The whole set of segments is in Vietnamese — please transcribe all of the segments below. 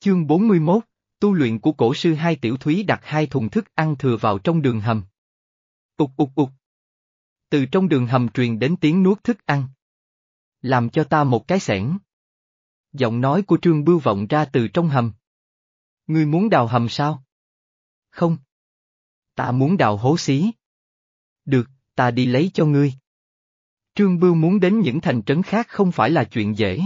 Chương 41, tu luyện của cổ sư hai tiểu thúy đặt hai thùng thức ăn thừa vào trong đường hầm. Ục ục ục. Từ trong đường hầm truyền đến tiếng nuốt thức ăn. Làm cho ta một cái sẻn. Giọng nói của Trương Bưu vọng ra từ trong hầm. Ngươi muốn đào hầm sao? Không. Ta muốn đào hố xí. Được, ta đi lấy cho ngươi. Trương Bưu muốn đến những thành trấn khác không phải là chuyện dễ.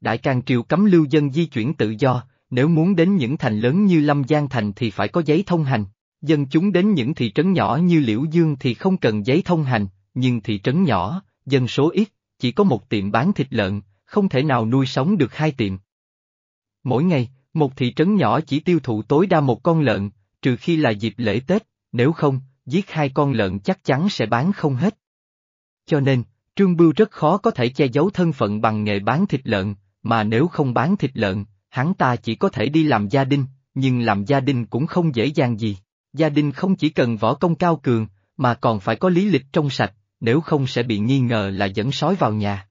Đại Càng Triều cấm lưu dân di chuyển tự do, nếu muốn đến những thành lớn như Lâm Giang Thành thì phải có giấy thông hành. Dân chúng đến những thị trấn nhỏ như Liễu Dương thì không cần giấy thông hành, nhưng thị trấn nhỏ, dân số ít, chỉ có một tiệm bán thịt lợn, không thể nào nuôi sống được hai tiệm. Mỗi ngày, một thị trấn nhỏ chỉ tiêu thụ tối đa một con lợn, trừ khi là dịp lễ Tết, nếu không, giết hai con lợn chắc chắn sẽ bán không hết. Cho nên, Trương Bưu rất khó có thể che giấu thân phận bằng nghề bán thịt lợn, mà nếu không bán thịt lợn, hắn ta chỉ có thể đi làm gia đình, nhưng làm gia đình cũng không dễ dàng gì. Gia đình không chỉ cần võ công cao cường, mà còn phải có lý lịch trong sạch, nếu không sẽ bị nghi ngờ là dẫn sói vào nhà.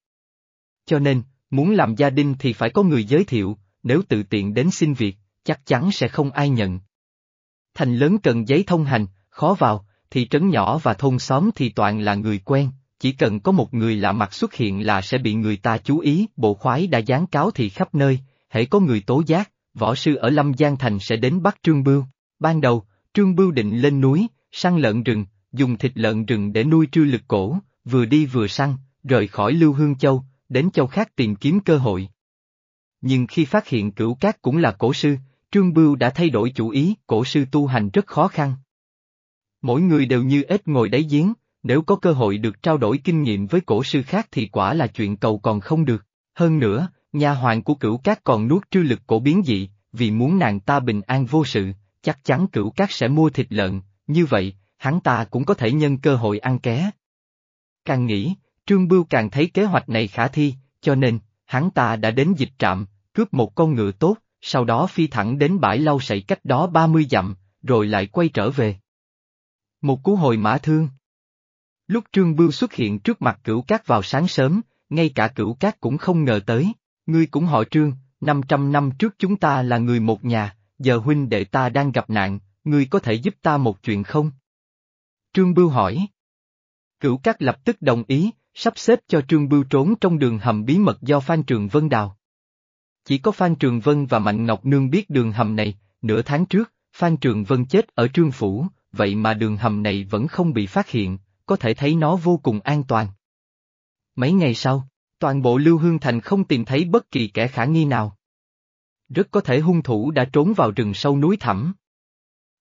Cho nên, muốn làm gia đình thì phải có người giới thiệu, nếu tự tiện đến xin việc, chắc chắn sẽ không ai nhận. Thành lớn cần giấy thông hành, khó vào, thị trấn nhỏ và thôn xóm thì toàn là người quen, chỉ cần có một người lạ mặt xuất hiện là sẽ bị người ta chú ý, bộ khoái đã dán cáo thì khắp nơi, hễ có người tố giác, võ sư ở Lâm Giang Thành sẽ đến bắt Trương Bưu. Ban đầu, Trương Bưu định lên núi, săn lợn rừng, dùng thịt lợn rừng để nuôi trư lực cổ, vừa đi vừa săn, rời khỏi Lưu Hương Châu, đến châu khác tìm kiếm cơ hội. Nhưng khi phát hiện cửu cát cũng là cổ sư, Trương Bưu đã thay đổi chủ ý, cổ sư tu hành rất khó khăn. Mỗi người đều như ếch ngồi đáy giếng, nếu có cơ hội được trao đổi kinh nghiệm với cổ sư khác thì quả là chuyện cầu còn không được. Hơn nữa, nhà hoàng của cửu cát còn nuốt trư lực cổ biến dị, vì muốn nàng ta bình an vô sự, chắc chắn cửu cát sẽ mua thịt lợn, như vậy, hắn ta cũng có thể nhân cơ hội ăn ké. Càng nghĩ, Trương Bưu càng thấy kế hoạch này khả thi, cho nên, hắn ta đã đến dịch trạm, cướp một con ngựa tốt, sau đó phi thẳng đến bãi lau sậy cách đó 30 dặm, rồi lại quay trở về. Một cú hồi mã thương. Lúc Trương Bưu xuất hiện trước mặt cửu cát vào sáng sớm, ngay cả cửu cát cũng không ngờ tới, ngươi cũng họ Trương, 500 năm trước chúng ta là người một nhà, giờ huynh đệ ta đang gặp nạn, ngươi có thể giúp ta một chuyện không? Trương Bưu hỏi. Cửu cát lập tức đồng ý, sắp xếp cho Trương Bưu trốn trong đường hầm bí mật do Phan Trường Vân đào. Chỉ có Phan Trường Vân và Mạnh Ngọc Nương biết đường hầm này, nửa tháng trước, Phan Trường Vân chết ở Trương Phủ, vậy mà đường hầm này vẫn không bị phát hiện, có thể thấy nó vô cùng an toàn. Mấy ngày sau, toàn bộ Lưu Hương Thành không tìm thấy bất kỳ kẻ khả nghi nào. Rất có thể hung thủ đã trốn vào rừng sâu núi thẳm.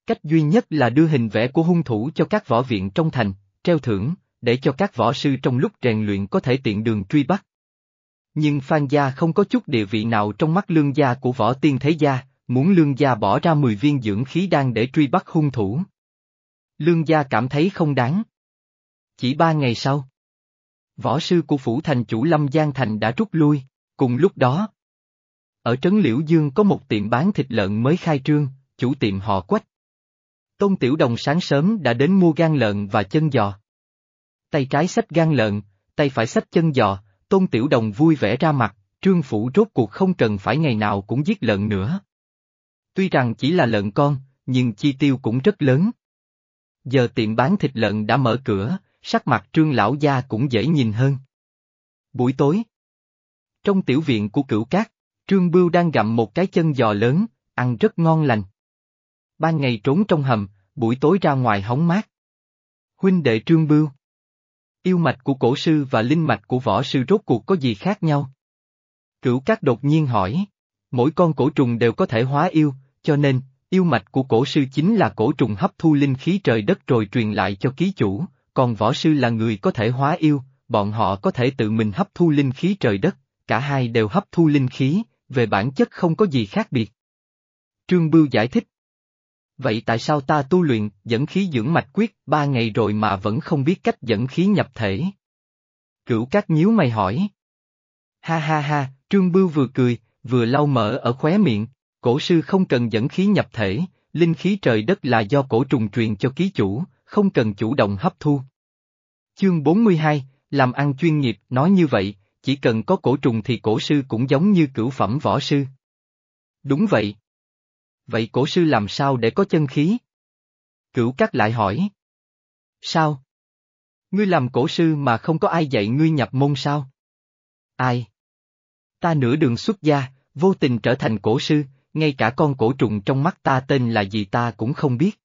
Cách duy nhất là đưa hình vẽ của hung thủ cho các võ viện trong thành, treo thưởng, để cho các võ sư trong lúc rèn luyện có thể tiện đường truy bắt. Nhưng Phan Gia không có chút địa vị nào trong mắt lương gia của võ tiên thế gia, muốn lương gia bỏ ra 10 viên dưỡng khí đan để truy bắt hung thủ. Lương gia cảm thấy không đáng. Chỉ ba ngày sau, võ sư của phủ thành chủ Lâm Giang Thành đã rút lui, cùng lúc đó. Ở Trấn Liễu Dương có một tiệm bán thịt lợn mới khai trương, chủ tiệm họ quách. Tôn Tiểu Đồng sáng sớm đã đến mua gan lợn và chân giò. Tay trái xách gan lợn, tay phải xách chân giò, Tôn Tiểu Đồng vui vẻ ra mặt, trương phủ rốt cuộc không cần phải ngày nào cũng giết lợn nữa. Tuy rằng chỉ là lợn con, nhưng chi tiêu cũng rất lớn. Giờ tiệm bán thịt lợn đã mở cửa, sắc mặt trương lão gia cũng dễ nhìn hơn. Buổi tối. Trong tiểu viện của cửu cát, trương bưu đang gặm một cái chân giò lớn, ăn rất ngon lành. Ban ngày trốn trong hầm, buổi tối ra ngoài hóng mát. Huynh đệ trương bưu. Yêu mạch của cổ sư và linh mạch của võ sư rốt cuộc có gì khác nhau? Cửu cát đột nhiên hỏi. Mỗi con cổ trùng đều có thể hóa yêu, cho nên, yêu mạch của cổ sư chính là cổ trùng hấp thu linh khí trời đất rồi truyền lại cho ký chủ, còn võ sư là người có thể hóa yêu, bọn họ có thể tự mình hấp thu linh khí trời đất, cả hai đều hấp thu linh khí, về bản chất không có gì khác biệt. Trương Bưu giải thích. Vậy tại sao ta tu luyện, dẫn khí dưỡng mạch quyết ba ngày rồi mà vẫn không biết cách dẫn khí nhập thể? Cửu các nhíu mày hỏi. Ha ha ha, Trương Bưu vừa cười, vừa lau mỡ ở khóe miệng, cổ sư không cần dẫn khí nhập thể, linh khí trời đất là do cổ trùng truyền cho ký chủ, không cần chủ động hấp thu. Chương 42, làm ăn chuyên nghiệp, nói như vậy, chỉ cần có cổ trùng thì cổ sư cũng giống như cửu phẩm võ sư. Đúng vậy. Vậy cổ sư làm sao để có chân khí? Cửu cắt lại hỏi. Sao? Ngươi làm cổ sư mà không có ai dạy ngươi nhập môn sao? Ai? Ta nửa đường xuất gia, vô tình trở thành cổ sư, ngay cả con cổ trùng trong mắt ta tên là gì ta cũng không biết.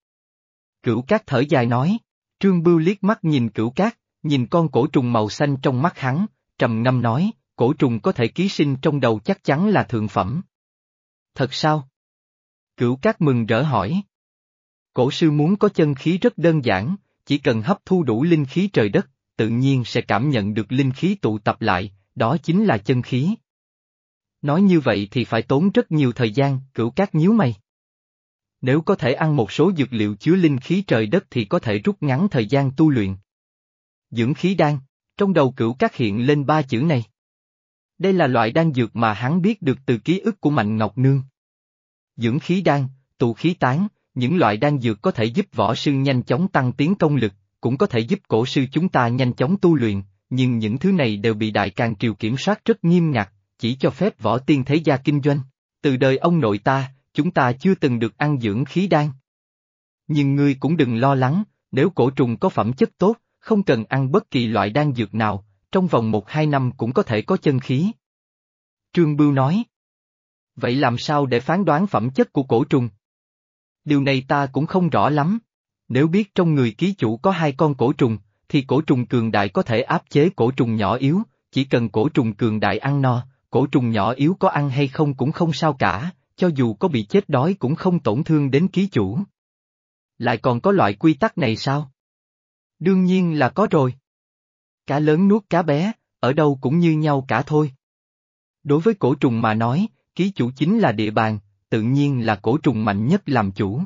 Cửu cát thở dài nói, trương bưu liếc mắt nhìn cửu cát, nhìn con cổ trùng màu xanh trong mắt hắn, trầm ngâm nói, cổ trùng có thể ký sinh trong đầu chắc chắn là thượng phẩm. Thật sao? Cửu cát mừng rỡ hỏi. Cổ sư muốn có chân khí rất đơn giản, chỉ cần hấp thu đủ linh khí trời đất, tự nhiên sẽ cảm nhận được linh khí tụ tập lại, đó chính là chân khí. Nói như vậy thì phải tốn rất nhiều thời gian, cửu cát nhíu mày. Nếu có thể ăn một số dược liệu chứa linh khí trời đất thì có thể rút ngắn thời gian tu luyện. Dưỡng khí đan, trong đầu cửu cát hiện lên ba chữ này. Đây là loại đan dược mà hắn biết được từ ký ức của Mạnh Ngọc Nương. Dưỡng khí đan, tụ khí tán, những loại đan dược có thể giúp võ sư nhanh chóng tăng tiến công lực, cũng có thể giúp cổ sư chúng ta nhanh chóng tu luyện, nhưng những thứ này đều bị Đại Càng Triều kiểm soát rất nghiêm ngặt, chỉ cho phép võ tiên thế gia kinh doanh. Từ đời ông nội ta, chúng ta chưa từng được ăn dưỡng khí đan. Nhưng ngươi cũng đừng lo lắng, nếu cổ trùng có phẩm chất tốt, không cần ăn bất kỳ loại đan dược nào, trong vòng một hai năm cũng có thể có chân khí. Trương Bưu nói. Vậy làm sao để phán đoán phẩm chất của cổ trùng? Điều này ta cũng không rõ lắm. Nếu biết trong người ký chủ có hai con cổ trùng, thì cổ trùng cường đại có thể áp chế cổ trùng nhỏ yếu, chỉ cần cổ trùng cường đại ăn no, cổ trùng nhỏ yếu có ăn hay không cũng không sao cả, cho dù có bị chết đói cũng không tổn thương đến ký chủ. Lại còn có loại quy tắc này sao? Đương nhiên là có rồi. Cá lớn nuốt cá bé, ở đâu cũng như nhau cả thôi. Đối với cổ trùng mà nói, ký chủ chính là địa bàn, tự nhiên là cổ trùng mạnh nhất làm chủ.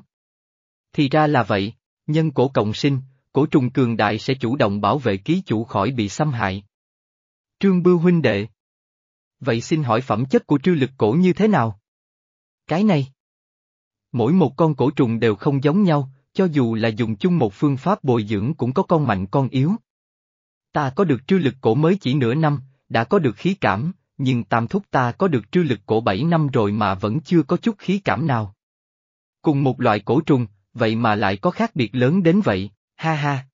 Thì ra là vậy, nhân cổ cộng sinh, cổ trùng cường đại sẽ chủ động bảo vệ ký chủ khỏi bị xâm hại. Trương Bưu huynh đệ. Vậy xin hỏi phẩm chất của trư lực cổ như thế nào? Cái này. Mỗi một con cổ trùng đều không giống nhau, cho dù là dùng chung một phương pháp bồi dưỡng cũng có con mạnh con yếu. Ta có được trư lực cổ mới chỉ nửa năm, đã có được khí cảm, nhưng tam thúc ta có được trư lực cổ 7 năm rồi mà vẫn chưa có chút khí cảm nào. Cùng một loại cổ trùng, vậy mà lại có khác biệt lớn đến vậy, ha ha.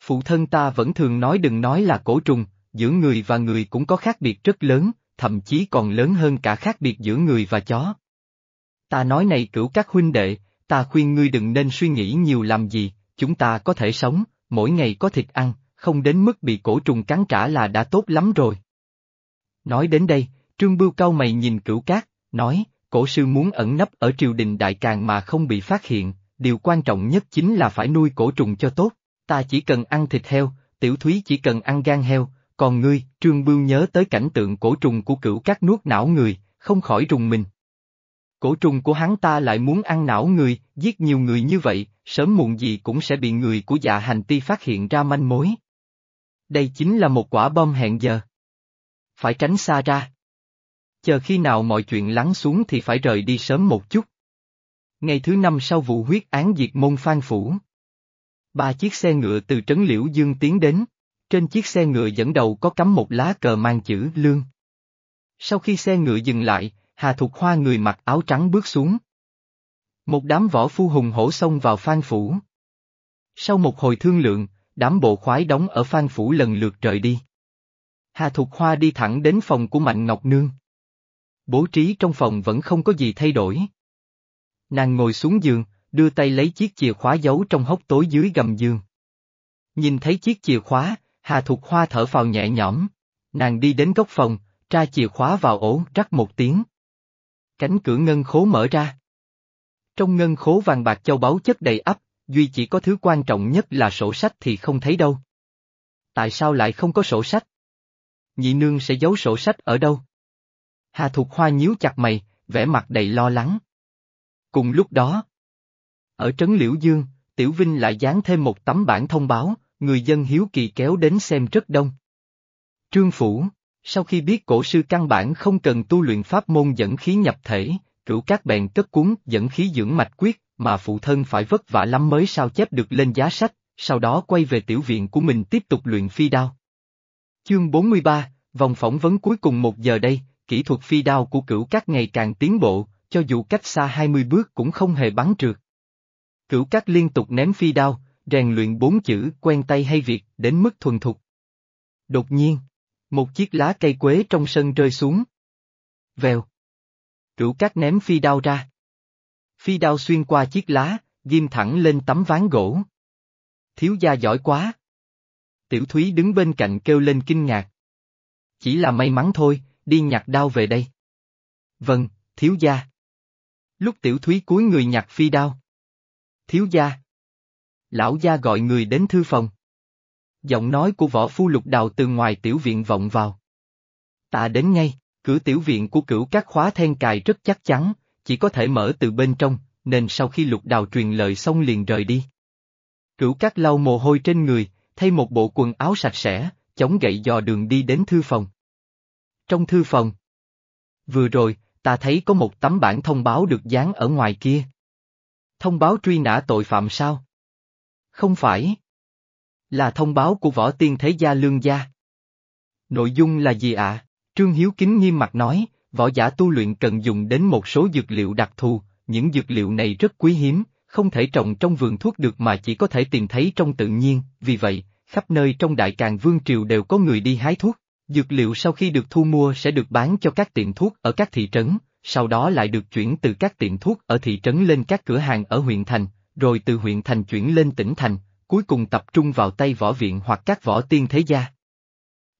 Phụ thân ta vẫn thường nói đừng nói là cổ trùng, giữa người và người cũng có khác biệt rất lớn, thậm chí còn lớn hơn cả khác biệt giữa người và chó. Ta nói này cửu các huynh đệ, ta khuyên ngươi đừng nên suy nghĩ nhiều làm gì, chúng ta có thể sống, mỗi ngày có thịt ăn, không đến mức bị cổ trùng cắn trả là đã tốt lắm rồi. Nói đến đây, Trương Bưu cao mày nhìn cửu cát, nói, cổ sư muốn ẩn nấp ở triều đình đại càng mà không bị phát hiện, điều quan trọng nhất chính là phải nuôi cổ trùng cho tốt, ta chỉ cần ăn thịt heo, tiểu thúy chỉ cần ăn gan heo, còn ngươi, Trương Bưu nhớ tới cảnh tượng cổ trùng của cửu cát nuốt não người, không khỏi rùng mình. Cổ trùng của hắn ta lại muốn ăn não người, giết nhiều người như vậy, sớm muộn gì cũng sẽ bị người của dạ hành ti phát hiện ra manh mối. Đây chính là một quả bom hẹn giờ phải tránh xa ra. Chờ khi nào mọi chuyện lắng xuống thì phải rời đi sớm một chút. Ngày thứ năm sau vụ huyết án diệt môn phan phủ. Ba chiếc xe ngựa từ trấn liễu dương tiến đến, trên chiếc xe ngựa dẫn đầu có cắm một lá cờ mang chữ lương. Sau khi xe ngựa dừng lại, Hà Thục Hoa người mặc áo trắng bước xuống. Một đám võ phu hùng hổ xông vào phan phủ. Sau một hồi thương lượng, đám bộ khoái đóng ở phan phủ lần lượt rời đi. Hà Thục Hoa đi thẳng đến phòng của Mạnh Ngọc Nương. Bố trí trong phòng vẫn không có gì thay đổi. Nàng ngồi xuống giường, đưa tay lấy chiếc chìa khóa giấu trong hốc tối dưới gầm giường. Nhìn thấy chiếc chìa khóa, Hà Thục Hoa thở phào nhẹ nhõm. Nàng đi đến góc phòng, tra chìa khóa vào ổ, rắc một tiếng. Cánh cửa ngân khố mở ra. Trong ngân khố vàng bạc châu báu chất đầy ắp, duy chỉ có thứ quan trọng nhất là sổ sách thì không thấy đâu. Tại sao lại không có sổ sách? nhị nương sẽ giấu sổ sách ở đâu? Hà Thục Hoa nhíu chặt mày, vẻ mặt đầy lo lắng. Cùng lúc đó, ở trấn Liễu Dương, Tiểu Vinh lại dán thêm một tấm bản thông báo, người dân hiếu kỳ kéo đến xem rất đông. Trương Phủ, sau khi biết cổ sư căn bản không cần tu luyện pháp môn dẫn khí nhập thể, cửu các bèn cất cuốn dẫn khí dưỡng mạch quyết, mà phụ thân phải vất vả lắm mới sao chép được lên giá sách, sau đó quay về tiểu viện của mình tiếp tục luyện phi đao. Chương 43, vòng phỏng vấn cuối cùng một giờ đây, kỹ thuật phi đao của cửu các ngày càng tiến bộ, cho dù cách xa 20 bước cũng không hề bắn trượt. Cửu các liên tục ném phi đao, rèn luyện bốn chữ quen tay hay việc đến mức thuần thục. Đột nhiên, một chiếc lá cây quế trong sân rơi xuống. Vèo. Rủ cát ném phi đao ra. Phi đao xuyên qua chiếc lá, ghim thẳng lên tấm ván gỗ. Thiếu gia giỏi quá. Tiểu Thúy đứng bên cạnh kêu lên kinh ngạc. Chỉ là may mắn thôi, đi nhặt đao về đây. Vâng, thiếu gia. Lúc Tiểu Thúy cúi người nhặt phi đao. Thiếu gia. Lão gia gọi người đến thư phòng. Giọng nói của võ phu lục đào từ ngoài tiểu viện vọng vào. Ta đến ngay, cửa tiểu viện của cửu các khóa then cài rất chắc chắn, chỉ có thể mở từ bên trong, nên sau khi lục đào truyền lời xong liền rời đi. Cửu các lau mồ hôi trên người, thay một bộ quần áo sạch sẽ, chống gậy dò đường đi đến thư phòng. Trong thư phòng. Vừa rồi, ta thấy có một tấm bản thông báo được dán ở ngoài kia. Thông báo truy nã tội phạm sao? Không phải. Là thông báo của võ tiên thế gia lương gia. Nội dung là gì ạ? Trương Hiếu Kính nghiêm mặt nói, võ giả tu luyện cần dùng đến một số dược liệu đặc thù, những dược liệu này rất quý hiếm, không thể trồng trong vườn thuốc được mà chỉ có thể tìm thấy trong tự nhiên, vì vậy, khắp nơi trong Đại Càng Vương Triều đều có người đi hái thuốc. Dược liệu sau khi được thu mua sẽ được bán cho các tiệm thuốc ở các thị trấn, sau đó lại được chuyển từ các tiệm thuốc ở thị trấn lên các cửa hàng ở huyện thành, rồi từ huyện thành chuyển lên tỉnh thành, cuối cùng tập trung vào tay võ viện hoặc các võ tiên thế gia.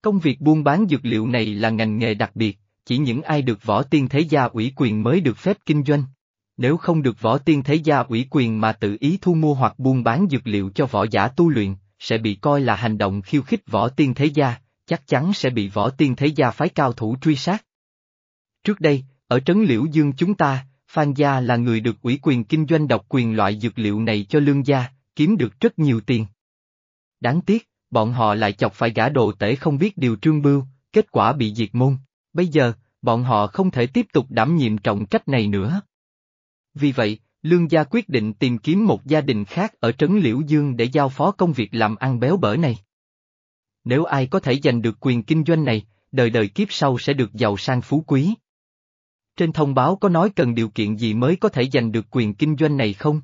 Công việc buôn bán dược liệu này là ngành nghề đặc biệt, chỉ những ai được võ tiên thế gia ủy quyền mới được phép kinh doanh. Nếu không được võ tiên thế gia ủy quyền mà tự ý thu mua hoặc buôn bán dược liệu cho võ giả tu luyện, sẽ bị coi là hành động khiêu khích võ tiên thế gia, chắc chắn sẽ bị võ tiên thế gia phái cao thủ truy sát. Trước đây, ở Trấn Liễu Dương chúng ta, Phan Gia là người được ủy quyền kinh doanh độc quyền loại dược liệu này cho lương gia, kiếm được rất nhiều tiền. Đáng tiếc, bọn họ lại chọc phải gã đồ tể không biết điều trương bưu, kết quả bị diệt môn. Bây giờ, bọn họ không thể tiếp tục đảm nhiệm trọng trách này nữa. Vì vậy, Lương Gia quyết định tìm kiếm một gia đình khác ở Trấn Liễu Dương để giao phó công việc làm ăn béo bở này. Nếu ai có thể giành được quyền kinh doanh này, đời đời kiếp sau sẽ được giàu sang phú quý. Trên thông báo có nói cần điều kiện gì mới có thể giành được quyền kinh doanh này không?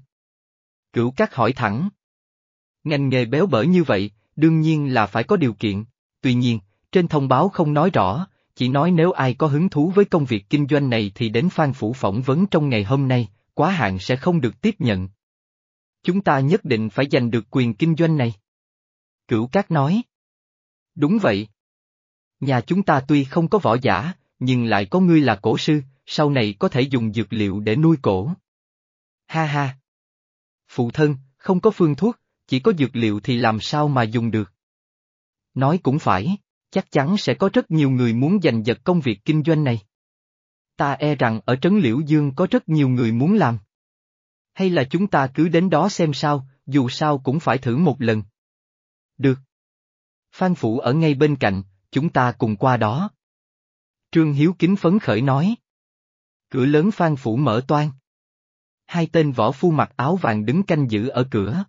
Cửu Cát hỏi thẳng. Ngành nghề béo bở như vậy, đương nhiên là phải có điều kiện, tuy nhiên, trên thông báo không nói rõ, chỉ nói nếu ai có hứng thú với công việc kinh doanh này thì đến Phan Phủ phỏng vấn trong ngày hôm nay, quá hạn sẽ không được tiếp nhận. Chúng ta nhất định phải giành được quyền kinh doanh này. Cửu Cát nói. Đúng vậy. Nhà chúng ta tuy không có võ giả, nhưng lại có ngươi là cổ sư, sau này có thể dùng dược liệu để nuôi cổ. Ha ha. Phụ thân, không có phương thuốc, chỉ có dược liệu thì làm sao mà dùng được. Nói cũng phải, chắc chắn sẽ có rất nhiều người muốn giành giật công việc kinh doanh này. Ta e rằng ở Trấn Liễu Dương có rất nhiều người muốn làm. Hay là chúng ta cứ đến đó xem sao, dù sao cũng phải thử một lần. Được. Phan Phủ ở ngay bên cạnh, chúng ta cùng qua đó. Trương Hiếu kính phấn khởi nói. Cửa lớn Phan Phủ mở toan. Hai tên võ phu mặc áo vàng đứng canh giữ ở cửa.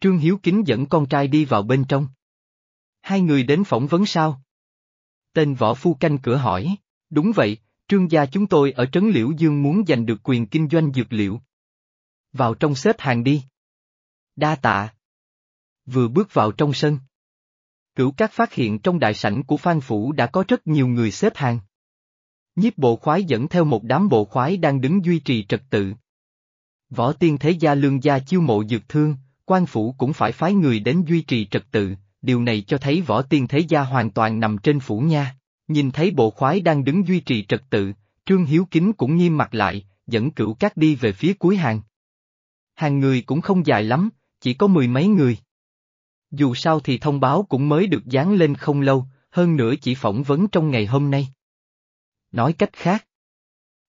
Trương Hiếu kính dẫn con trai đi vào bên trong. Hai người đến phỏng vấn sao? Tên võ phu canh cửa hỏi, đúng vậy, trương gia chúng tôi ở Trấn Liễu Dương muốn giành được quyền kinh doanh dược liệu. Vào trong xếp hàng đi. Đa tạ. Vừa bước vào trong sân. Cửu các phát hiện trong đại sảnh của Phan Phủ đã có rất nhiều người xếp hàng. Nhiếp bộ khoái dẫn theo một đám bộ khoái đang đứng duy trì trật tự. Võ tiên thế gia lương gia chiêu mộ dược thương, quan phủ cũng phải phái người đến duy trì trật tự, điều này cho thấy võ tiên thế gia hoàn toàn nằm trên phủ nha. Nhìn thấy bộ khoái đang đứng duy trì trật tự, Trương Hiếu Kính cũng nghiêm mặt lại, dẫn cửu cát đi về phía cuối hàng. Hàng người cũng không dài lắm, chỉ có mười mấy người. Dù sao thì thông báo cũng mới được dán lên không lâu, hơn nữa chỉ phỏng vấn trong ngày hôm nay. Nói cách khác,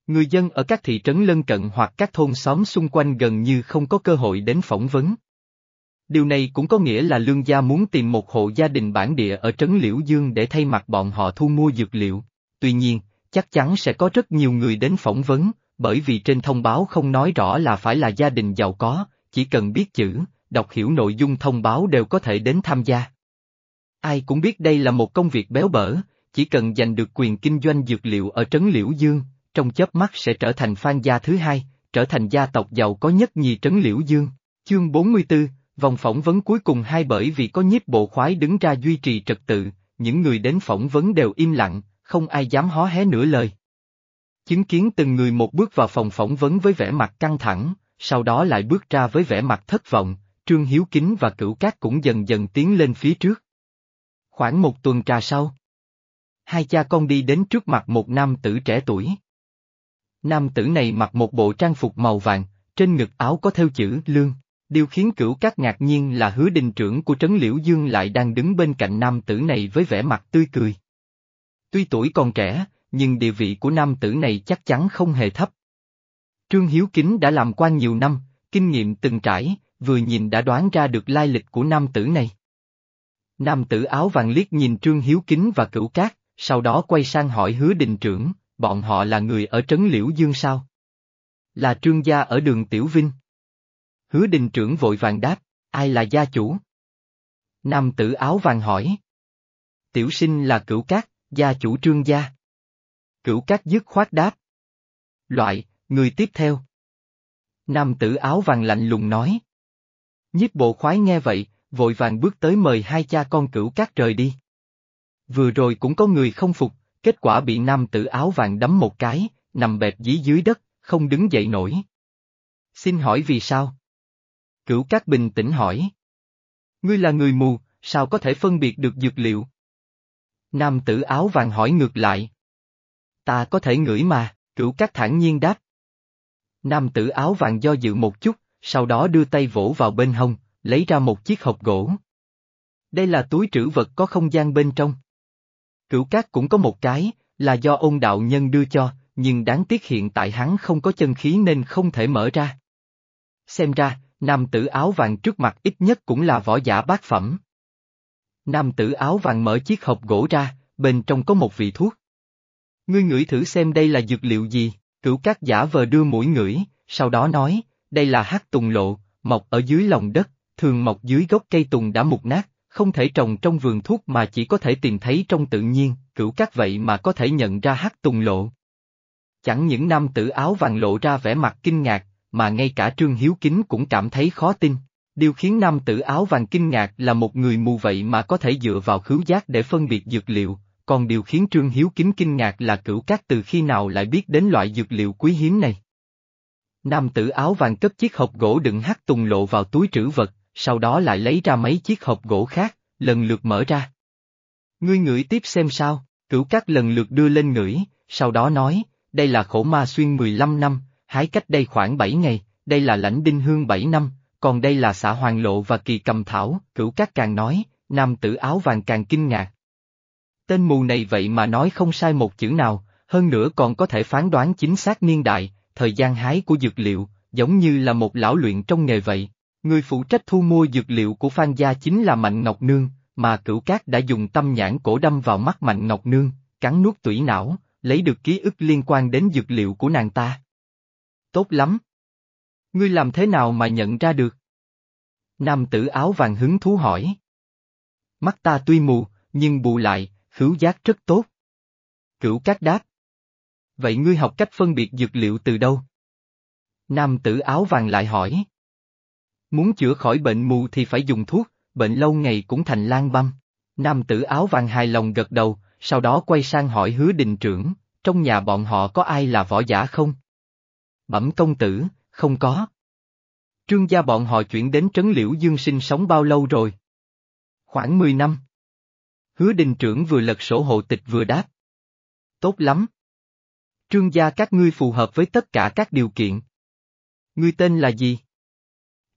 người dân ở các thị trấn lân cận hoặc các thôn xóm xung quanh gần như không có cơ hội đến phỏng vấn. Điều này cũng có nghĩa là lương gia muốn tìm một hộ gia đình bản địa ở Trấn Liễu Dương để thay mặt bọn họ thu mua dược liệu. Tuy nhiên, chắc chắn sẽ có rất nhiều người đến phỏng vấn, bởi vì trên thông báo không nói rõ là phải là gia đình giàu có, chỉ cần biết chữ, đọc hiểu nội dung thông báo đều có thể đến tham gia. Ai cũng biết đây là một công việc béo bở, chỉ cần giành được quyền kinh doanh dược liệu ở Trấn Liễu Dương, trong chớp mắt sẽ trở thành Phan gia thứ hai, trở thành gia tộc giàu có nhất nhì trấn Liễu Dương. Chương 44, vòng phỏng vấn cuối cùng hai bởi vì có nhiếp bộ khoái đứng ra duy trì trật tự, những người đến phỏng vấn đều im lặng, không ai dám hó hé nửa lời. Chứng kiến từng người một bước vào phòng phỏng vấn với vẻ mặt căng thẳng, sau đó lại bước ra với vẻ mặt thất vọng, Trương Hiếu Kính và Cửu Cát cũng dần dần tiến lên phía trước. Khoảng một tuần trà sau, hai cha con đi đến trước mặt một nam tử trẻ tuổi. Nam tử này mặc một bộ trang phục màu vàng, trên ngực áo có theo chữ lương. Điều khiến cửu các ngạc nhiên là hứa đình trưởng của Trấn Liễu Dương lại đang đứng bên cạnh nam tử này với vẻ mặt tươi cười. Tuy tuổi còn trẻ, nhưng địa vị của nam tử này chắc chắn không hề thấp. Trương Hiếu Kính đã làm quan nhiều năm, kinh nghiệm từng trải, vừa nhìn đã đoán ra được lai lịch của nam tử này. Nam tử áo vàng liếc nhìn Trương Hiếu Kính và cửu cát, sau đó quay sang hỏi hứa đình trưởng, bọn họ là người ở Trấn Liễu Dương sao? Là trương gia ở đường Tiểu Vinh. Hứa đình trưởng vội vàng đáp, ai là gia chủ? Nam tử áo vàng hỏi. Tiểu sinh là cửu cát, gia chủ trương gia. Cửu cát dứt khoát đáp. Loại, người tiếp theo. Nam tử áo vàng lạnh lùng nói. Nhiếp bộ khoái nghe vậy, vội vàng bước tới mời hai cha con cửu cát rời đi. Vừa rồi cũng có người không phục, kết quả bị nam tử áo vàng đấm một cái, nằm bẹp dí dưới đất, không đứng dậy nổi. Xin hỏi vì sao? Cửu Cát bình tĩnh hỏi. Ngươi là người mù, sao có thể phân biệt được dược liệu? Nam tử áo vàng hỏi ngược lại. Ta có thể ngửi mà, cửu Cát thản nhiên đáp. Nam tử áo vàng do dự một chút, sau đó đưa tay vỗ vào bên hông, lấy ra một chiếc hộp gỗ. Đây là túi trữ vật có không gian bên trong. Cửu Cát cũng có một cái, là do ôn đạo nhân đưa cho, nhưng đáng tiếc hiện tại hắn không có chân khí nên không thể mở ra. Xem ra, nam tử áo vàng trước mặt ít nhất cũng là võ giả bát phẩm. Nam tử áo vàng mở chiếc hộp gỗ ra, bên trong có một vị thuốc. Ngươi ngửi thử xem đây là dược liệu gì, cửu cát giả vờ đưa mũi ngửi, sau đó nói, đây là hắc tùng lộ, mọc ở dưới lòng đất, thường mọc dưới gốc cây tùng đã mục nát, không thể trồng trong vườn thuốc mà chỉ có thể tìm thấy trong tự nhiên, cửu cát vậy mà có thể nhận ra hắc tùng lộ. Chẳng những nam tử áo vàng lộ ra vẻ mặt kinh ngạc, mà ngay cả Trương Hiếu Kính cũng cảm thấy khó tin. Điều khiến nam tử áo vàng kinh ngạc là một người mù vậy mà có thể dựa vào khứu giác để phân biệt dược liệu, còn điều khiến Trương Hiếu Kính kinh ngạc là cửu cát từ khi nào lại biết đến loại dược liệu quý hiếm này. Nam tử áo vàng cất chiếc hộp gỗ đựng hắc tùng lộ vào túi trữ vật, sau đó lại lấy ra mấy chiếc hộp gỗ khác, lần lượt mở ra. Ngươi ngửi tiếp xem sao, cửu cát lần lượt đưa lên ngửi, sau đó nói, đây là khổ ma xuyên 15 năm, hái cách đây khoảng 7 ngày, đây là lãnh đinh hương 7 năm, còn đây là xã hoàng lộ và kỳ cầm thảo, cửu cát càng nói, nam tử áo vàng càng kinh ngạc. Tên mù này vậy mà nói không sai một chữ nào, hơn nữa còn có thể phán đoán chính xác niên đại, thời gian hái của dược liệu, giống như là một lão luyện trong nghề vậy. Người phụ trách thu mua dược liệu của Phan Gia chính là Mạnh Ngọc Nương, mà cửu cát đã dùng tâm nhãn cổ đâm vào mắt Mạnh Ngọc Nương, cắn nuốt tủy não, lấy được ký ức liên quan đến dược liệu của nàng ta. Tốt lắm. Ngươi làm thế nào mà nhận ra được? Nam tử áo vàng hứng thú hỏi. Mắt ta tuy mù, nhưng bù lại, khứu giác rất tốt. Cửu cát đáp. Vậy ngươi học cách phân biệt dược liệu từ đâu? Nam tử áo vàng lại hỏi. Muốn chữa khỏi bệnh mù thì phải dùng thuốc, bệnh lâu ngày cũng thành lan băm. Nam tử áo vàng hài lòng gật đầu, sau đó quay sang hỏi hứa đình trưởng, trong nhà bọn họ có ai là võ giả không? Bẩm công tử, không có. Trương gia bọn họ chuyển đến Trấn Liễu Dương sinh sống bao lâu rồi? Khoảng 10 năm. Hứa đình trưởng vừa lật sổ hộ tịch vừa đáp. Tốt lắm. Trương gia các ngươi phù hợp với tất cả các điều kiện. Ngươi tên là gì?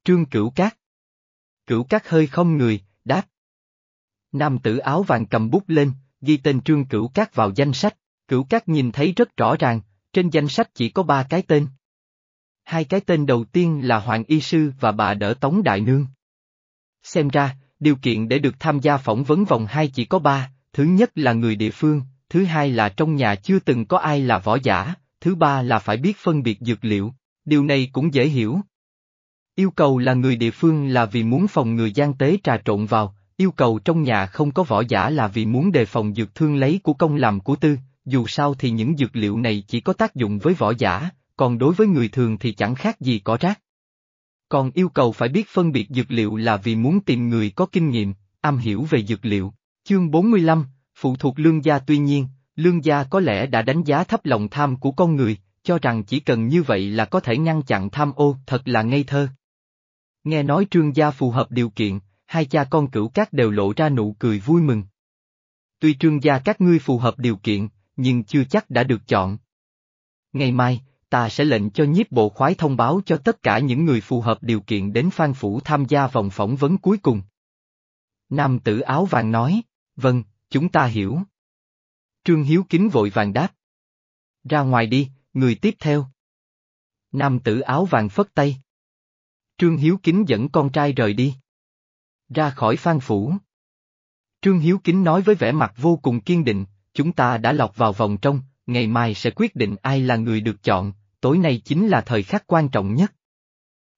Trương Cửu Cát. Cửu Cát hơi không người, đáp. Nam tử áo vàng cầm bút lên, ghi tên Trương Cửu Cát vào danh sách, Cửu Cát nhìn thấy rất rõ ràng, trên danh sách chỉ có ba cái tên. Hai cái tên đầu tiên là Hoàng Y Sư và bà đỡ Tống Đại Nương. Xem ra, điều kiện để được tham gia phỏng vấn vòng hai chỉ có ba, thứ nhất là người địa phương, thứ hai là trong nhà chưa từng có ai là võ giả, thứ ba là phải biết phân biệt dược liệu, điều này cũng dễ hiểu. Yêu cầu là người địa phương là vì muốn phòng người gian tế trà trộn vào, yêu cầu trong nhà không có võ giả là vì muốn đề phòng dược thương lấy của công làm của tư, dù sao thì những dược liệu này chỉ có tác dụng với võ giả, còn đối với người thường thì chẳng khác gì có rác. Còn yêu cầu phải biết phân biệt dược liệu là vì muốn tìm người có kinh nghiệm, am hiểu về dược liệu. Chương 45, phụ thuộc lương gia tuy nhiên, lương gia có lẽ đã đánh giá thấp lòng tham của con người, cho rằng chỉ cần như vậy là có thể ngăn chặn tham ô, thật là ngây thơ. Nghe nói trương gia phù hợp điều kiện, hai cha con cửu các đều lộ ra nụ cười vui mừng. Tuy trương gia các ngươi phù hợp điều kiện, nhưng chưa chắc đã được chọn. Ngày mai, ta sẽ lệnh cho nhiếp bộ khoái thông báo cho tất cả những người phù hợp điều kiện đến Phan Phủ tham gia vòng phỏng vấn cuối cùng. Nam tử áo vàng nói, vâng, chúng ta hiểu. Trương Hiếu Kính vội vàng đáp. Ra ngoài đi, người tiếp theo. Nam tử áo vàng phất tay. Trương Hiếu Kính dẫn con trai rời đi. Ra khỏi Phan Phủ. Trương Hiếu Kính nói với vẻ mặt vô cùng kiên định, chúng ta đã lọt vào vòng trong, ngày mai sẽ quyết định ai là người được chọn, tối nay chính là thời khắc quan trọng nhất.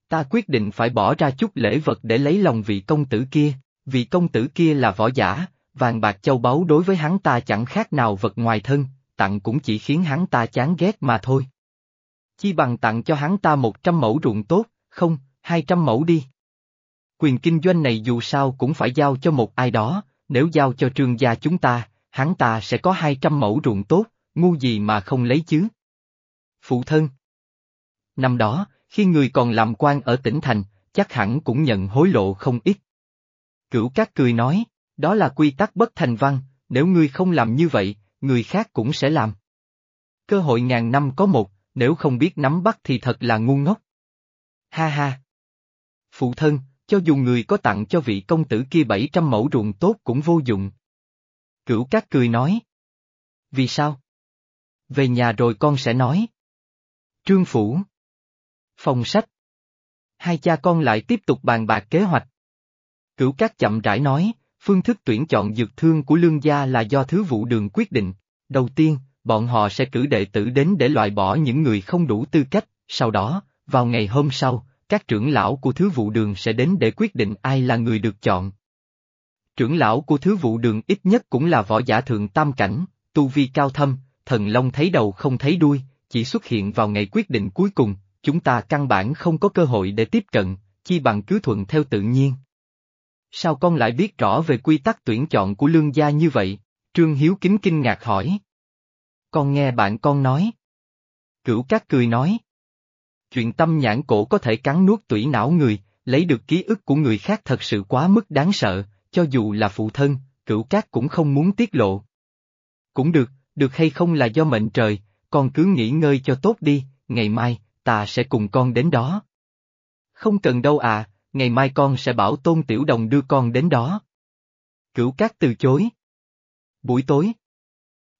Ta quyết định phải bỏ ra chút lễ vật để lấy lòng vị công tử kia, vị công tử kia là võ giả, vàng bạc châu báu đối với hắn ta chẳng khác nào vật ngoài thân, tặng cũng chỉ khiến hắn ta chán ghét mà thôi. Chi bằng tặng cho hắn ta một trăm mẫu ruộng tốt, không, hai trăm mẫu đi. Quyền kinh doanh này dù sao cũng phải giao cho một ai đó, nếu giao cho trương gia chúng ta, hắn ta sẽ có hai trăm mẫu ruộng tốt, ngu gì mà không lấy chứ. Phụ thân Năm đó, khi người còn làm quan ở tỉnh thành, chắc hẳn cũng nhận hối lộ không ít. Cửu Cát cười nói, đó là quy tắc bất thành văn, nếu ngươi không làm như vậy, người khác cũng sẽ làm. Cơ hội ngàn năm có một, nếu không biết nắm bắt thì thật là ngu ngốc. Ha ha! Phụ thân, cho dù người có tặng cho vị công tử kia 700 mẫu ruộng tốt cũng vô dụng. Cửu Cát cười nói. Vì sao? Về nhà rồi con sẽ nói. Trương Phủ Phòng sách Hai cha con lại tiếp tục bàn bạc kế hoạch. Cửu Cát chậm rãi nói, phương thức tuyển chọn dược thương của lương gia là do thứ vụ đường quyết định. Đầu tiên, bọn họ sẽ cử đệ tử đến để loại bỏ những người không đủ tư cách, sau đó, vào ngày hôm sau, các trưởng lão của thứ vụ đường sẽ đến để quyết định ai là người được chọn. Trưởng lão của thứ vụ đường ít nhất cũng là võ giả thượng tam cảnh, tu vi cao thâm, thần long thấy đầu không thấy đuôi, chỉ xuất hiện vào ngày quyết định cuối cùng, chúng ta căn bản không có cơ hội để tiếp cận, chi bằng cứ thuận theo tự nhiên. Sao con lại biết rõ về quy tắc tuyển chọn của lương gia như vậy? Trương Hiếu kính kinh ngạc hỏi. Con nghe bạn con nói. Cửu Cát cười nói. Chuyện tâm nhãn cổ có thể cắn nuốt tủy não người, lấy được ký ức của người khác thật sự quá mức đáng sợ, cho dù là phụ thân, cửu cát cũng không muốn tiết lộ. Cũng được, được hay không là do mệnh trời, con cứ nghỉ ngơi cho tốt đi, ngày mai, ta sẽ cùng con đến đó. Không cần đâu à, ngày mai con sẽ bảo Tôn Tiểu Đồng đưa con đến đó. Cửu Cát từ chối. Buổi tối.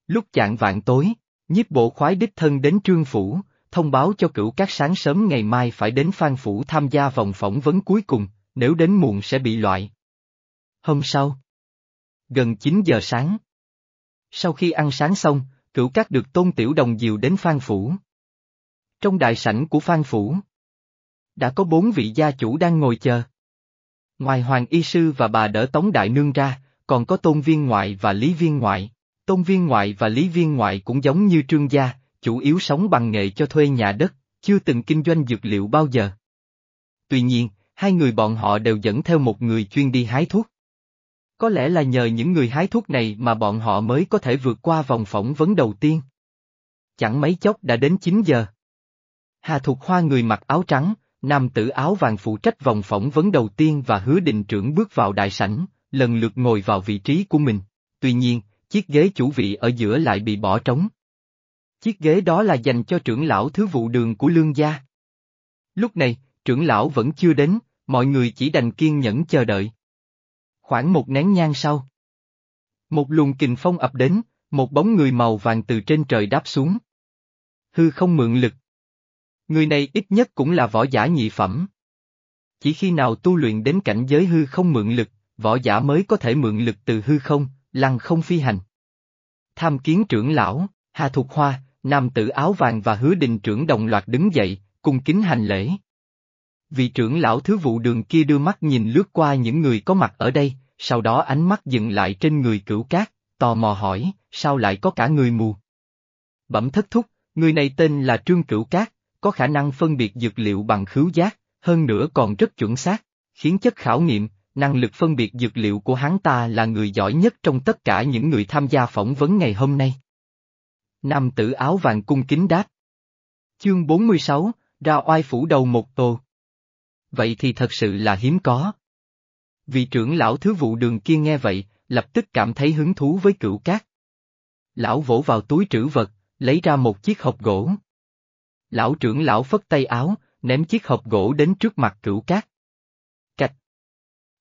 Lúc chạng vạn tối, nhiếp bộ khoái đích thân đến trương phủ, thông báo cho cửu Cát sáng sớm ngày mai phải đến Phan Phủ tham gia vòng phỏng vấn cuối cùng, nếu đến muộn sẽ bị loại. Hôm sau. Gần 9 giờ sáng. Sau khi ăn sáng xong, cửu Cát được Tôn Tiểu Đồng dìu đến Phan Phủ. Trong đại sảnh của Phan Phủ, đã có bốn vị gia chủ đang ngồi chờ. Ngoài Hoàng Y Sư và bà đỡ Tống Đại Nương ra, còn có Tôn Viên Ngoại và Lý Viên Ngoại. Tôn Viên Ngoại và Lý Viên Ngoại cũng giống như Trương Gia, chủ yếu sống bằng nghề cho thuê nhà đất, chưa từng kinh doanh dược liệu bao giờ. Tuy nhiên, hai người bọn họ đều dẫn theo một người chuyên đi hái thuốc. Có lẽ là nhờ những người hái thuốc này mà bọn họ mới có thể vượt qua vòng phỏng vấn đầu tiên. Chẳng mấy chốc đã đến 9 giờ. Hà Thục Hoa người mặc áo trắng, nam tử áo vàng phụ trách vòng phỏng vấn đầu tiên và hứa định trưởng bước vào đại sảnh, lần lượt ngồi vào vị trí của mình. Tuy nhiên, chiếc ghế chủ vị ở giữa lại bị bỏ trống. Chiếc ghế đó là dành cho trưởng lão thứ vụ đường của lương gia. Lúc này, trưởng lão vẫn chưa đến, mọi người chỉ đành kiên nhẫn chờ đợi. Khoảng một nén nhang sau. Một luồng kình phong ập đến, một bóng người màu vàng từ trên trời đáp xuống. Hư không mượn lực. Người này ít nhất cũng là võ giả nhị phẩm. Chỉ khi nào tu luyện đến cảnh giới hư không mượn lực, võ giả mới có thể mượn lực từ hư không, lăng không phi hành. Tham kiến trưởng lão, Hà Thục Hoa, nam tử áo vàng và hứa đình trưởng đồng loạt đứng dậy, cung kính hành lễ. Vị trưởng lão thứ vụ đường kia đưa mắt nhìn lướt qua những người có mặt ở đây, sau đó ánh mắt dừng lại trên người cửu cát, tò mò hỏi, sao lại có cả người mù? Bẩm thất thúc, người này tên là Trương Cửu Cát, có khả năng phân biệt dược liệu bằng khứu giác, hơn nữa còn rất chuẩn xác, khiến chất khảo nghiệm, năng lực phân biệt dược liệu của hắn ta là người giỏi nhất trong tất cả những người tham gia phỏng vấn ngày hôm nay. Nam tử áo vàng cung kính đáp. Chương 46, ra oai phủ đầu một tô. Vậy thì thật sự là hiếm có. Vị trưởng lão thứ vụ đường kia nghe vậy, lập tức cảm thấy hứng thú với cửu cát. Lão vỗ vào túi trữ vật, lấy ra một chiếc hộp gỗ. Lão trưởng lão phất tay áo, ném chiếc hộp gỗ đến trước mặt cửu cát. Cạch.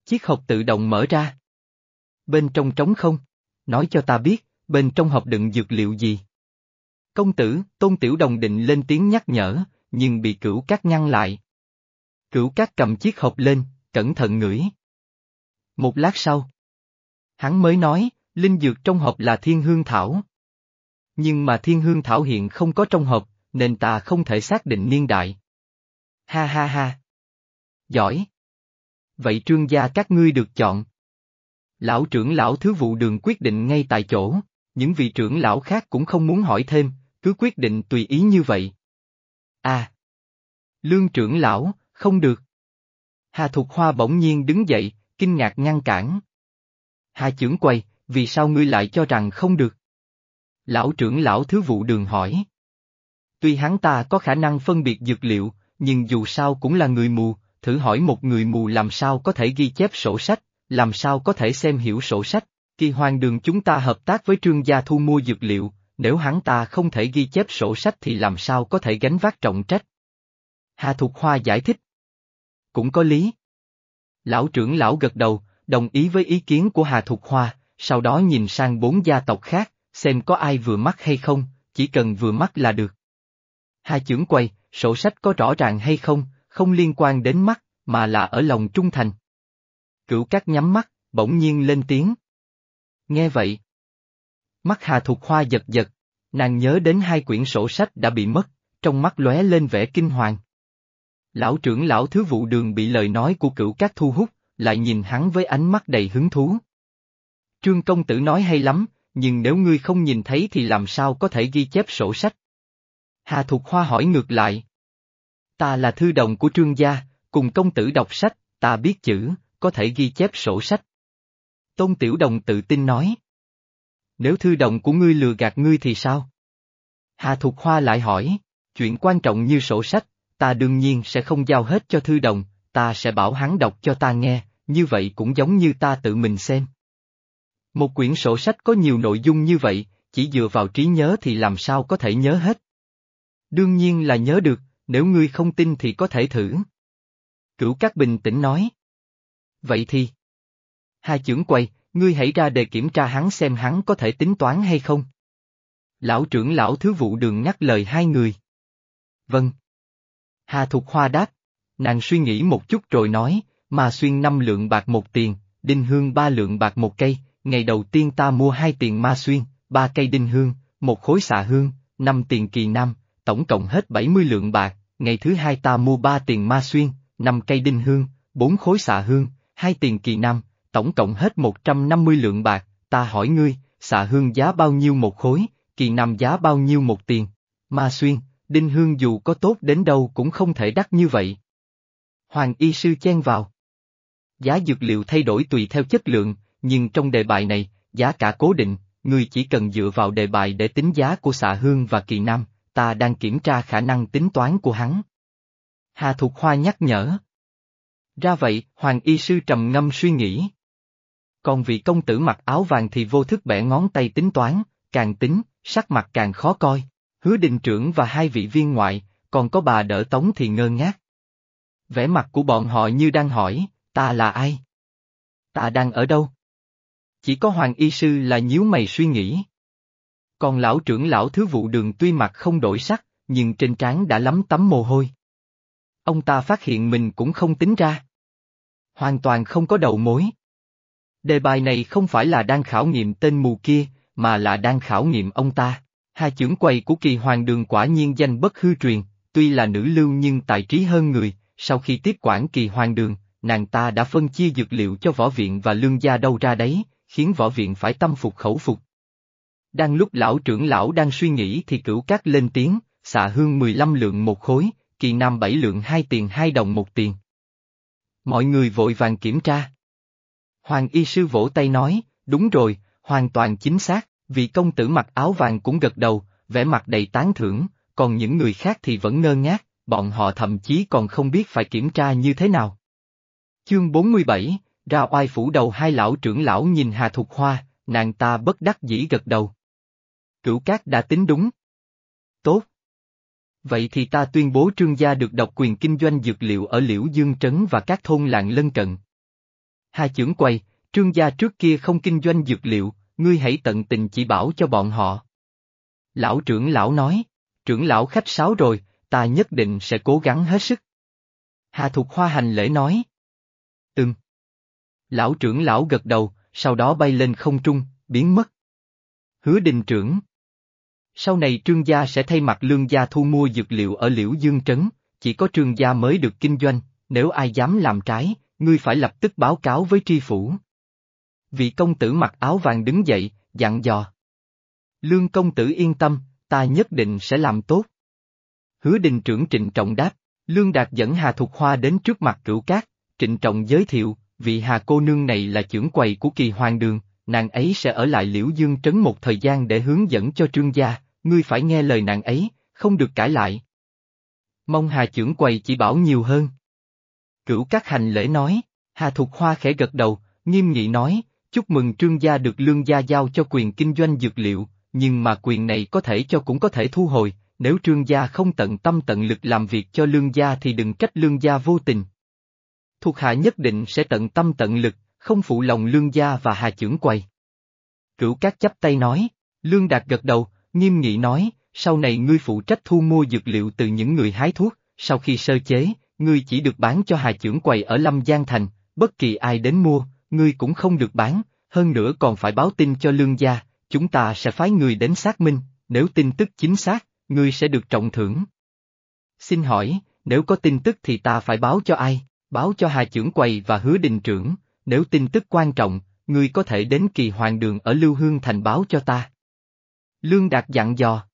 Chiếc hộp tự động mở ra. Bên trong trống không. Nói cho ta biết, bên trong hộp đựng dược liệu gì. Công tử, tôn tiểu đồng định lên tiếng nhắc nhở, nhưng bị cửu cát ngăn lại. Cửu cát cầm chiếc hộp lên, cẩn thận ngửi. Một lát sau. Hắn mới nói, linh dược trong hộp là thiên hương thảo. Nhưng mà thiên hương thảo hiện không có trong hộp, nên ta không thể xác định niên đại. Ha ha ha. Giỏi. Vậy trương gia các ngươi được chọn. Lão trưởng lão thứ vụ đường quyết định ngay tại chỗ, những vị trưởng lão khác cũng không muốn hỏi thêm, cứ quyết định tùy ý như vậy. À. Lương trưởng lão, không được. Hà Thục Hoa bỗng nhiên đứng dậy, kinh ngạc ngăn cản. Hà trưởng quay, vì sao ngươi lại cho rằng không được? Lão trưởng lão thứ vụ đường hỏi. Tuy hắn ta có khả năng phân biệt dược liệu, nhưng dù sao cũng là người mù, thử hỏi một người mù làm sao có thể ghi chép sổ sách, làm sao có thể xem hiểu sổ sách. Kỳ hoàng đường chúng ta hợp tác với trương gia thu mua dược liệu, nếu hắn ta không thể ghi chép sổ sách thì làm sao có thể gánh vác trọng trách. Hà Thục Hoa giải thích. Cũng có lý. Lão trưởng lão gật đầu, đồng ý với ý kiến của Hà Thục Hoa, sau đó nhìn sang bốn gia tộc khác, xem có ai vừa mắt hay không, chỉ cần vừa mắt là được. Hà trưởng quay, sổ sách có rõ ràng hay không, không liên quan đến mắt, mà là ở lòng trung thành. Cửu cát nhắm mắt, bỗng nhiên lên tiếng. Nghe vậy. Mắt Hà Thục Hoa giật giật, nàng nhớ đến hai quyển sổ sách đã bị mất, trong mắt lóe lên vẻ kinh hoàng. Lão trưởng lão thứ vụ đường bị lời nói của cửu cát thu hút, lại nhìn hắn với ánh mắt đầy hứng thú. Trương công tử nói hay lắm, nhưng nếu ngươi không nhìn thấy thì làm sao có thể ghi chép sổ sách? Hà Thục Hoa hỏi ngược lại. Ta là thư đồng của trương gia, cùng công tử đọc sách, ta biết chữ, có thể ghi chép sổ sách. Tôn Tiểu Đồng tự tin nói. Nếu thư đồng của ngươi lừa gạt ngươi thì sao? Hà Thục Hoa lại hỏi, chuyện quan trọng như sổ sách, ta đương nhiên sẽ không giao hết cho thư đồng, ta sẽ bảo hắn đọc cho ta nghe, như vậy cũng giống như ta tự mình xem. Một quyển sổ sách có nhiều nội dung như vậy, chỉ dựa vào trí nhớ thì làm sao có thể nhớ hết. Đương nhiên là nhớ được, nếu ngươi không tin thì có thể thử. Cửu Cát bình tĩnh nói. Vậy thì. Hai trưởng quay, ngươi hãy ra đề kiểm tra hắn xem hắn có thể tính toán hay không. Lão trưởng lão thứ vụ đường nhắc lời hai người. Vâng. Hà Thục Hoa đáp. Nàng suy nghĩ một chút rồi nói, mà xuyên năm lượng bạc một tiền, đinh hương ba lượng bạc một cây, ngày đầu tiên ta mua hai tiền ma xuyên, ba cây đinh hương, một khối xạ hương, năm tiền kỳ nam, tổng cộng hết 70 lượng bạc, ngày thứ hai ta mua ba tiền ma xuyên, năm cây đinh hương, bốn khối xạ hương, hai tiền kỳ nam, tổng cộng hết 150 lượng bạc, ta hỏi ngươi, xạ hương giá bao nhiêu một khối, kỳ nam giá bao nhiêu một tiền, ma xuyên, đinh hương dù có tốt đến đâu cũng không thể đắt như vậy. Hoàng y sư chen vào. Giá dược liệu thay đổi tùy theo chất lượng, nhưng trong đề bài này, giá cả cố định, ngươi chỉ cần dựa vào đề bài để tính giá của xạ hương và kỳ nam, ta đang kiểm tra khả năng tính toán của hắn. Hà Thục Hoa nhắc nhở. Ra vậy, Hoàng Y Sư trầm ngâm suy nghĩ. Còn vị công tử mặc áo vàng thì vô thức bẻ ngón tay tính toán, càng tính, sắc mặt càng khó coi. Hứa đình trưởng và hai vị viên ngoại, còn có bà đỡ tống thì ngơ ngác. Vẻ mặt của bọn họ như đang hỏi, ta là ai? Ta đang ở đâu? Chỉ có Hoàng Y Sư là nhíu mày suy nghĩ. Còn lão trưởng lão thứ vụ đường tuy mặt không đổi sắc, nhưng trên trán đã lắm tấm mồ hôi. Ông ta phát hiện mình cũng không tính ra. Hoàn toàn không có đầu mối. Đề bài này không phải là đang khảo nghiệm tên mù kia, mà là đang khảo nghiệm ông ta. Hai trưởng quầy của kỳ hoàng đường quả nhiên danh bất hư truyền, tuy là nữ lưu nhưng tài trí hơn người, sau khi tiếp quản kỳ hoàng đường, nàng ta đã phân chia dược liệu cho võ viện và lương gia đâu ra đấy, khiến võ viện phải tâm phục khẩu phục. Đang lúc lão trưởng lão đang suy nghĩ thì cửu cát lên tiếng, xạ hương 15 lượng một khối, kỳ nam 7 lượng hai tiền hai đồng một tiền. Mọi người vội vàng kiểm tra. Hoàng y sư vỗ tay nói, đúng rồi, hoàn toàn chính xác, vị công tử mặc áo vàng cũng gật đầu, vẻ mặt đầy tán thưởng, còn những người khác thì vẫn ngơ ngác, bọn họ thậm chí còn không biết phải kiểm tra như thế nào. Chương 47, ra oai phủ đầu hai lão trưởng lão nhìn Hà Thục Hoa, nàng ta bất đắc dĩ gật đầu. Cửu Cát đã tính đúng. Tốt. Vậy thì ta tuyên bố trương gia được độc quyền kinh doanh dược liệu ở Liễu Dương Trấn và các thôn làng lân cận. Hà trưởng quầy, trương gia trước kia không kinh doanh dược liệu, ngươi hãy tận tình chỉ bảo cho bọn họ. Lão trưởng lão nói, trưởng lão khách sáo rồi, ta nhất định sẽ cố gắng hết sức. Hà Thục Hoa hành lễ nói. Ừm. Lão trưởng lão gật đầu, sau đó bay lên không trung, biến mất. Hứa đình trưởng. Sau này trương gia sẽ thay mặt lương gia thu mua dược liệu ở Liễu Dương Trấn, chỉ có trương gia mới được kinh doanh, nếu ai dám làm trái, ngươi phải lập tức báo cáo với tri phủ. Vị công tử mặc áo vàng đứng dậy, dặn dò. Lương công tử yên tâm, ta nhất định sẽ làm tốt. Hứa đình trưởng trịnh trọng đáp, Lương Đạt dẫn Hà Thục Hoa đến trước mặt cửu cát, trịnh trọng giới thiệu, vị Hà cô nương này là trưởng quầy của kỳ hoàng đường, nàng ấy sẽ ở lại Liễu Dương Trấn một thời gian để hướng dẫn cho trương gia, ngươi phải nghe lời nàng ấy, không được cãi lại. Mong Hà trưởng quầy chỉ bảo nhiều hơn. Cửu các hành lễ nói, Hà Thục Hoa khẽ gật đầu, nghiêm nghị nói, chúc mừng trương gia được lương gia giao cho quyền kinh doanh dược liệu, nhưng mà quyền này có thể cho cũng có thể thu hồi, nếu trương gia không tận tâm tận lực làm việc cho lương gia thì đừng trách lương gia vô tình. Thuộc hạ nhất định sẽ tận tâm tận lực, không phụ lòng lương gia và hà trưởng quầy. Cửu các chấp tay nói, lương đạt gật đầu, nghiêm nghị nói, sau này ngươi phụ trách thu mua dược liệu từ những người hái thuốc, sau khi sơ chế, ngươi chỉ được bán cho hà trưởng quầy ở Lâm Giang Thành, bất kỳ ai đến mua, ngươi cũng không được bán, hơn nữa còn phải báo tin cho lương gia, chúng ta sẽ phái người đến xác minh, nếu tin tức chính xác, ngươi sẽ được trọng thưởng. Xin hỏi, nếu có tin tức thì ta phải báo cho ai? Báo cho Hà trưởng quầy và hứa đình trưởng, nếu tin tức quan trọng, ngươi có thể đến kỳ hoàng đường ở Lưu Hương Thành báo cho ta. Lương Đạt dặn dò.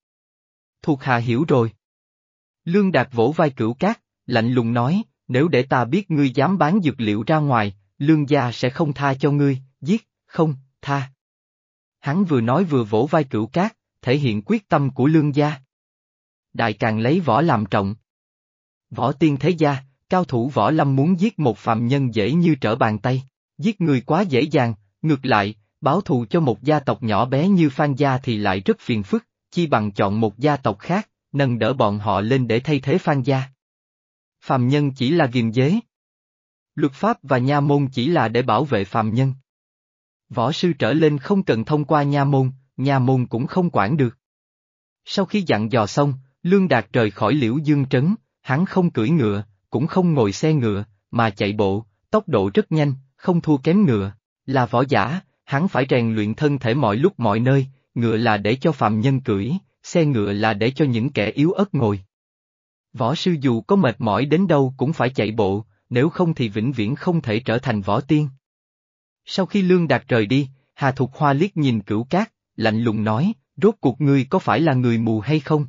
Thuộc Hà hiểu rồi. Lương Đạt vỗ vai cửu cát, lạnh lùng nói, nếu để ta biết ngươi dám bán dược liệu ra ngoài, lương gia sẽ không tha cho ngươi, giết, không, tha. Hắn vừa nói vừa vỗ vai cửu cát, thể hiện quyết tâm của lương gia. Đại càng lấy võ làm trọng. Võ tiên thế gia, cao thủ võ lâm muốn giết một phạm nhân dễ như trở bàn tay, giết người quá dễ dàng, ngược lại, báo thù cho một gia tộc nhỏ bé như Phan Gia thì lại rất phiền phức, chi bằng chọn một gia tộc khác, nâng đỡ bọn họ lên để thay thế Phan Gia. Phạm nhân chỉ là kiềm giới. Luật pháp và nha môn chỉ là để bảo vệ phạm nhân. Võ sư trở lên không cần thông qua nha môn, nha môn cũng không quản được. Sau khi dặn dò xong, Lương Đạt rời khỏi liễu dương trấn, hắn không cưỡi ngựa, cũng không ngồi xe ngựa, mà chạy bộ, tốc độ rất nhanh, không thua kém ngựa. Là võ giả, hắn phải rèn luyện thân thể mọi lúc mọi nơi, ngựa là để cho phạm nhân cưỡi, xe ngựa là để cho những kẻ yếu ớt ngồi. Võ sư dù có mệt mỏi đến đâu cũng phải chạy bộ, nếu không thì vĩnh viễn không thể trở thành võ tiên. Sau khi Lương Đạt rời đi, Hà Thục Hoa liếc nhìn cửu cát, lạnh lùng nói, rốt cuộc ngươi có phải là người mù hay không?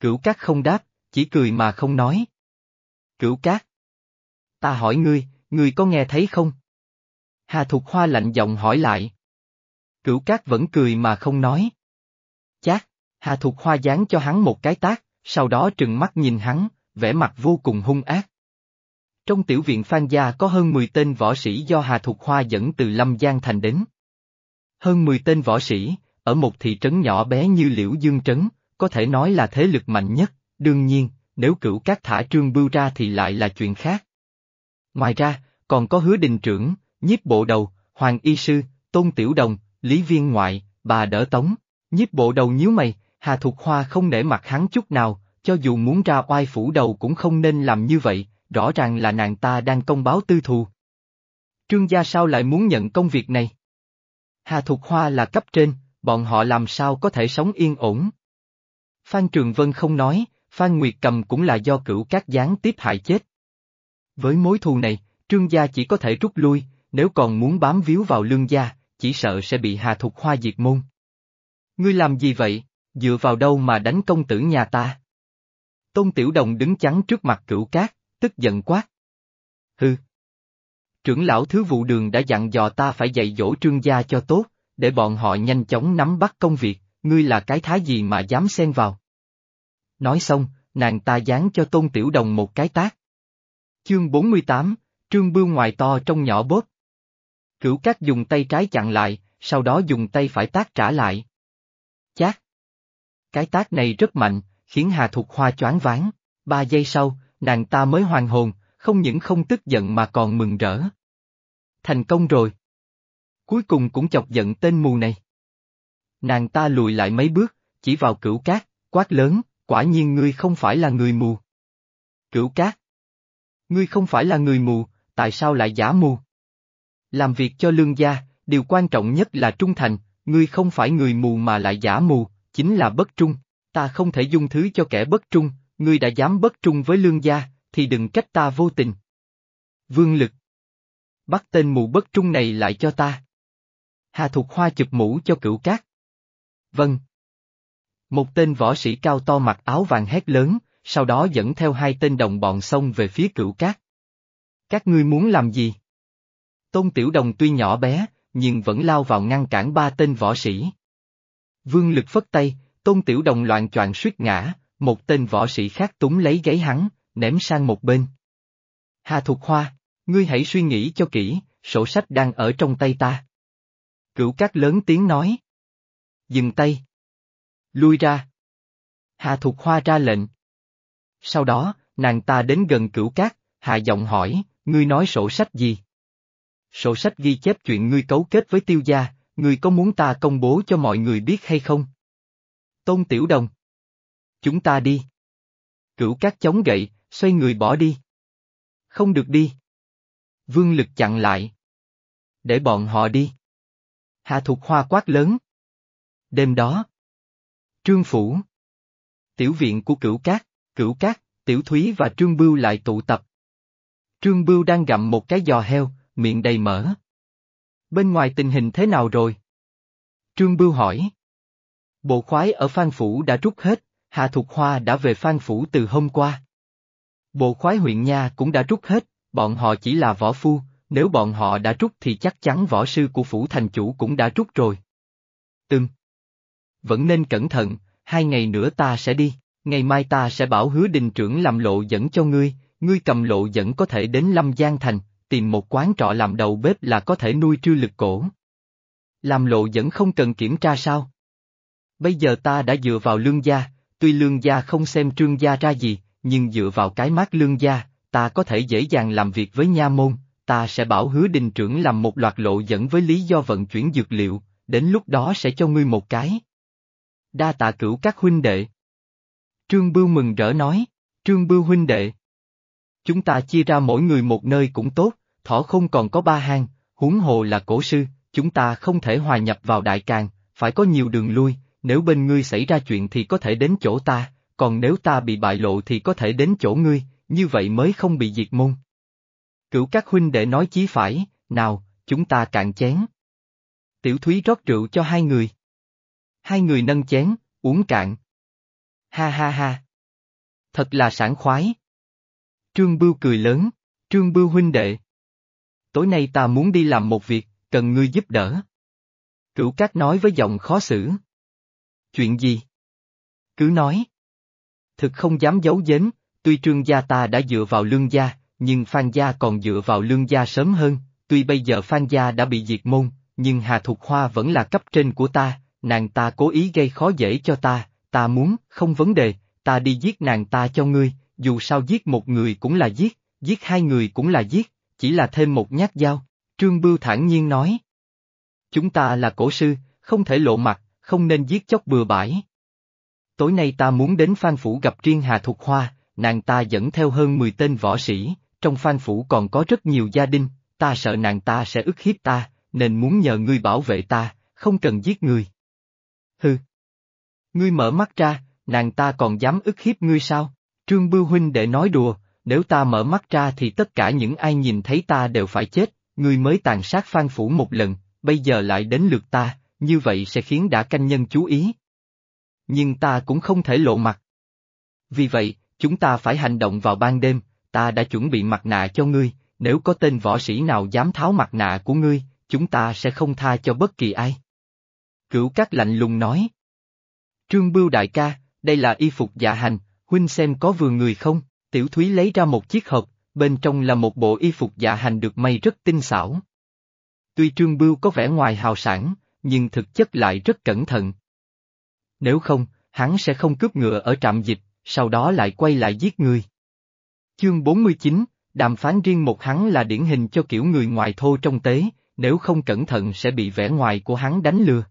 Cửu cát không đáp, chỉ cười mà không nói. Cửu cát. Ta hỏi ngươi, ngươi có nghe thấy không? Hà Thục Hoa lạnh giọng hỏi lại. Cửu cát vẫn cười mà không nói. Chát, Hà Thục Hoa dán cho hắn một cái tác, sau đó trừng mắt nhìn hắn, vẻ mặt vô cùng hung ác. Trong tiểu viện Phan Gia có hơn 10 tên võ sĩ do Hà Thục Hoa dẫn từ Lâm Giang Thành đến. Hơn 10 tên võ sĩ, ở một thị trấn nhỏ bé như Liễu Dương Trấn, có thể nói là thế lực mạnh nhất, đương nhiên, nếu cửu các thả trương bưu ra thì lại là chuyện khác. Ngoài ra, còn có hứa đình trưởng, nhiếp bộ đầu, hoàng y sư, tôn tiểu đồng, lý viên ngoại, bà đỡ tống, nhiếp bộ đầu nhíu mày, Hà Thục Hoa không để mặt hắn chút nào, cho dù muốn ra oai phủ đầu cũng không nên làm như vậy, rõ ràng là nàng ta đang công báo tư thù. Trương gia sao lại muốn nhận công việc này? Hà Thục Hoa là cấp trên, bọn họ làm sao có thể sống yên ổn? Phan Trường Vân không nói, Phan Nguyệt Cầm cũng là do cửu các gián tiếp hại chết. Với mối thù này, trương gia chỉ có thể rút lui, nếu còn muốn bám víu vào lương gia, chỉ sợ sẽ bị Hà Thục Hoa diệt môn. Ngươi làm gì vậy, dựa vào đâu mà đánh công tử nhà ta? Tôn Tiểu Đồng đứng chắn trước mặt cửu cát, tức giận quát. Hừ. Trưởng lão thứ vụ đường đã dặn dò ta phải dạy dỗ trương gia cho tốt, để bọn họ nhanh chóng nắm bắt công việc, ngươi là cái thái gì mà dám xen vào. Nói xong, nàng ta dán cho Tôn Tiểu Đồng một cái tác. Chương 48, Trương Bưu ngoài to trong nhỏ bóp. Cửu Cát dùng tay trái chặn lại, sau đó dùng tay phải tác trả lại. Chát. Cái tác này rất mạnh, khiến Hà Thục Hoa choáng váng. Ba giây sau, nàng ta mới hoàn hồn, không những không tức giận mà còn mừng rỡ. Thành công rồi. Cuối cùng cũng chọc giận tên mù này. Nàng ta lùi lại mấy bước, chỉ vào cửu cát, quát lớn, quả nhiên ngươi không phải là người mù. Cửu cát. Ngươi không phải là người mù, tại sao lại giả mù? Làm việc cho lương gia, điều quan trọng nhất là trung thành, ngươi không phải người mù mà lại giả mù, chính là bất trung, ta không thể dung thứ cho kẻ bất trung, ngươi đã dám bất trung với lương gia, thì đừng trách ta vô tình. Vương lực. Bắt tên mù bất trung này lại cho ta. Hà Thục Hoa chụp mũ cho cửu cát. Vâng. Một tên võ sĩ cao to mặc áo vàng hét lớn, sau đó dẫn theo hai tên đồng bọn xông về phía cửu cát. Các ngươi muốn làm gì? Tôn Tiểu Đồng tuy nhỏ bé, nhưng vẫn lao vào ngăn cản ba tên võ sĩ. Vương lực phất tay, Tôn Tiểu Đồng loạn choạng suýt ngã, một tên võ sĩ khác túng lấy gáy hắn, ném sang một bên. Hà Thục Hoa, ngươi hãy suy nghĩ cho kỹ, sổ sách đang ở trong tay ta. Cửu Cát lớn tiếng nói. Dừng tay. Lui ra. Hà Thục Hoa ra lệnh. Sau đó, nàng ta đến gần Cửu Cát, hạ giọng hỏi, ngươi nói sổ sách gì? Sổ sách ghi chép chuyện ngươi cấu kết với tiêu gia, người có muốn ta công bố cho mọi người biết hay không? Tôn Tiểu Đồng. Chúng ta đi. Cửu Cát chống gậy, xoay người bỏ đi. Không được đi. Vương lực chặn lại. Để bọn họ đi. Hạ Thục Hoa quát lớn. Đêm đó. Trương Phủ. Tiểu viện của Cửu Cát, Cửu Cát, Tiểu Thúy và Trương Bưu lại tụ tập. Trương Bưu đang gặm một cái giò heo, miệng đầy mỡ. Bên ngoài tình hình thế nào rồi? Trương Bưu hỏi. Bộ khoái ở Phan Phủ đã rút hết, Hạ Thục Hoa đã về Phan Phủ từ hôm qua. Bộ khoái huyện Nha cũng đã rút hết, bọn họ chỉ là võ phu, nếu bọn họ đã rút thì chắc chắn võ sư của Phủ Thành Chủ cũng đã rút rồi. Từng. Vẫn nên cẩn thận, hai ngày nữa ta sẽ đi, ngày mai ta sẽ bảo hứa đình trưởng làm lộ dẫn cho ngươi, ngươi cầm lộ dẫn có thể đến Lâm Giang Thành, tìm một quán trọ làm đầu bếp là có thể nuôi trư lực cổ. Làm lộ vẫn không cần kiểm tra sao? Bây giờ ta đã dựa vào lương gia, tuy lương gia không xem trương gia ra gì, nhưng dựa vào cái mát lương gia, ta có thể dễ dàng làm việc với nha môn, ta sẽ bảo hứa đình trưởng làm một loạt lộ dẫn với lý do vận chuyển dược liệu, đến lúc đó sẽ cho ngươi một cái. Đa tạ cửu các huynh đệ. Trương Bưu mừng rỡ nói, Trương Bưu huynh đệ. Chúng ta chia ra mỗi người một nơi cũng tốt, thỏ không còn có ba hang, huống hồ là cổ sư, chúng ta không thể hòa nhập vào đại càng, phải có nhiều đường lui, nếu bên ngươi xảy ra chuyện thì có thể đến chỗ ta, còn nếu ta bị bại lộ thì có thể đến chỗ ngươi, như vậy mới không bị diệt môn. Cửu các huynh để nói chí phải, nào, chúng ta cạn chén. Tiểu Thúy rót rượu cho hai người. Hai người nâng chén, uống cạn. Ha ha ha. Thật là sảng khoái. Trương Bưu cười lớn, Trương Bưu huynh đệ. Tối nay ta muốn đi làm một việc, cần ngươi giúp đỡ. Cửu Cát nói với giọng khó xử. Chuyện gì? Cứ nói. Thực không dám giấu giếm, tuy trương gia ta đã dựa vào lương gia, nhưng Phan gia còn dựa vào lương gia sớm hơn, tuy bây giờ Phan gia đã bị diệt môn, nhưng Hà Thục Hoa vẫn là cấp trên của ta, nàng ta cố ý gây khó dễ cho ta, ta muốn, không vấn đề, ta đi giết nàng ta cho ngươi, dù sao giết một người cũng là giết, giết hai người cũng là giết, chỉ là thêm một nhát dao, Trương Bưu thản nhiên nói. Chúng ta là cổ sư, không thể lộ mặt, không nên giết chóc bừa bãi. Tối nay ta muốn đến Phan Phủ gặp riêng Hà Thục Hoa, nàng ta dẫn theo hơn 10 tên võ sĩ, trong Phan Phủ còn có rất nhiều gia đình, ta sợ nàng ta sẽ ức hiếp ta, nên muốn nhờ ngươi bảo vệ ta, không cần giết người. Hừ. Ngươi mở mắt ra, nàng ta còn dám ức hiếp ngươi sao? Trương Bưu Huynh để nói đùa, nếu ta mở mắt ra thì tất cả những ai nhìn thấy ta đều phải chết, ngươi mới tàn sát Phan Phủ một lần, bây giờ lại đến lượt ta, như vậy sẽ khiến đã canh nhân chú ý. Nhưng ta cũng không thể lộ mặt. Vì vậy, chúng ta phải hành động vào ban đêm, ta đã chuẩn bị mặt nạ cho ngươi, nếu có tên võ sĩ nào dám tháo mặt nạ của ngươi, chúng ta sẽ không tha cho bất kỳ ai. Cửu Cát lạnh lùng nói. Trương Bưu đại ca, đây là y phục dạ hành, huynh xem có vừa người không? Tiểu Thúy lấy ra một chiếc hộp, bên trong là một bộ y phục dạ hành được may rất tinh xảo. Tuy Trương Bưu có vẻ ngoài hào sản, nhưng thực chất lại rất cẩn thận. Nếu không, hắn sẽ không cướp ngựa ở trạm dịch, sau đó lại quay lại giết người. Chương 49, đàm phán riêng một hắn là điển hình cho kiểu người ngoài thô trong tế, nếu không cẩn thận sẽ bị vẻ ngoài của hắn đánh lừa.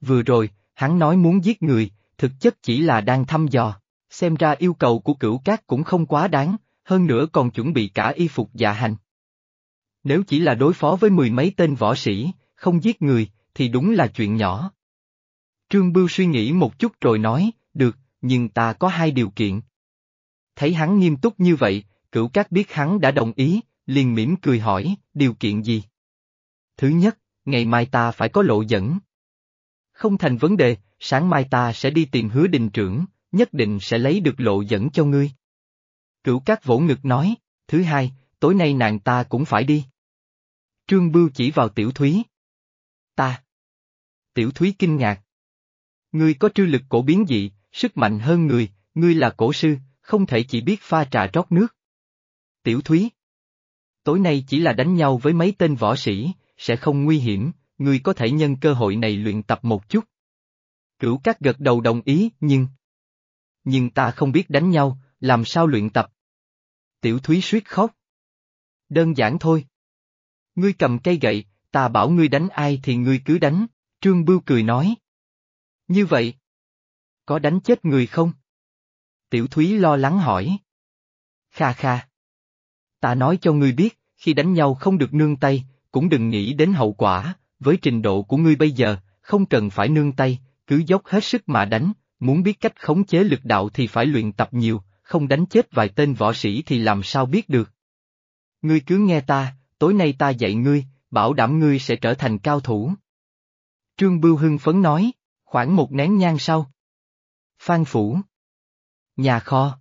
Vừa rồi, hắn nói muốn giết người, thực chất chỉ là đang thăm dò, xem ra yêu cầu của cửu cát cũng không quá đáng, hơn nữa còn chuẩn bị cả y phục dạ hành. Nếu chỉ là đối phó với mười mấy tên võ sĩ, không giết người, thì đúng là chuyện nhỏ. Trương Bưu suy nghĩ một chút rồi nói, được, nhưng ta có hai điều kiện. Thấy hắn nghiêm túc như vậy, cửu cát biết hắn đã đồng ý, liền mỉm cười hỏi, điều kiện gì? Thứ nhất, ngày mai ta phải có lộ dẫn. Không thành vấn đề, sáng mai ta sẽ đi tìm hứa đình trưởng, nhất định sẽ lấy được lộ dẫn cho ngươi. Cửu cát vỗ ngực nói, thứ hai, tối nay nàng ta cũng phải đi. Trương Bưu chỉ vào tiểu thúy. Ta. Tiểu thúy kinh ngạc. Ngươi có trư lực cổ biến dị, sức mạnh hơn người, ngươi là cổ sư, không thể chỉ biết pha trà trót nước. Tiểu thúy. Tối nay chỉ là đánh nhau với mấy tên võ sĩ, sẽ không nguy hiểm, ngươi có thể nhân cơ hội này luyện tập một chút. Cửu Cát gật đầu đồng ý, nhưng... Nhưng ta không biết đánh nhau, làm sao luyện tập? Tiểu Thúy suýt khóc. Đơn giản thôi. Ngươi cầm cây gậy, ta bảo ngươi đánh ai thì ngươi cứ đánh, Trương Bưu cười nói. Như vậy. Có đánh chết người không? Tiểu Thúy lo lắng hỏi. Kha kha. Ta nói cho ngươi biết, khi đánh nhau không được nương tay, cũng đừng nghĩ đến hậu quả, với trình độ của ngươi bây giờ, không cần phải nương tay, cứ dốc hết sức mà đánh, muốn biết cách khống chế lực đạo thì phải luyện tập nhiều, không đánh chết vài tên võ sĩ thì làm sao biết được. Ngươi cứ nghe ta, tối nay ta dạy ngươi, bảo đảm ngươi sẽ trở thành cao thủ. Trương Bưu hưng phấn nói, khoảng một nén nhang sau. Phan Phủ Nhà kho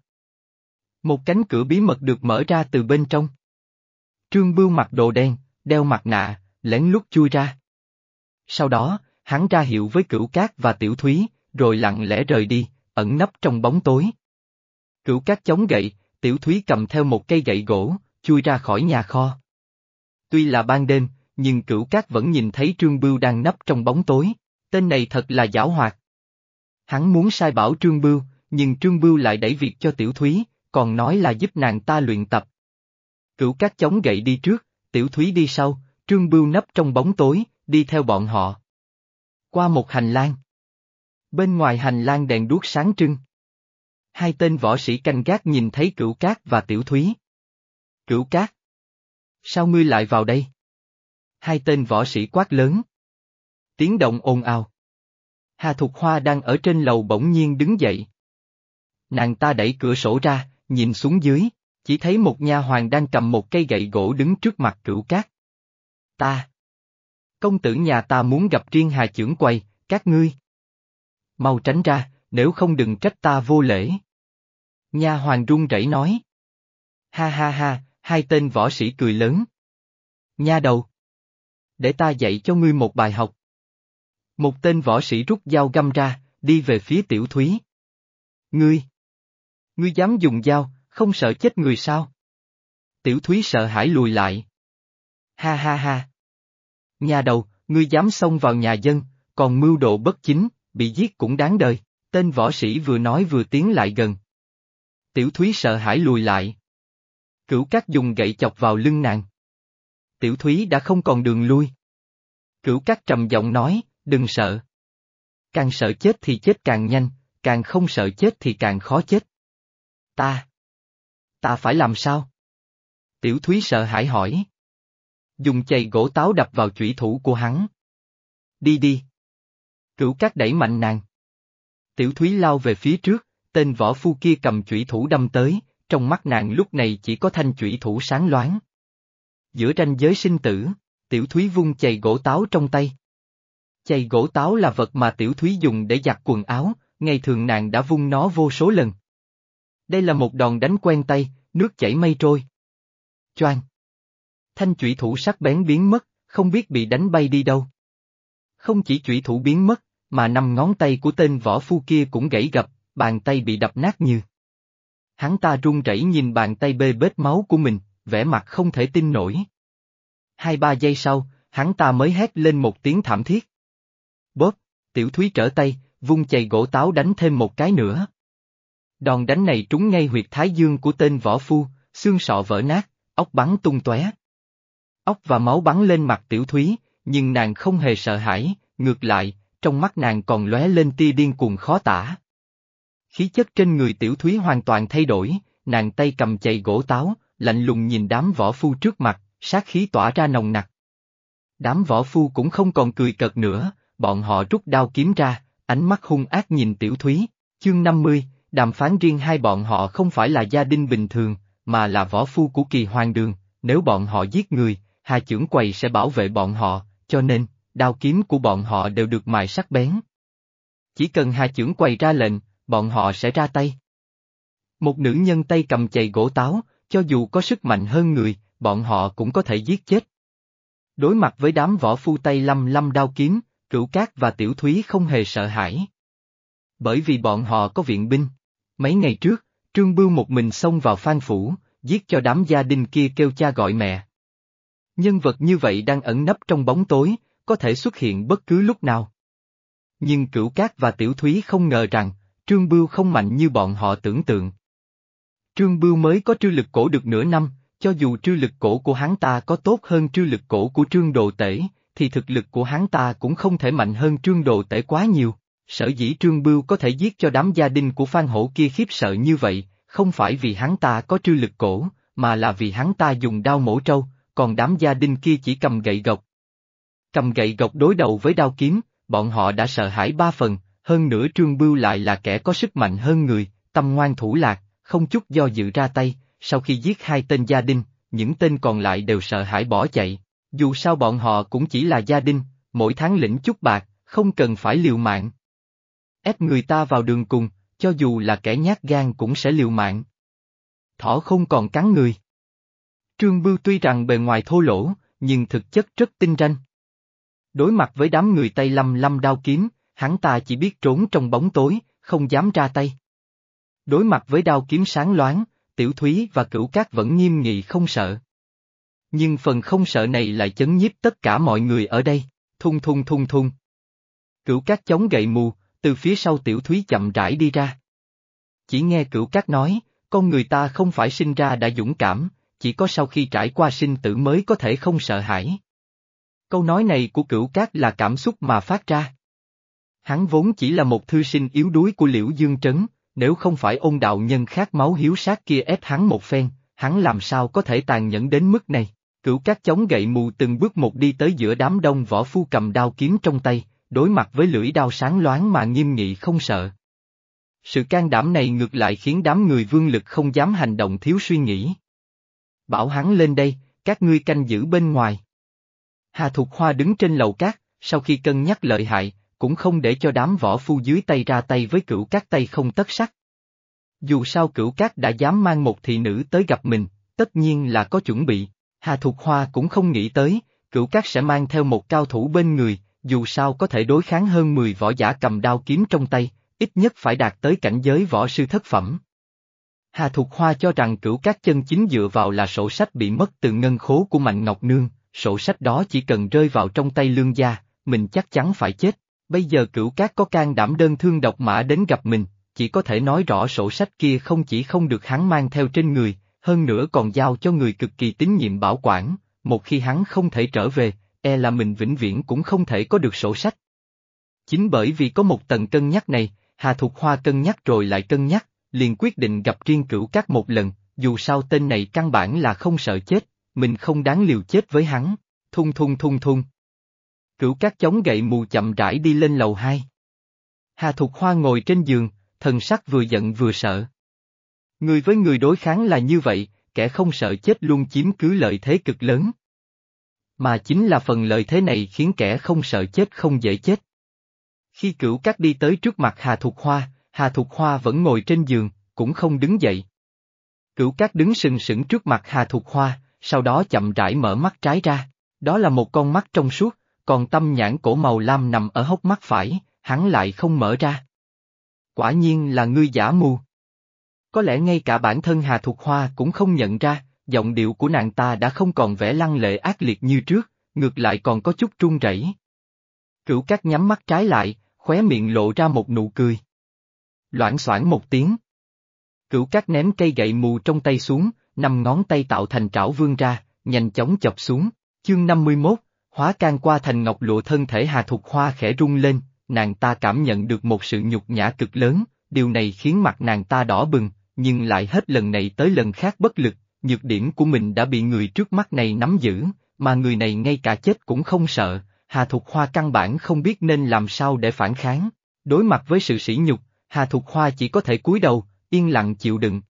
Một cánh cửa bí mật được mở ra từ bên trong. Trương Bưu mặc đồ đen, đeo mặt nạ, lén lút chui ra. Sau đó, hắn ra hiệu với cửu cát và tiểu thúy, rồi lặng lẽ rời đi, ẩn nấp trong bóng tối. Cửu cát chống gậy, tiểu thúy cầm theo một cây gậy gỗ, chui ra khỏi nhà kho. Tuy là ban đêm, nhưng cửu cát vẫn nhìn thấy Trương Bưu đang nấp trong bóng tối, tên này thật là giảo hoạt. Hắn muốn sai bảo Trương Bưu, nhưng Trương Bưu lại đẩy việc cho tiểu thúy, còn nói là giúp nàng ta luyện tập. Cửu cát chống gậy đi trước, tiểu thúy đi sau, Trương Bưu nấp trong bóng tối, đi theo bọn họ. Qua một hành lang. Bên ngoài hành lang đèn đuốc sáng trưng. Hai tên võ sĩ canh gác nhìn thấy cửu cát và tiểu thúy. Cửu cát. Sao ngươi lại vào đây? Hai tên võ sĩ quát lớn. Tiếng động ồn ào. Hà Thục Hoa đang ở trên lầu bỗng nhiên đứng dậy. Nàng ta đẩy cửa sổ ra, nhìn xuống dưới, chỉ thấy một nha hoàng đang cầm một cây gậy gỗ đứng trước mặt cửu cát. Ta. Công tử nhà ta muốn gặp riêng Hà trưởng quầy, các ngươi. Mau tránh ra, nếu không đừng trách ta vô lễ. Nha hoàng run rẩy nói. Ha ha ha, hai tên võ sĩ cười lớn. Nha đầu. Để ta dạy cho ngươi một bài học. Một tên võ sĩ rút dao găm ra, đi về phía tiểu thúy. Ngươi. Ngươi dám dùng dao, không sợ chết người sao? Tiểu thúy sợ hãi lùi lại. Ha ha ha. Nhà đầu, ngươi dám xông vào nhà dân, còn mưu độ bất chính, bị giết cũng đáng đời, tên võ sĩ vừa nói vừa tiến lại gần. Tiểu Thúy sợ hãi lùi lại. Cửu Cát dùng gậy chọc vào lưng nàng. Tiểu Thúy đã không còn đường lui. Cửu Cát trầm giọng nói, đừng sợ. Càng sợ chết thì chết càng nhanh, càng không sợ chết thì càng khó chết. Ta. Ta phải làm sao? Tiểu Thúy sợ hãi hỏi. Dùng chày gỗ táo đập vào chủy thủ của hắn. Đi đi. Cửu cát đẩy mạnh nàng. Tiểu Thúy lao về phía trước, tên võ phu kia cầm chủy thủ đâm tới, trong mắt nàng lúc này chỉ có thanh chủy thủ sáng loáng. Giữa ranh giới sinh tử, Tiểu Thúy vung chày gỗ táo trong tay. Chày gỗ táo là vật mà tiểu thúy dùng để giặt quần áo, ngày thường nàng đã vung nó vô số lần. Đây là một đòn đánh quen tay, nước chảy mây trôi. Choang. Thanh chủy thủ sắc bén biến mất, không biết bị đánh bay đi đâu. Không chỉ chủy thủ biến mất, mà năm ngón tay của tên võ phu kia cũng gãy gập, bàn tay bị đập nát như. Hắn ta run rẩy nhìn bàn tay bê bết máu của mình, vẻ mặt không thể tin nổi. Hai ba giây sau, hắn ta mới hét lên một tiếng thảm thiết. Bóp, tiểu thúy trở tay, vung chày gỗ táo đánh thêm một cái nữa. Đòn đánh này trúng ngay huyệt thái dương của tên võ phu, xương sọ vỡ nát, ốc bắn tung tóe. Ốc và máu bắn lên mặt tiểu thúy, nhưng nàng không hề sợ hãi, ngược lại, trong mắt nàng còn lóe lên tia điên cuồng khó tả. Khí chất trên người tiểu thúy hoàn toàn thay đổi, nàng tay cầm chày gỗ táo, lạnh lùng nhìn đám võ phu trước mặt, sát khí tỏa ra nồng nặc. Đám võ phu cũng không còn cười cợt nữa, bọn họ rút đao kiếm ra, ánh mắt hung ác nhìn tiểu thúy. Chương 50, đàm phán riêng hai bọn họ không phải là gia đình bình thường, mà là võ phu của kỳ hoàng đường, nếu bọn họ giết người, Hà trưởng quầy sẽ bảo vệ bọn họ, cho nên, đao kiếm của bọn họ đều được mài sắc bén. Chỉ cần Hà trưởng quầy ra lệnh, bọn họ sẽ ra tay. Một nữ nhân tay cầm chày gỗ táo, cho dù có sức mạnh hơn người, bọn họ cũng có thể giết chết. Đối mặt với đám võ phu tay lâm lâm đao kiếm, cửu cát và tiểu thúy không hề sợ hãi. Bởi vì bọn họ có viện binh. Mấy ngày trước, Trương Bưu một mình xông vào phan phủ, giết cho đám gia đình kia kêu cha gọi mẹ. Nhân vật như vậy đang ẩn nấp trong bóng tối, có thể xuất hiện bất cứ lúc nào. Nhưng cửu cát và tiểu thúy không ngờ rằng, Trương Bưu không mạnh như bọn họ tưởng tượng. Trương Bưu mới có trư lực cổ được nửa năm, cho dù trư lực cổ của hắn ta có tốt hơn trư lực cổ của Trương Đồ Tể, thì thực lực của hắn ta cũng không thể mạnh hơn Trương Đồ Tể quá nhiều. Sở dĩ Trương Bưu có thể giết cho đám gia đình của Phan Hổ kia khiếp sợ như vậy, không phải vì hắn ta có trư lực cổ, mà là vì hắn ta dùng đao mổ trâu, còn đám gia đình kia chỉ cầm gậy gộc. Cầm gậy gộc đối đầu với đao kiếm, bọn họ đã sợ hãi ba phần, hơn nữa Trương Bưu lại là kẻ có sức mạnh hơn người, tâm ngoan thủ lạc, không chút do dự ra tay, sau khi giết hai tên gia đình, những tên còn lại đều sợ hãi bỏ chạy. Dù sao bọn họ cũng chỉ là gia đình, mỗi tháng lĩnh chút bạc, không cần phải liều mạng. Ép người ta vào đường cùng, cho dù là kẻ nhát gan cũng sẽ liều mạng. Thỏ không còn cắn người. Trương Bưu tuy rằng bề ngoài thô lỗ, nhưng thực chất rất tinh ranh. Đối mặt với đám người tay lâm lâm đao kiếm, hắn ta chỉ biết trốn trong bóng tối, không dám ra tay. Đối mặt với đao kiếm sáng loáng, Tiểu Thúy và Cửu Cát vẫn nghiêm nghị không sợ. Nhưng phần không sợ này lại chấn nhiếp tất cả mọi người ở đây, thung thung thung thung. Cửu Cát chống gậy mù, từ phía sau Tiểu Thúy chậm rãi đi ra. Chỉ nghe Cửu Cát nói, con người ta không phải sinh ra đã dũng cảm, chỉ có sau khi trải qua sinh tử mới có thể không sợ hãi. Câu nói này của Cửu Cát là cảm xúc mà phát ra. Hắn vốn chỉ là một thư sinh yếu đuối của Liễu Dương Trấn, nếu không phải ôn đạo nhân khát máu hiếu sát kia ép hắn một phen, hắn làm sao có thể tàn nhẫn đến mức này. Cửu các chống gậy mù từng bước một đi tới giữa đám đông võ phu cầm đao kiếm trong tay, đối mặt với lưỡi đao sáng loáng mà nghiêm nghị không sợ. Sự can đảm này ngược lại khiến đám người vương lực không dám hành động thiếu suy nghĩ. Bảo hắn lên đây, các ngươi canh giữ bên ngoài. Hà Thục Hoa đứng trên lầu cát, sau khi cân nhắc lợi hại, cũng không để cho đám võ phu dưới tay ra tay với cửu cát tay không tất sắc. Dù sao cửu cát đã dám mang một thị nữ tới gặp mình, tất nhiên là có chuẩn bị, Hà Thục Hoa cũng không nghĩ tới, cửu cát sẽ mang theo một cao thủ bên người, dù sao có thể đối kháng hơn 10 võ giả cầm đao kiếm trong tay, ít nhất phải đạt tới cảnh giới võ sư thất phẩm. Hà Thục Hoa cho rằng cửu cát chân chính dựa vào là sổ sách bị mất từ ngân khố của Mạnh Ngọc Nương, sổ sách đó chỉ cần rơi vào trong tay lương gia, mình chắc chắn phải chết. Bây giờ cửu cát có can đảm đơn thương độc mã đến gặp mình, chỉ có thể nói rõ sổ sách kia không chỉ không được hắn mang theo trên người, hơn nữa còn giao cho người cực kỳ tín nhiệm bảo quản, một khi hắn không thể trở về, e là mình vĩnh viễn cũng không thể có được sổ sách. Chính bởi vì có một tầng cân nhắc này, Hà Thục Hoa cân nhắc rồi lại cân nhắc, liền quyết định gặp riêng cửu cát một lần, dù sao tên này căn bản là không sợ chết, mình không đáng liều chết với hắn, thung thung thung thung. Cửu các chống gậy mù chậm rãi đi lên lầu hai. Hà Thục Hoa ngồi trên giường, thần sắc vừa giận vừa sợ. Người với người đối kháng là như vậy, kẻ không sợ chết luôn chiếm cứ lợi thế cực lớn. Mà chính là phần lợi thế này khiến kẻ không sợ chết không dễ chết. Khi cửu cát đi tới trước mặt Hà Thục Hoa, Hà Thục Hoa vẫn ngồi trên giường, cũng không đứng dậy. Cửu cát đứng sừng sững trước mặt Hà Thục Hoa, sau đó chậm rãi mở mắt trái ra. Đó là một con mắt trong suốt, còn tâm nhãn cổ màu lam nằm ở hốc mắt phải, hắn lại không mở ra. Quả nhiên là ngươi giả mù. Có lẽ ngay cả bản thân Hà Thục Hoa cũng không nhận ra, giọng điệu của nàng ta đã không còn vẻ lăng lệ ác liệt như trước, ngược lại còn có chút trung rẩy. Cửu cát nhắm mắt trái lại, khóe miệng lộ ra một nụ cười. Loãng xoảng một tiếng. Cửu cát ném cây gậy mù trong tay xuống, năm ngón tay tạo thành trảo vươn ra, nhanh chóng chọc xuống. Chương 51, hóa can qua thành ngọc lụa thân thể Hà Thục Hoa khẽ rung lên, nàng ta cảm nhận được một sự nhục nhã cực lớn, điều này khiến mặt nàng ta đỏ bừng, nhưng lại hết lần này tới lần khác bất lực, nhược điểm của mình đã bị người trước mắt này nắm giữ, mà người này ngay cả chết cũng không sợ, Hà Thục Hoa căn bản không biết nên làm sao để phản kháng. Đối mặt với sự sỉ nhục, Hà Thục Hoa chỉ có thể cúi đầu, yên lặng chịu đựng.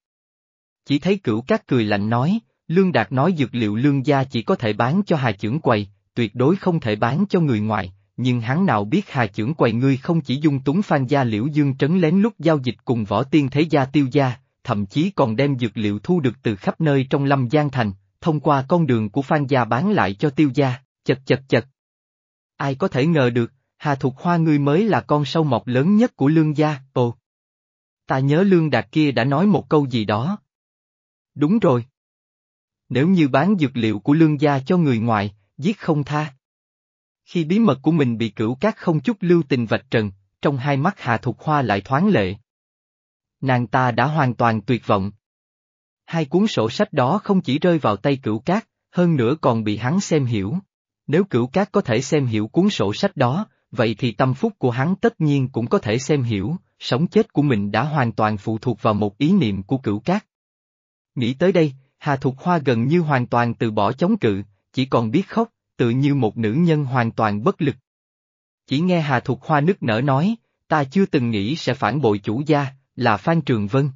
Chỉ thấy cửu các cười lạnh nói, Lương Đạt nói dược liệu lương gia chỉ có thể bán cho Hà trưởng quầy, tuyệt đối không thể bán cho người ngoài, nhưng hắn nào biết Hà trưởng quầy ngươi không chỉ dung túng phan gia liễu dương trấn lén lúc giao dịch cùng võ tiên thế gia tiêu gia, thậm chí còn đem dược liệu thu được từ khắp nơi trong lâm giang thành, thông qua con đường của phan gia bán lại cho tiêu gia, chật chật chật. Ai có thể ngờ được, Hà Thục Hoa ngươi mới là con sâu mọc lớn nhất của lương gia, ồ. Ta nhớ lương đạt kia đã nói một câu gì đó. Đúng rồi. Nếu như bán dược liệu của lương gia cho người ngoài, giết không tha. Khi bí mật của mình bị cửu cát không chút lưu tình vạch trần, trong hai mắt Hà Thục Hoa lại thoáng lệ. Nàng ta đã hoàn toàn tuyệt vọng. Hai cuốn sổ sách đó không chỉ rơi vào tay cửu cát, hơn nữa còn bị hắn xem hiểu. Nếu cửu cát có thể xem hiểu cuốn sổ sách đó, vậy thì tâm phúc của hắn tất nhiên cũng có thể xem hiểu, sống chết của mình đã hoàn toàn phụ thuộc vào một ý niệm của cửu cát. Nghĩ tới đây, Hà Thục Hoa gần như hoàn toàn từ bỏ chống cự, chỉ còn biết khóc, tự như một nữ nhân hoàn toàn bất lực. Chỉ nghe Hà Thục Hoa nức nở nói, ta chưa từng nghĩ sẽ phản bội chủ gia, là Phan Trường Vân.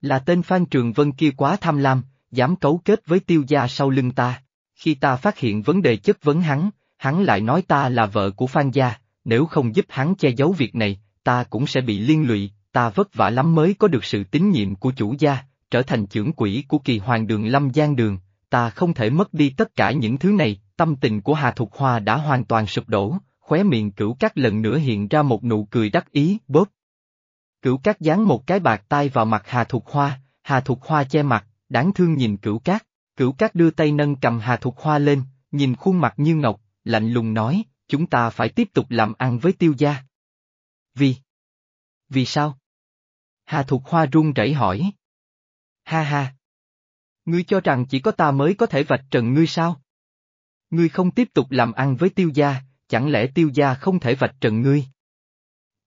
Là tên Phan Trường Vân kia quá tham lam, dám cấu kết với tiêu gia sau lưng ta. Khi ta phát hiện vấn đề chất vấn hắn, hắn lại nói ta là vợ của Phan gia, nếu không giúp hắn che giấu việc này, ta cũng sẽ bị liên lụy, ta vất vả lắm mới có được sự tín nhiệm của chủ gia, trở thành trưởng quỹ của kỳ hoàng đường Lâm Giang Đường, ta không thể mất đi tất cả những thứ này, tâm tình của Hà Thục Hoa đã hoàn toàn sụp đổ, khóe miệng cửu các lần nữa hiện ra một nụ cười đắc ý, bóp. Cửu các dán một cái bạc tay vào mặt Hà Thục Hoa, Hà Thục Hoa che mặt, đáng thương nhìn cửu cát, cửu cát đưa tay nâng cầm Hà Thục Hoa lên, nhìn khuôn mặt như ngọc, lạnh lùng nói, chúng ta phải tiếp tục làm ăn với tiêu gia. Vì? Vì sao? Hà Thục Hoa run rẩy hỏi. Ha ha! Ngươi cho rằng chỉ có ta mới có thể vạch trần ngươi sao? Ngươi không tiếp tục làm ăn với tiêu gia, chẳng lẽ tiêu gia không thể vạch trần ngươi?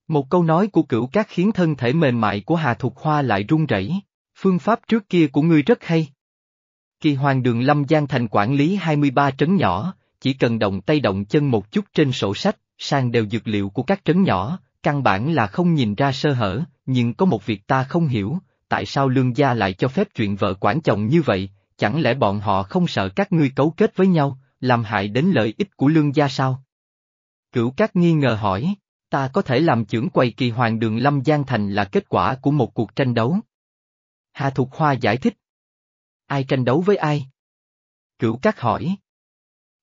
Một câu nói của cửu cát khiến thân thể mềm mại của Hà Thục Hoa lại run rẩy. phương pháp trước kia của ngươi rất hay. Kỳ hoàng đường Lâm Giang thành quản lý 23 trấn nhỏ, chỉ cần động tay động chân một chút trên sổ sách, sang đều dược liệu của các trấn nhỏ, căn bản là không nhìn ra sơ hở, nhưng có một việc ta không hiểu, tại sao lương gia lại cho phép chuyện vợ quản chồng như vậy, chẳng lẽ bọn họ không sợ các ngươi cấu kết với nhau, làm hại đến lợi ích của lương gia sao? Cửu các nghi ngờ hỏi, ta có thể làm trưởng quầy kỳ hoàng đường Lâm Giang Thành là kết quả của một cuộc tranh đấu. Hà Thục Hoa giải thích. Ai tranh đấu với ai? Cửu các hỏi.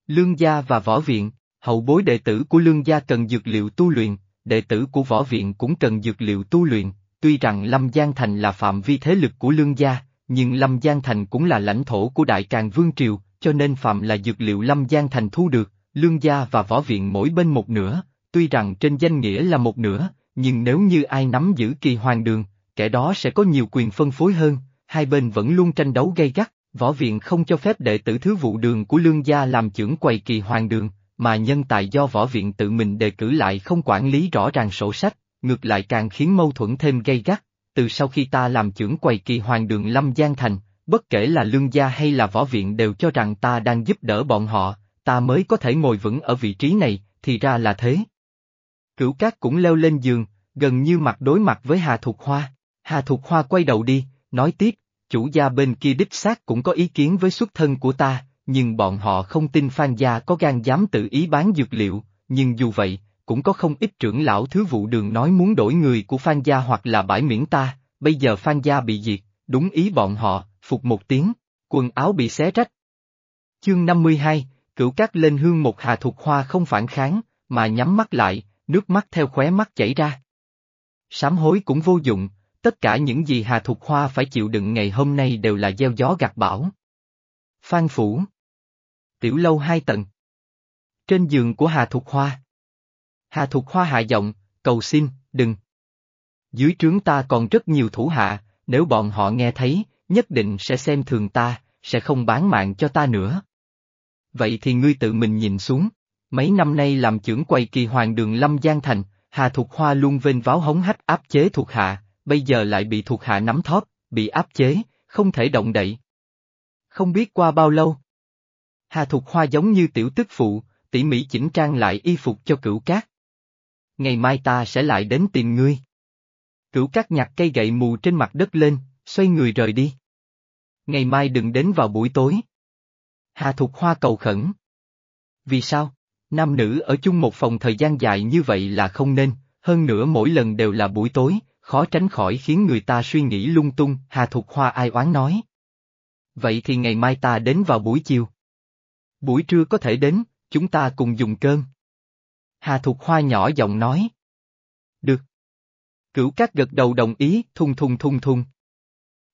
Lương gia và võ viện, hậu bối đệ tử của lương gia cần dược liệu tu luyện, đệ tử của võ viện cũng cần dược liệu tu luyện, tuy rằng Lâm Giang Thành là phạm vi thế lực của lương gia, nhưng Lâm Giang Thành cũng là lãnh thổ của Đại Càng Vương Triều, cho nên phạm là dược liệu Lâm Giang Thành thu được, lương gia và võ viện mỗi bên một nửa, tuy rằng trên danh nghĩa là một nửa, nhưng nếu như ai nắm giữ kỳ hoàng đường, kẻ đó sẽ có nhiều quyền phân phối hơn, hai bên vẫn luôn tranh đấu gay gắt, võ viện không cho phép đệ tử thứ vụ đường của lương gia làm trưởng quầy kỳ hoàng đường, mà nhân tài do võ viện tự mình đề cử lại không quản lý rõ ràng sổ sách, ngược lại càng khiến mâu thuẫn thêm gay gắt, từ sau khi ta làm trưởng quầy kỳ hoàng đường Lâm Giang Thành, bất kể là lương gia hay là võ viện đều cho rằng ta đang giúp đỡ bọn họ, ta mới có thể ngồi vững ở vị trí này, thì ra là thế. Cửu cát cũng leo lên giường, gần như mặt đối mặt với Hà Thục Hoa. Hà Thục Hoa quay đầu đi, nói tiếp, chủ gia bên kia đích xác cũng có ý kiến với xuất thân của ta, nhưng bọn họ không tin Phan Gia có gan dám tự ý bán dược liệu, nhưng dù vậy, cũng có không ít trưởng lão thứ vụ đường nói muốn đổi người của Phan Gia hoặc là bãi miễn ta, bây giờ Phan Gia bị diệt, đúng ý bọn họ, phục một tiếng, quần áo bị xé rách. Chương 52, cửu cát lên hương một hà thuộc hoa không phản kháng, mà nhắm mắt lại, nước mắt theo khóe mắt chảy ra. Sám hối cũng vô dụng, tất cả những gì Hà thuộc Hoa phải chịu đựng ngày hôm nay đều là gieo gió gặt bão. Phan Phủ Tiểu lâu hai tầng Trên giường của Hà Thục Hoa Hà Thục Hoa hạ giọng, cầu xin, đừng. Dưới trướng ta còn rất nhiều thủ hạ, nếu bọn họ nghe thấy, nhất định sẽ xem thường ta, sẽ không bán mạng cho ta nữa. Vậy thì ngươi tự mình nhìn xuống, mấy năm nay làm trưởng quầy kỳ hoàng đường Lâm Giang Thành, Hà Thục Hoa luôn vênh váo hống hách áp chế thuộc hạ, bây giờ lại bị thuộc hạ nắm thóp, bị áp chế, không thể động đậy. Không biết qua bao lâu. Hà Thục Hoa giống như tiểu tức phụ, tỉ mỉ chỉnh trang lại y phục cho cửu cát. Ngày mai ta sẽ lại đến tìm ngươi. Cửu cát nhặt cây gậy mù trên mặt đất lên, xoay người rời đi. Ngày mai đừng đến vào buổi tối. Hà Thục Hoa cầu khẩn. Vì sao? Nam nữ ở chung một phòng thời gian dài như vậy là không nên, hơn nữa mỗi lần đều là buổi tối, khó tránh khỏi khiến người ta suy nghĩ lung tung, Hà Thục Hoa ai oán nói. Vậy thì ngày mai ta đến vào buổi chiều. Buổi trưa có thể đến, chúng ta cùng dùng cơm. Hà Thục Hoa nhỏ giọng nói. Được. Cửu Cát gật đầu đồng ý, thung thung thung thung.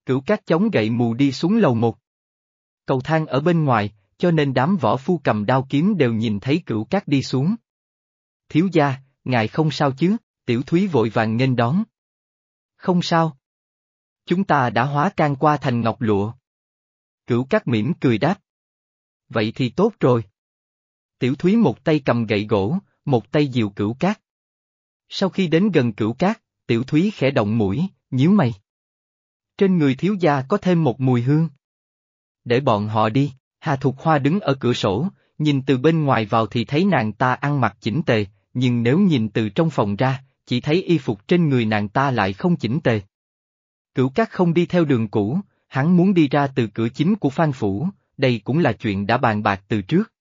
Cửu Cát chống gậy mù đi xuống lầu một. Cầu thang ở bên ngoài, cho nên đám võ phu cầm đao kiếm đều nhìn thấy Cửu Cát đi xuống. Thiếu gia, ngài không sao chứ, tiểu thúy vội vàng nghênh đón. Không sao. Chúng ta đã hóa can qua thành ngọc lụa. Cửu Cát mỉm cười đáp. Vậy thì tốt rồi. Tiểu Thúy một tay cầm gậy gỗ, một tay diều Cửu Cát. Sau khi đến gần Cửu Cát, Tiểu Thúy khẽ động mũi, nhíu mày. Trên người thiếu gia có thêm một mùi hương. Để bọn họ đi, Hà Thục Hoa đứng ở cửa sổ, nhìn từ bên ngoài vào thì thấy nàng ta ăn mặc chỉnh tề, nhưng nếu nhìn từ trong phòng ra, chỉ thấy y phục trên người nàng ta lại không chỉnh tề. Cửu Cát không đi theo đường cũ, hắn muốn đi ra từ cửa chính của Phan Phủ, đây cũng là chuyện đã bàn bạc từ trước.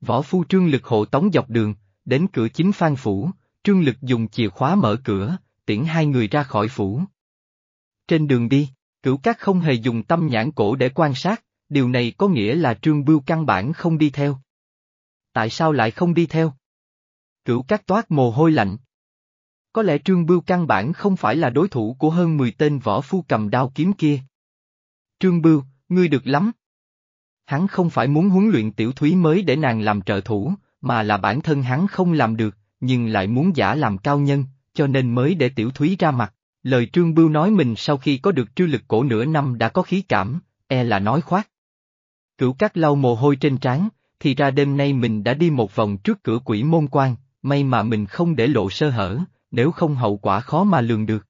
Võ phu trương lực hộ tống dọc đường, đến cửa chính Phan Phủ, trương lực dùng chìa khóa mở cửa, tiễn hai người ra khỏi phủ. Trên đường đi, cửu cát không hề dùng tâm nhãn cổ để quan sát, điều này có nghĩa là trương bưu căn bản không đi theo. Tại sao lại không đi theo? Cửu cát toát mồ hôi lạnh. Có lẽ Trương Bưu căn bản không phải là đối thủ của hơn 10 tên võ phu cầm đao kiếm kia. Trương Bưu, ngươi được lắm. Hắn không phải muốn huấn luyện tiểu thúy mới để nàng làm trợ thủ, mà là bản thân hắn không làm được, nhưng lại muốn giả làm cao nhân, cho nên mới để tiểu thúy ra mặt. Lời Trương Bưu nói mình sau khi có được trư lực cổ nửa năm đã có khí cảm, e là nói khoác. Cửu cắt lau mồ hôi trên trán, thì ra đêm nay mình đã đi một vòng trước cửa quỷ môn quan, may mà mình không để lộ sơ hở, nếu không hậu quả khó mà lường được.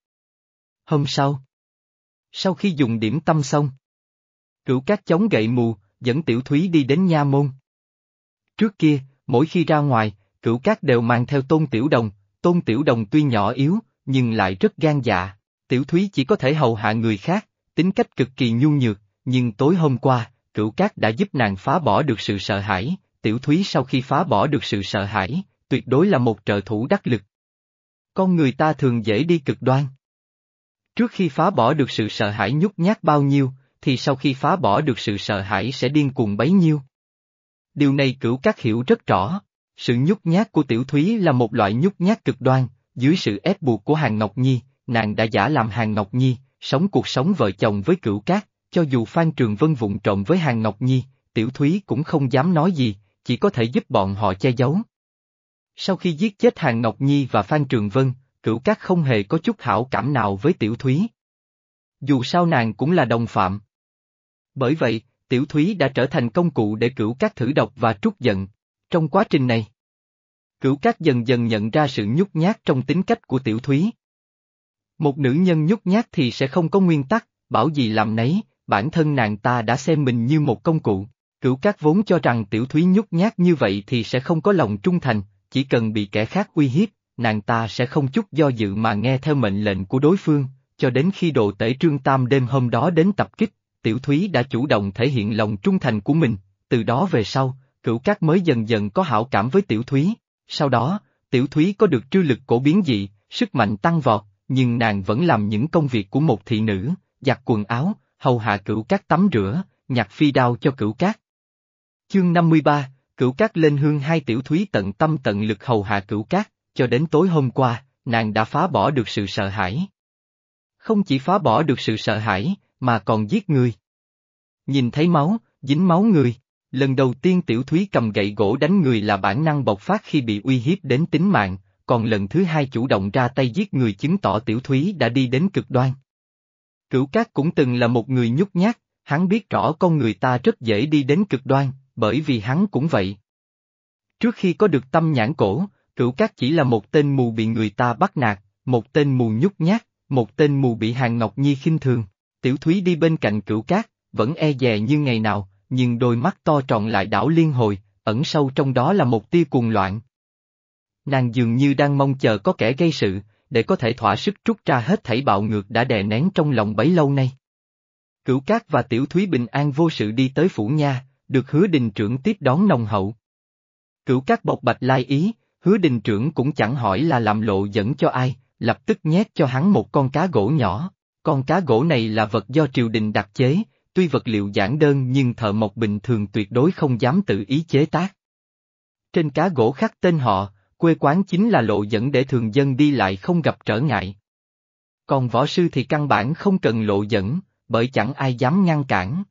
Hôm sau, sau khi dùng điểm tâm xong, cửu cát chống gậy mù, dẫn tiểu thúy đi đến nha môn. Trước kia, mỗi khi ra ngoài, cửu cát đều mang theo tôn tiểu đồng, tôn tiểu đồng tuy nhỏ yếu, nhưng lại rất gan dạ, tiểu thúy chỉ có thể hầu hạ người khác, tính cách cực kỳ nhu nhược, nhưng tối hôm qua, cửu cát đã giúp nàng phá bỏ được sự sợ hãi, tiểu thúy sau khi phá bỏ được sự sợ hãi, tuyệt đối là một trợ thủ đắc lực. Con người ta thường dễ đi cực đoan. Trước khi phá bỏ được sự sợ hãi nhút nhát bao nhiêu, thì sau khi phá bỏ được sự sợ hãi sẽ điên cuồng bấy nhiêu. Điều này cửu các hiểu rất rõ, sự nhút nhát của tiểu thúy là một loại nhút nhát cực đoan, dưới sự ép buộc của Hàng Ngọc Nhi, nàng đã giả làm Hàng Ngọc Nhi, sống cuộc sống vợ chồng với cửu cát, cho dù Phan Trường Vân vụng trộm với Hàng Ngọc Nhi, tiểu thúy cũng không dám nói gì, chỉ có thể giúp bọn họ che giấu. Sau khi giết chết Hàng Ngọc Nhi và Phan Trường Vân, cửu cát không hề có chút hảo cảm nào với Tiểu Thúy. Dù sao nàng cũng là đồng phạm. Bởi vậy, Tiểu Thúy đã trở thành công cụ để cửu cát thử độc và trút giận. Trong quá trình này, cửu cát dần dần nhận ra sự nhút nhát trong tính cách của Tiểu Thúy. Một nữ nhân nhút nhát thì sẽ không có nguyên tắc, bảo gì làm nấy, bản thân nàng ta đã xem mình như một công cụ. Cửu Cát vốn cho rằng Tiểu Thúy nhút nhát như vậy thì sẽ không có lòng trung thành, chỉ cần bị kẻ khác uy hiếp, nàng ta sẽ không chút do dự mà nghe theo mệnh lệnh của đối phương, cho đến khi đồ tể Trương Tam đêm hôm đó đến tập kích, Tiểu Thúy đã chủ động thể hiện lòng trung thành của mình, từ đó về sau, cửu cát mới dần dần có hảo cảm với tiểu thúy. Sau đó, tiểu thúy có được trư lực cổ biến dị, sức mạnh tăng vọt, nhưng nàng vẫn làm những công việc của một thị nữ, giặt quần áo, hầu hạ cửu cát tắm rửa, nhặt phi đao cho cửu cát. Chương 53, cửu cát lên hương hai tiểu thúy tận tâm tận lực hầu hạ cửu cát, cho đến tối hôm qua, nàng đã phá bỏ được sự sợ hãi. Không chỉ phá bỏ được sự sợ hãi, mà còn giết người. Nhìn thấy máu, dính máu người, lần đầu tiên tiểu thúy cầm gậy gỗ đánh người là bản năng bộc phát khi bị uy hiếp đến tính mạng, còn lần thứ hai chủ động ra tay giết người chứng tỏ tiểu thúy đã đi đến cực đoan. Cửu Cát cũng từng là một người nhút nhát, hắn biết rõ con người ta rất dễ đi đến cực đoan, bởi vì hắn cũng vậy. Trước khi có được tâm nhãn cổ, Cửu Cát chỉ là một tên mù bị người ta bắt nạt, một tên mù nhút nhát, một tên mù bị Hàng Ngọc Nhi khinh thường. Tiểu Thúy đi bên cạnh Cửu Cát, vẫn e dè như ngày nào, nhưng đôi mắt to tròn lại đảo liên hồi, ẩn sâu trong đó là một tia cuồng loạn. Nàng dường như đang mong chờ có kẻ gây sự, để có thể thỏa sức trút ra hết thảy bạo ngược đã đè nén trong lòng bấy lâu nay. Cửu Cát và Tiểu Thúy bình an vô sự đi tới phủ nha, được hứa đình trưởng tiếp đón nồng hậu. Cửu Cát bộc bạch lai ý, hứa đình trưởng cũng chẳng hỏi là làm lộ dẫn cho ai, lập tức nhét cho hắn một con cá gỗ nhỏ. Con cá gỗ này là vật do triều đình đặc chế, tuy vật liệu giản đơn nhưng thợ mộc bình thường tuyệt đối không dám tự ý chế tác. Trên cá gỗ khắc tên họ, quê quán chính là lộ dẫn để thường dân đi lại không gặp trở ngại. Còn võ sư thì căn bản không cần lộ dẫn, bởi chẳng ai dám ngăn cản.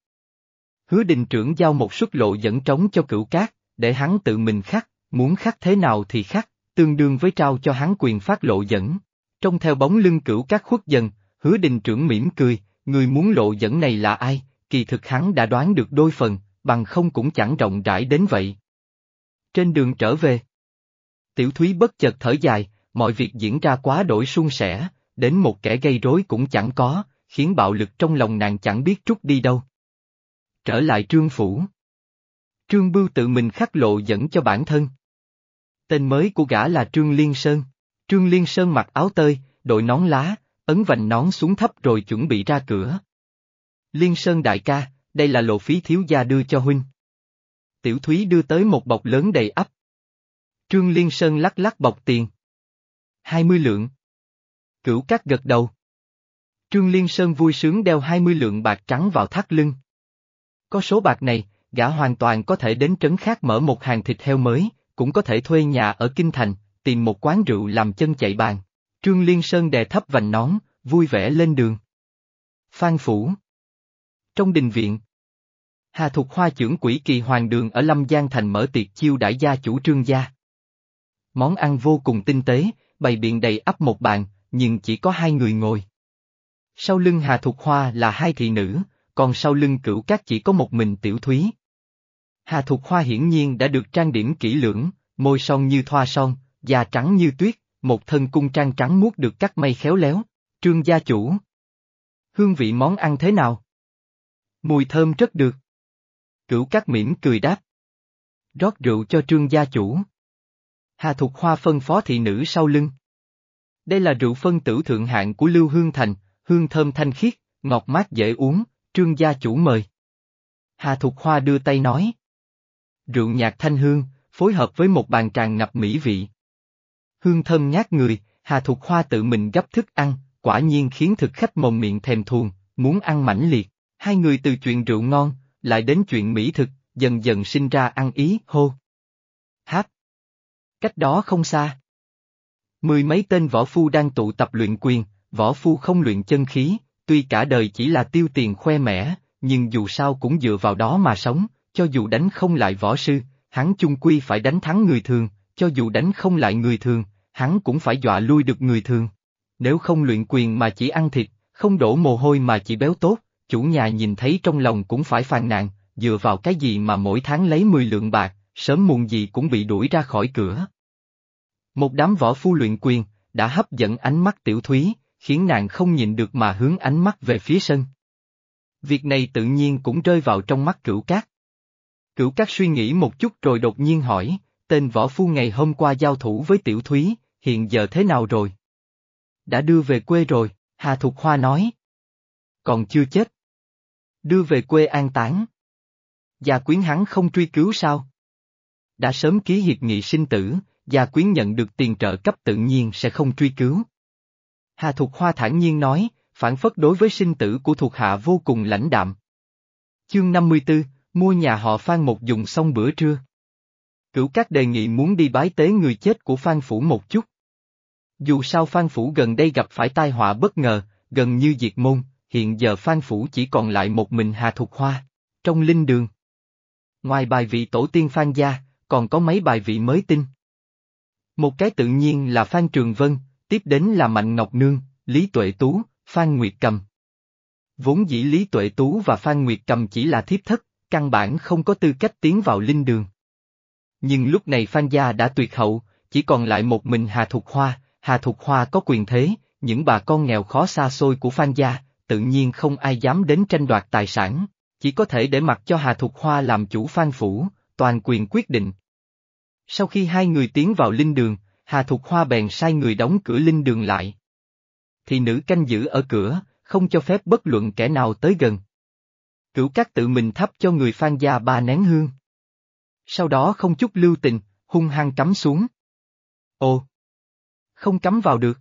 Hứa đình trưởng giao một suất lộ dẫn trống cho cửu cát, để hắn tự mình khắc, muốn khắc thế nào thì khắc, tương đương với trao cho hắn quyền phát lộ dẫn. Trong theo bóng lưng cửu cát khuất dần, hứa đình trưởng mỉm cười, người muốn lộ dẫn này là ai, kỳ thực hắn đã đoán được đôi phần, bằng không cũng chẳng rộng rãi đến vậy. Trên đường trở về, Tiểu Thúy bất chợt thở dài, mọi việc diễn ra quá đổi suôn sẻ, đến một kẻ gây rối cũng chẳng có, khiến bạo lực trong lòng nàng chẳng biết trút đi đâu. Trở lại trương phủ. Trương Bưu tự mình khắc lộ dẫn cho bản thân. Tên mới của gã là Trương Liên Sơn. Trương Liên Sơn mặc áo tơi, đội nón lá, ấn vành nón xuống thấp rồi chuẩn bị ra cửa. Liên Sơn đại ca, đây là lộ phí thiếu gia đưa cho huynh. Tiểu Thúy đưa tới một bọc lớn đầy ắp. Trương Liên Sơn lắc lắc bọc tiền. Hai mươi lượng. Cửu cát gật đầu. Trương Liên Sơn vui sướng đeo hai mươi lượng bạc trắng vào thắt lưng. Có số bạc này, gã hoàn toàn có thể đến trấn khác mở một hàng thịt heo mới, cũng có thể thuê nhà ở Kinh Thành, tìm một quán rượu làm chân chạy bàn. Trương Liên Sơn đè thấp vành nón, vui vẻ lên đường. Phan Phủ Trong đình viện Hà Thục Hoa trưởng quỷ kỳ hoàng đường ở Lâm Giang Thành mở tiệc chiêu đãi gia chủ trương gia. Món ăn vô cùng tinh tế, bày biện đầy ắp một bàn, nhưng chỉ có hai người ngồi. Sau lưng Hà Thục Hoa là hai thị nữ, còn sau lưng cửu cát chỉ có một mình tiểu thúy. Hà Thục Hoa hiển nhiên đã được trang điểm kỹ lưỡng, môi son như thoa son, da trắng như tuyết, một thân cung trang trắng muốt được cắt may khéo léo, trương gia chủ. Hương vị món ăn thế nào? Mùi thơm rất được. Cửu cắt mỉm cười đáp. Rót rượu cho trương gia chủ. Hà Thục Hoa phân phó thị nữ sau lưng. Đây là rượu phân tử thượng hạng của Lưu Hương Thành, hương thơm thanh khiết, ngọt mát dễ uống, trương gia chủ mời. Hà Thục Hoa đưa tay nói. Rượu nhạc thanh hương, phối hợp với một bàn tràn ngập mỹ vị. Hương thơm ngát người, Hà Thục Hoa tự mình gấp thức ăn, quả nhiên khiến thực khách mồm miệng thèm thuồng, muốn ăn mãnh liệt. Hai người từ chuyện rượu ngon, lại đến chuyện mỹ thực, dần dần sinh ra ăn ý, hô. Hát. Cách đó không xa. Mười mấy tên võ phu đang tụ tập luyện quyền, võ phu không luyện chân khí, tuy cả đời chỉ là tiêu tiền khoe mẽ, nhưng dù sao cũng dựa vào đó mà sống, cho dù đánh không lại võ sư, hắn chung quy phải đánh thắng người thường, cho dù đánh không lại người thường, hắn cũng phải dọa lui được người thường. Nếu không luyện quyền mà chỉ ăn thịt, không đổ mồ hôi mà chỉ béo tốt, chủ nhà nhìn thấy trong lòng cũng phải phàn nàn, dựa vào cái gì mà mỗi tháng lấy 10 lượng bạc, sớm muộn gì cũng bị đuổi ra khỏi cửa. Một đám võ phu luyện quyền, đã hấp dẫn ánh mắt tiểu thúy, khiến nàng không nhìn được mà hướng ánh mắt về phía sân. Việc này tự nhiên cũng rơi vào trong mắt cửu cát. Cửu cát suy nghĩ một chút rồi đột nhiên hỏi, tên võ phu ngày hôm qua giao thủ với tiểu thúy, hiện giờ thế nào rồi? Đã đưa về quê rồi, Hà Thục Hoa nói. Còn chưa chết. Đưa về quê an táng. Gia quyến hắn không truy cứu sao? Đã sớm ký hiệp nghị sinh tử, gia quyến nhận được tiền trợ cấp tự nhiên sẽ không truy cứu. Hà Thục Hoa thản nhiên nói, phản phất đối với sinh tử của thuộc hạ vô cùng lãnh đạm. Chương 54, mua nhà họ Phan một dùng xong bữa trưa. Cửu các đề nghị muốn đi bái tế người chết của Phan Phủ một chút. Dù sao Phan Phủ gần đây gặp phải tai họa bất ngờ, gần như diệt môn, hiện giờ Phan Phủ chỉ còn lại một mình Hà Thục Hoa, trong linh đường. Ngoài bài vị tổ tiên Phan Gia, còn có mấy bài vị mới tinh. Một cái tự nhiên là Phan Trường Vân, tiếp đến là Mạnh Ngọc Nương, Lý Tuệ Tú, Phan Nguyệt Cầm. Vốn dĩ Lý Tuệ Tú và Phan Nguyệt Cầm chỉ là thiếp thất, căn bản không có tư cách tiến vào linh đường. Nhưng lúc này Phan Gia đã tuyệt hậu, chỉ còn lại một mình Hà Thục Hoa, Hà Thục Hoa có quyền thế, những bà con nghèo khó xa xôi của Phan Gia, tự nhiên không ai dám đến tranh đoạt tài sản, chỉ có thể để mặc cho Hà Thục Hoa làm chủ Phan Phủ, toàn quyền quyết định. Sau khi hai người tiến vào linh đường, Hà Thục Hoa bèn sai người đóng cửa linh đường lại. Thì nữ canh giữ ở cửa, không cho phép bất luận kẻ nào tới gần. Cửu các tự mình thắp cho người Phan gia ba nén hương. Sau đó không chút lưu tình, hung hăng cắm xuống. Ồ! Không cắm vào được.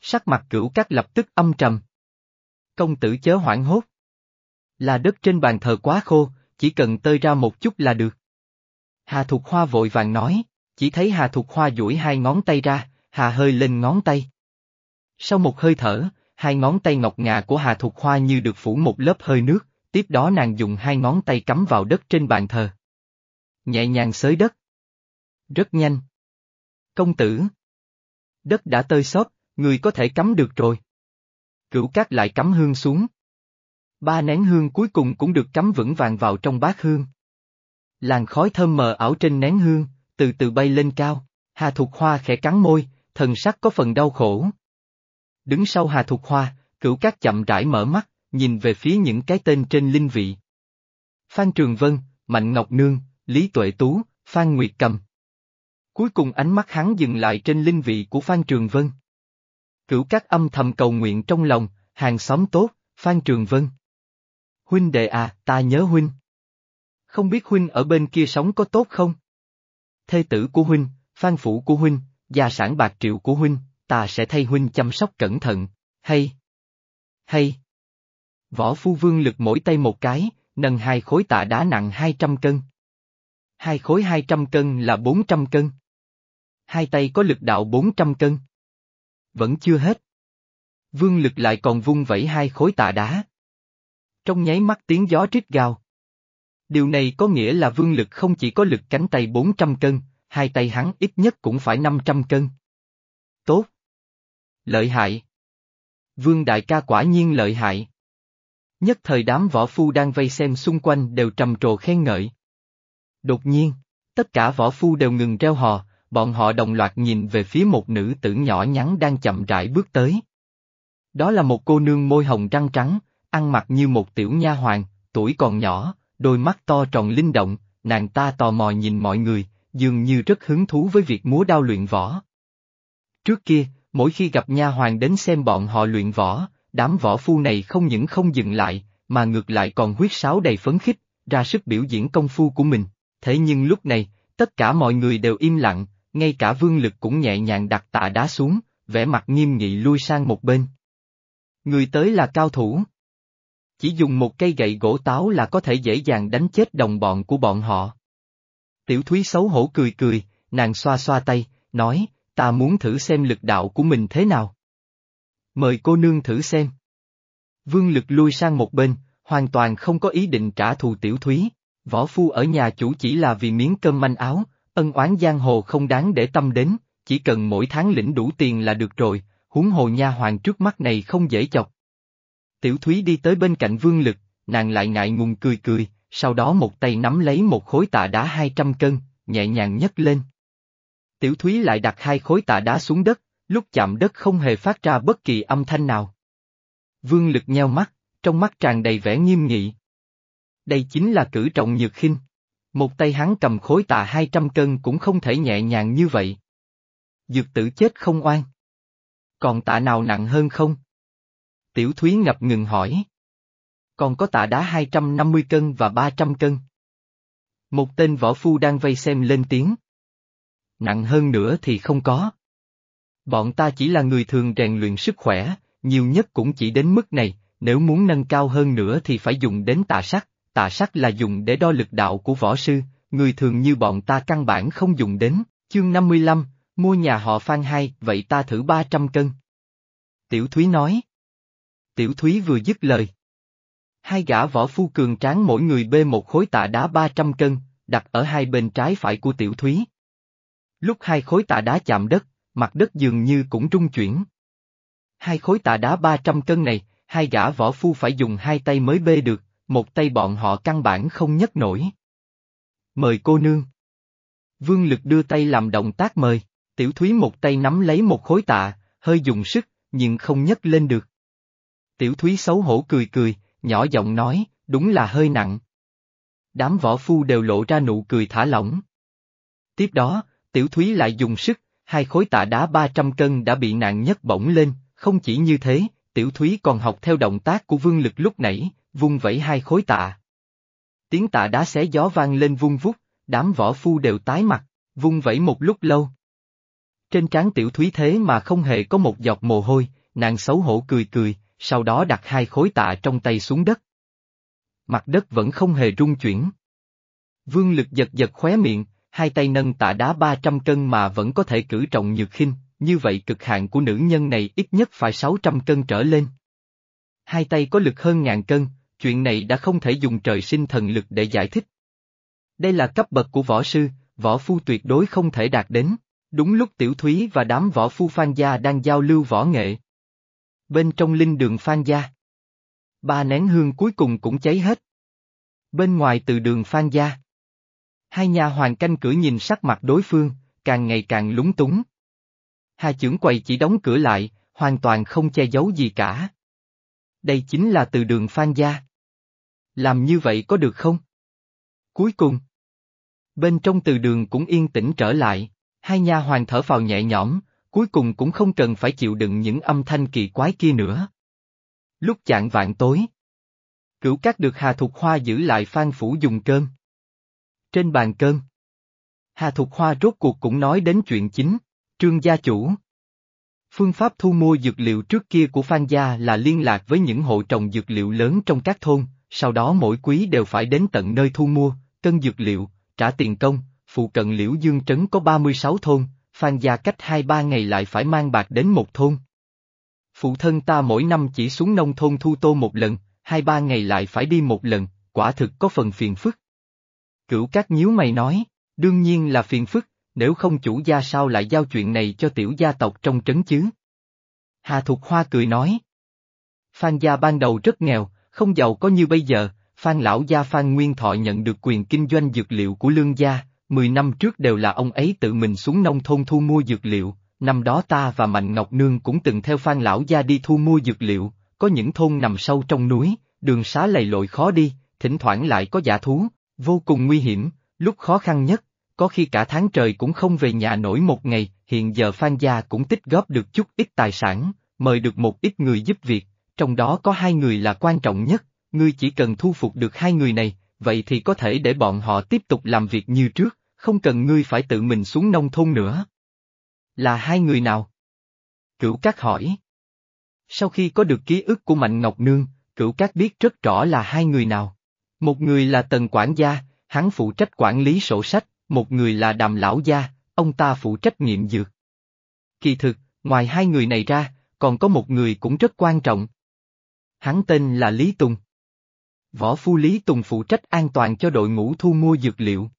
Sắc mặt cửu các lập tức âm trầm. Công tử chớ hoảng hốt. Là đất trên bàn thờ quá khô, chỉ cần tơi ra một chút là được. Hà Thục Hoa vội vàng nói, chỉ thấy Hà Thục Hoa duỗi hai ngón tay ra, Hà hơi lên ngón tay. Sau một hơi thở, hai ngón tay ngọc ngà của Hà Thục Hoa như được phủ một lớp hơi nước, tiếp đó nàng dùng hai ngón tay cắm vào đất trên bàn thờ. Nhẹ nhàng xới đất. Rất nhanh. Công tử. Đất đã tơi xốp, người có thể cắm được rồi. Cửu cát lại cắm hương xuống. Ba nén hương cuối cùng cũng được cắm vững vàng vào trong bát hương. Làn khói thơm mờ ảo trên nén hương, từ từ bay lên cao, Hà Thục Hoa khẽ cắn môi, thần sắc có phần đau khổ. Đứng sau Hà Thục Hoa, cửu cát chậm rãi mở mắt, nhìn về phía những cái tên trên linh vị. Phan Trường Vân, Mạnh Ngọc Nương, Lý Tuệ Tú, Phan Nguyệt Cầm. Cuối cùng ánh mắt hắn dừng lại trên linh vị của Phan Trường Vân. Cửu các âm thầm cầu nguyện trong lòng, hàng xóm tốt, Phan Trường Vân. Huynh đệ à, ta nhớ huynh. Không biết huynh ở bên kia sống có tốt không? Thê tử của huynh, phan phủ của huynh, gia sản bạc triệu của huynh, ta sẽ thay huynh chăm sóc cẩn thận, hay? Hay? Võ phu vương lực mỗi tay một cái, nâng hai khối tạ đá nặng 200 cân. Hai khối 200 cân là 400 cân. Hai tay có lực đạo 400 cân. Vẫn chưa hết. Vương lực lại còn vung vẩy hai khối tạ đá. Trong nháy mắt tiếng gió rít gào. Điều này có nghĩa là vương lực không chỉ có lực cánh tay 400 cân, hai tay hắn ít nhất cũng phải 500 cân. Tốt. Lợi hại. Vương đại ca quả nhiên lợi hại. Nhất thời đám võ phu đang vây xem xung quanh đều trầm trồ khen ngợi. Đột nhiên, tất cả võ phu đều ngừng reo hò, bọn họ đồng loạt nhìn về phía một nữ tử nhỏ nhắn đang chậm rãi bước tới. Đó là một cô nương môi hồng răng trắng, ăn mặc như một tiểu nha hoàng, tuổi còn nhỏ, đôi mắt to tròn linh động, nàng ta tò mò nhìn mọi người, dường như rất hứng thú với việc múa đao luyện võ. Trước kia, mỗi khi gặp nha hoàng đến xem bọn họ luyện võ, đám võ phu này không những không dừng lại, mà ngược lại còn huyết sáo đầy phấn khích, ra sức biểu diễn công phu của mình. Thế nhưng lúc này, tất cả mọi người đều im lặng, ngay cả vương lực cũng nhẹ nhàng đặt tạ đá xuống, vẻ mặt nghiêm nghị lui sang một bên. Người tới là cao thủ. Chỉ dùng một cây gậy gỗ táo là có thể dễ dàng đánh chết đồng bọn của bọn họ. Tiểu Thúy xấu hổ cười cười, nàng xoa xoa tay, nói, ta muốn thử xem lực đạo của mình thế nào. Mời cô nương thử xem. Vương lực lui sang một bên, hoàn toàn không có ý định trả thù Tiểu Thúy, võ phu ở nhà chủ chỉ là vì miếng cơm manh áo, ân oán giang hồ không đáng để tâm đến, chỉ cần mỗi tháng lĩnh đủ tiền là được rồi, huống hồ nha hoàng trước mắt này không dễ chọc. Tiểu Thúy đi tới bên cạnh Vương Lực, nàng lại ngại ngùng cười cười, sau đó một tay nắm lấy một khối tạ đá 200 cân, nhẹ nhàng nhấc lên. Tiểu Thúy lại đặt hai khối tạ đá xuống đất, lúc chạm đất không hề phát ra bất kỳ âm thanh nào. Vương Lực nheo mắt, trong mắt tràn đầy vẻ nghiêm nghị. Đây chính là cử trọng nhược khinh. Một tay hắn cầm khối tạ 200 cân cũng không thể nhẹ nhàng như vậy. Dược tử chết không oan. Còn tạ nào nặng hơn không? Tiểu Thúy ngập ngừng hỏi. Còn có tạ đá 250 cân và 300 cân. Một tên võ phu đang vây xem lên tiếng. Nặng hơn nữa thì không có. Bọn ta chỉ là người thường rèn luyện sức khỏe, nhiều nhất cũng chỉ đến mức này, nếu muốn nâng cao hơn nữa thì phải dùng đến tạ sắt tạ sắc là dùng để đo lực đạo của võ sư, người thường như bọn ta căn bản không dùng đến, chương 55, mua nhà họ Phan hai, vậy ta thử 300 cân. Tiểu Thúy nói. Tiểu Thúy vừa dứt lời. Hai gã võ phu cường tráng mỗi người bê một khối tạ đá 300 cân, đặt ở hai bên trái phải của Tiểu Thúy. Lúc hai khối tạ đá chạm đất, mặt đất dường như cũng rung chuyển. Hai khối tạ đá 300 cân này, hai gã võ phu phải dùng hai tay mới bê được, một tay bọn họ căn bản không nhấc nổi. Mời cô nương. Vương Lực đưa tay làm động tác mời, tiểu thúy một tay nắm lấy một khối tạ, hơi dùng sức, nhưng không nhấc lên được. Tiểu thúy xấu hổ cười cười, nhỏ giọng nói, đúng là hơi nặng. Đám võ phu đều lộ ra nụ cười thả lỏng. Tiếp đó, tiểu thúy lại dùng sức, hai khối tạ đá 300 cân đã bị nạn nhấc bổng lên, không chỉ như thế, tiểu thúy còn học theo động tác của vương lực lúc nãy, vung vẩy hai khối tạ. Tiếng tạ đá xé gió vang lên vung vút, đám võ phu đều tái mặt, vung vẩy một lúc lâu. Trên trán tiểu thúy thế mà không hề có một giọt mồ hôi, nàng xấu hổ cười cười, sau đó đặt hai khối tạ trong tay xuống đất. Mặt đất vẫn không hề rung chuyển. Vương lực giật giật khóe miệng, hai tay nâng tạ đá 300 cân mà vẫn có thể cử trọng nhược khinh, như vậy cực hạn của nữ nhân này ít nhất phải 600 cân trở lên. Hai tay có lực hơn ngàn cân, chuyện này đã không thể dùng trời sinh thần lực để giải thích. Đây là cấp bậc của võ sư, võ phu tuyệt đối không thể đạt đến. Đúng lúc Tiểu Thúy và đám võ phu Phan Gia đang giao lưu võ nghệ. Bên trong linh đường Phan Gia. Ba nén hương cuối cùng cũng cháy hết. Bên ngoài từ đường Phan Gia. Hai nhà hoàng canh cửa nhìn sắc mặt đối phương, càng ngày càng lúng túng. Hà trưởng quầy chỉ đóng cửa lại, hoàn toàn không che giấu gì cả. Đây chính là từ đường Phan Gia. Làm như vậy có được không? Cuối cùng, bên trong từ đường cũng yên tĩnh trở lại, hai nha hoàng thở vào nhẹ nhõm, cuối cùng cũng không cần phải chịu đựng những âm thanh kỳ quái kia nữa. Lúc chạng vạn tối, cửu cát được Hà Thục Hoa giữ lại phan phủ dùng cơm. Trên bàn cơm, Hà Thục Hoa rốt cuộc cũng nói đến chuyện chính, trương gia chủ. Phương pháp thu mua dược liệu trước kia của Phan Gia là liên lạc với những hộ trồng dược liệu lớn trong các thôn, sau đó mỗi quý đều phải đến tận nơi thu mua, cân dược liệu, trả tiền công, phụ cận Liễu Dương Trấn có 36 thôn, Phan Gia cách 2-3 ngày lại phải mang bạc đến một thôn. Phụ thân ta mỗi năm chỉ xuống nông thôn thu tô một lần, hai ba ngày lại phải đi một lần, quả thực có phần phiền phức. Cửu các nhíu mày nói, đương nhiên là phiền phức, nếu không chủ gia sao lại giao chuyện này cho tiểu gia tộc trong trấn chứ? Hà Thục Hoa cười nói. Phan gia ban đầu rất nghèo, không giàu có như bây giờ, Phan lão gia Phan Nguyên Thọ nhận được quyền kinh doanh dược liệu của lương gia, 10 năm trước đều là ông ấy tự mình xuống nông thôn thu mua dược liệu, năm đó ta và Mạnh Ngọc Nương cũng từng theo Phan lão gia đi thu mua dược liệu, có những thôn nằm sâu trong núi, đường xá lầy lội khó đi, thỉnh thoảng lại có giả thú, vô cùng nguy hiểm, lúc khó khăn nhất, có khi cả tháng trời cũng không về nhà nổi một ngày, hiện giờ Phan gia cũng tích góp được chút ít tài sản, mời được một ít người giúp việc, trong đó có hai người là quan trọng nhất, ngươi chỉ cần thu phục được hai người này, vậy thì có thể để bọn họ tiếp tục làm việc như trước, không cần ngươi phải tự mình xuống nông thôn nữa. Là hai người nào? Cửu Cát hỏi. Sau khi có được ký ức của Mạnh Ngọc Nương, Cửu Cát biết rất rõ là hai người nào. Một người là Tần Quản gia, hắn phụ trách quản lý sổ sách, một người là Đàm Lão Gia, ông ta phụ trách nghiệm dược. Kỳ thực, ngoài hai người này ra, còn có một người cũng rất quan trọng. Hắn tên là Lý Tùng. Võ phu Lý Tùng phụ trách an toàn cho đội ngũ thu mua dược liệu.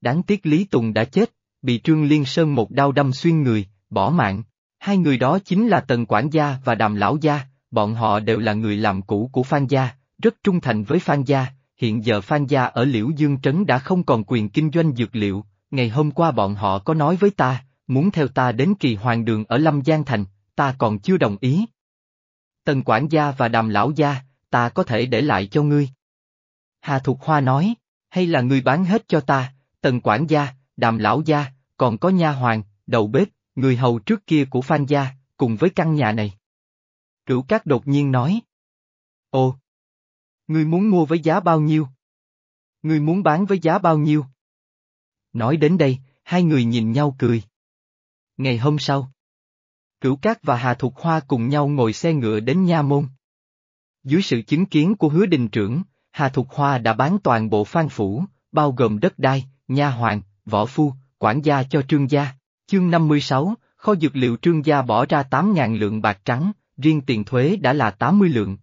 Đáng tiếc Lý Tùng đã chết, bị Trương Liên Sơn một đao đâm xuyên người, bỏ mạng. Hai người đó chính là Tần Quản gia và Đàm Lão Gia, bọn họ đều là người làm cũ của Phan Gia, rất trung thành với Phan Gia, hiện giờ Phan Gia ở Liễu Dương Trấn đã không còn quyền kinh doanh dược liệu, ngày hôm qua bọn họ có nói với ta, muốn theo ta đến kỳ hoàng đường ở Lâm Giang Thành, ta còn chưa đồng ý. Tần quản gia và đàm lão gia, ta có thể để lại cho ngươi. Hà Thục Hoa nói, hay là ngươi bán hết cho ta, tần quản gia, đàm lão gia, còn có nha hoàng, đầu bếp, người hầu trước kia của Phan gia, cùng với căn nhà này. Cửu Cát đột nhiên nói. Ồ! Ngươi muốn mua với giá bao nhiêu? Ngươi muốn bán với giá bao nhiêu? Nói đến đây, hai người nhìn nhau cười. Ngày hôm sau, Cửu Cát và Hà Thục Hoa cùng nhau ngồi xe ngựa đến Nha Môn. Dưới sự chứng kiến của hứa đình trưởng, Hà Thục Hoa đã bán toàn bộ phan phủ, bao gồm đất đai, nha hoàng, võ phu, quản gia cho trương gia. Chương 56, kho dược liệu trương gia bỏ ra 8.000 lượng bạc trắng, riêng tiền thuế đã là 80 lượng.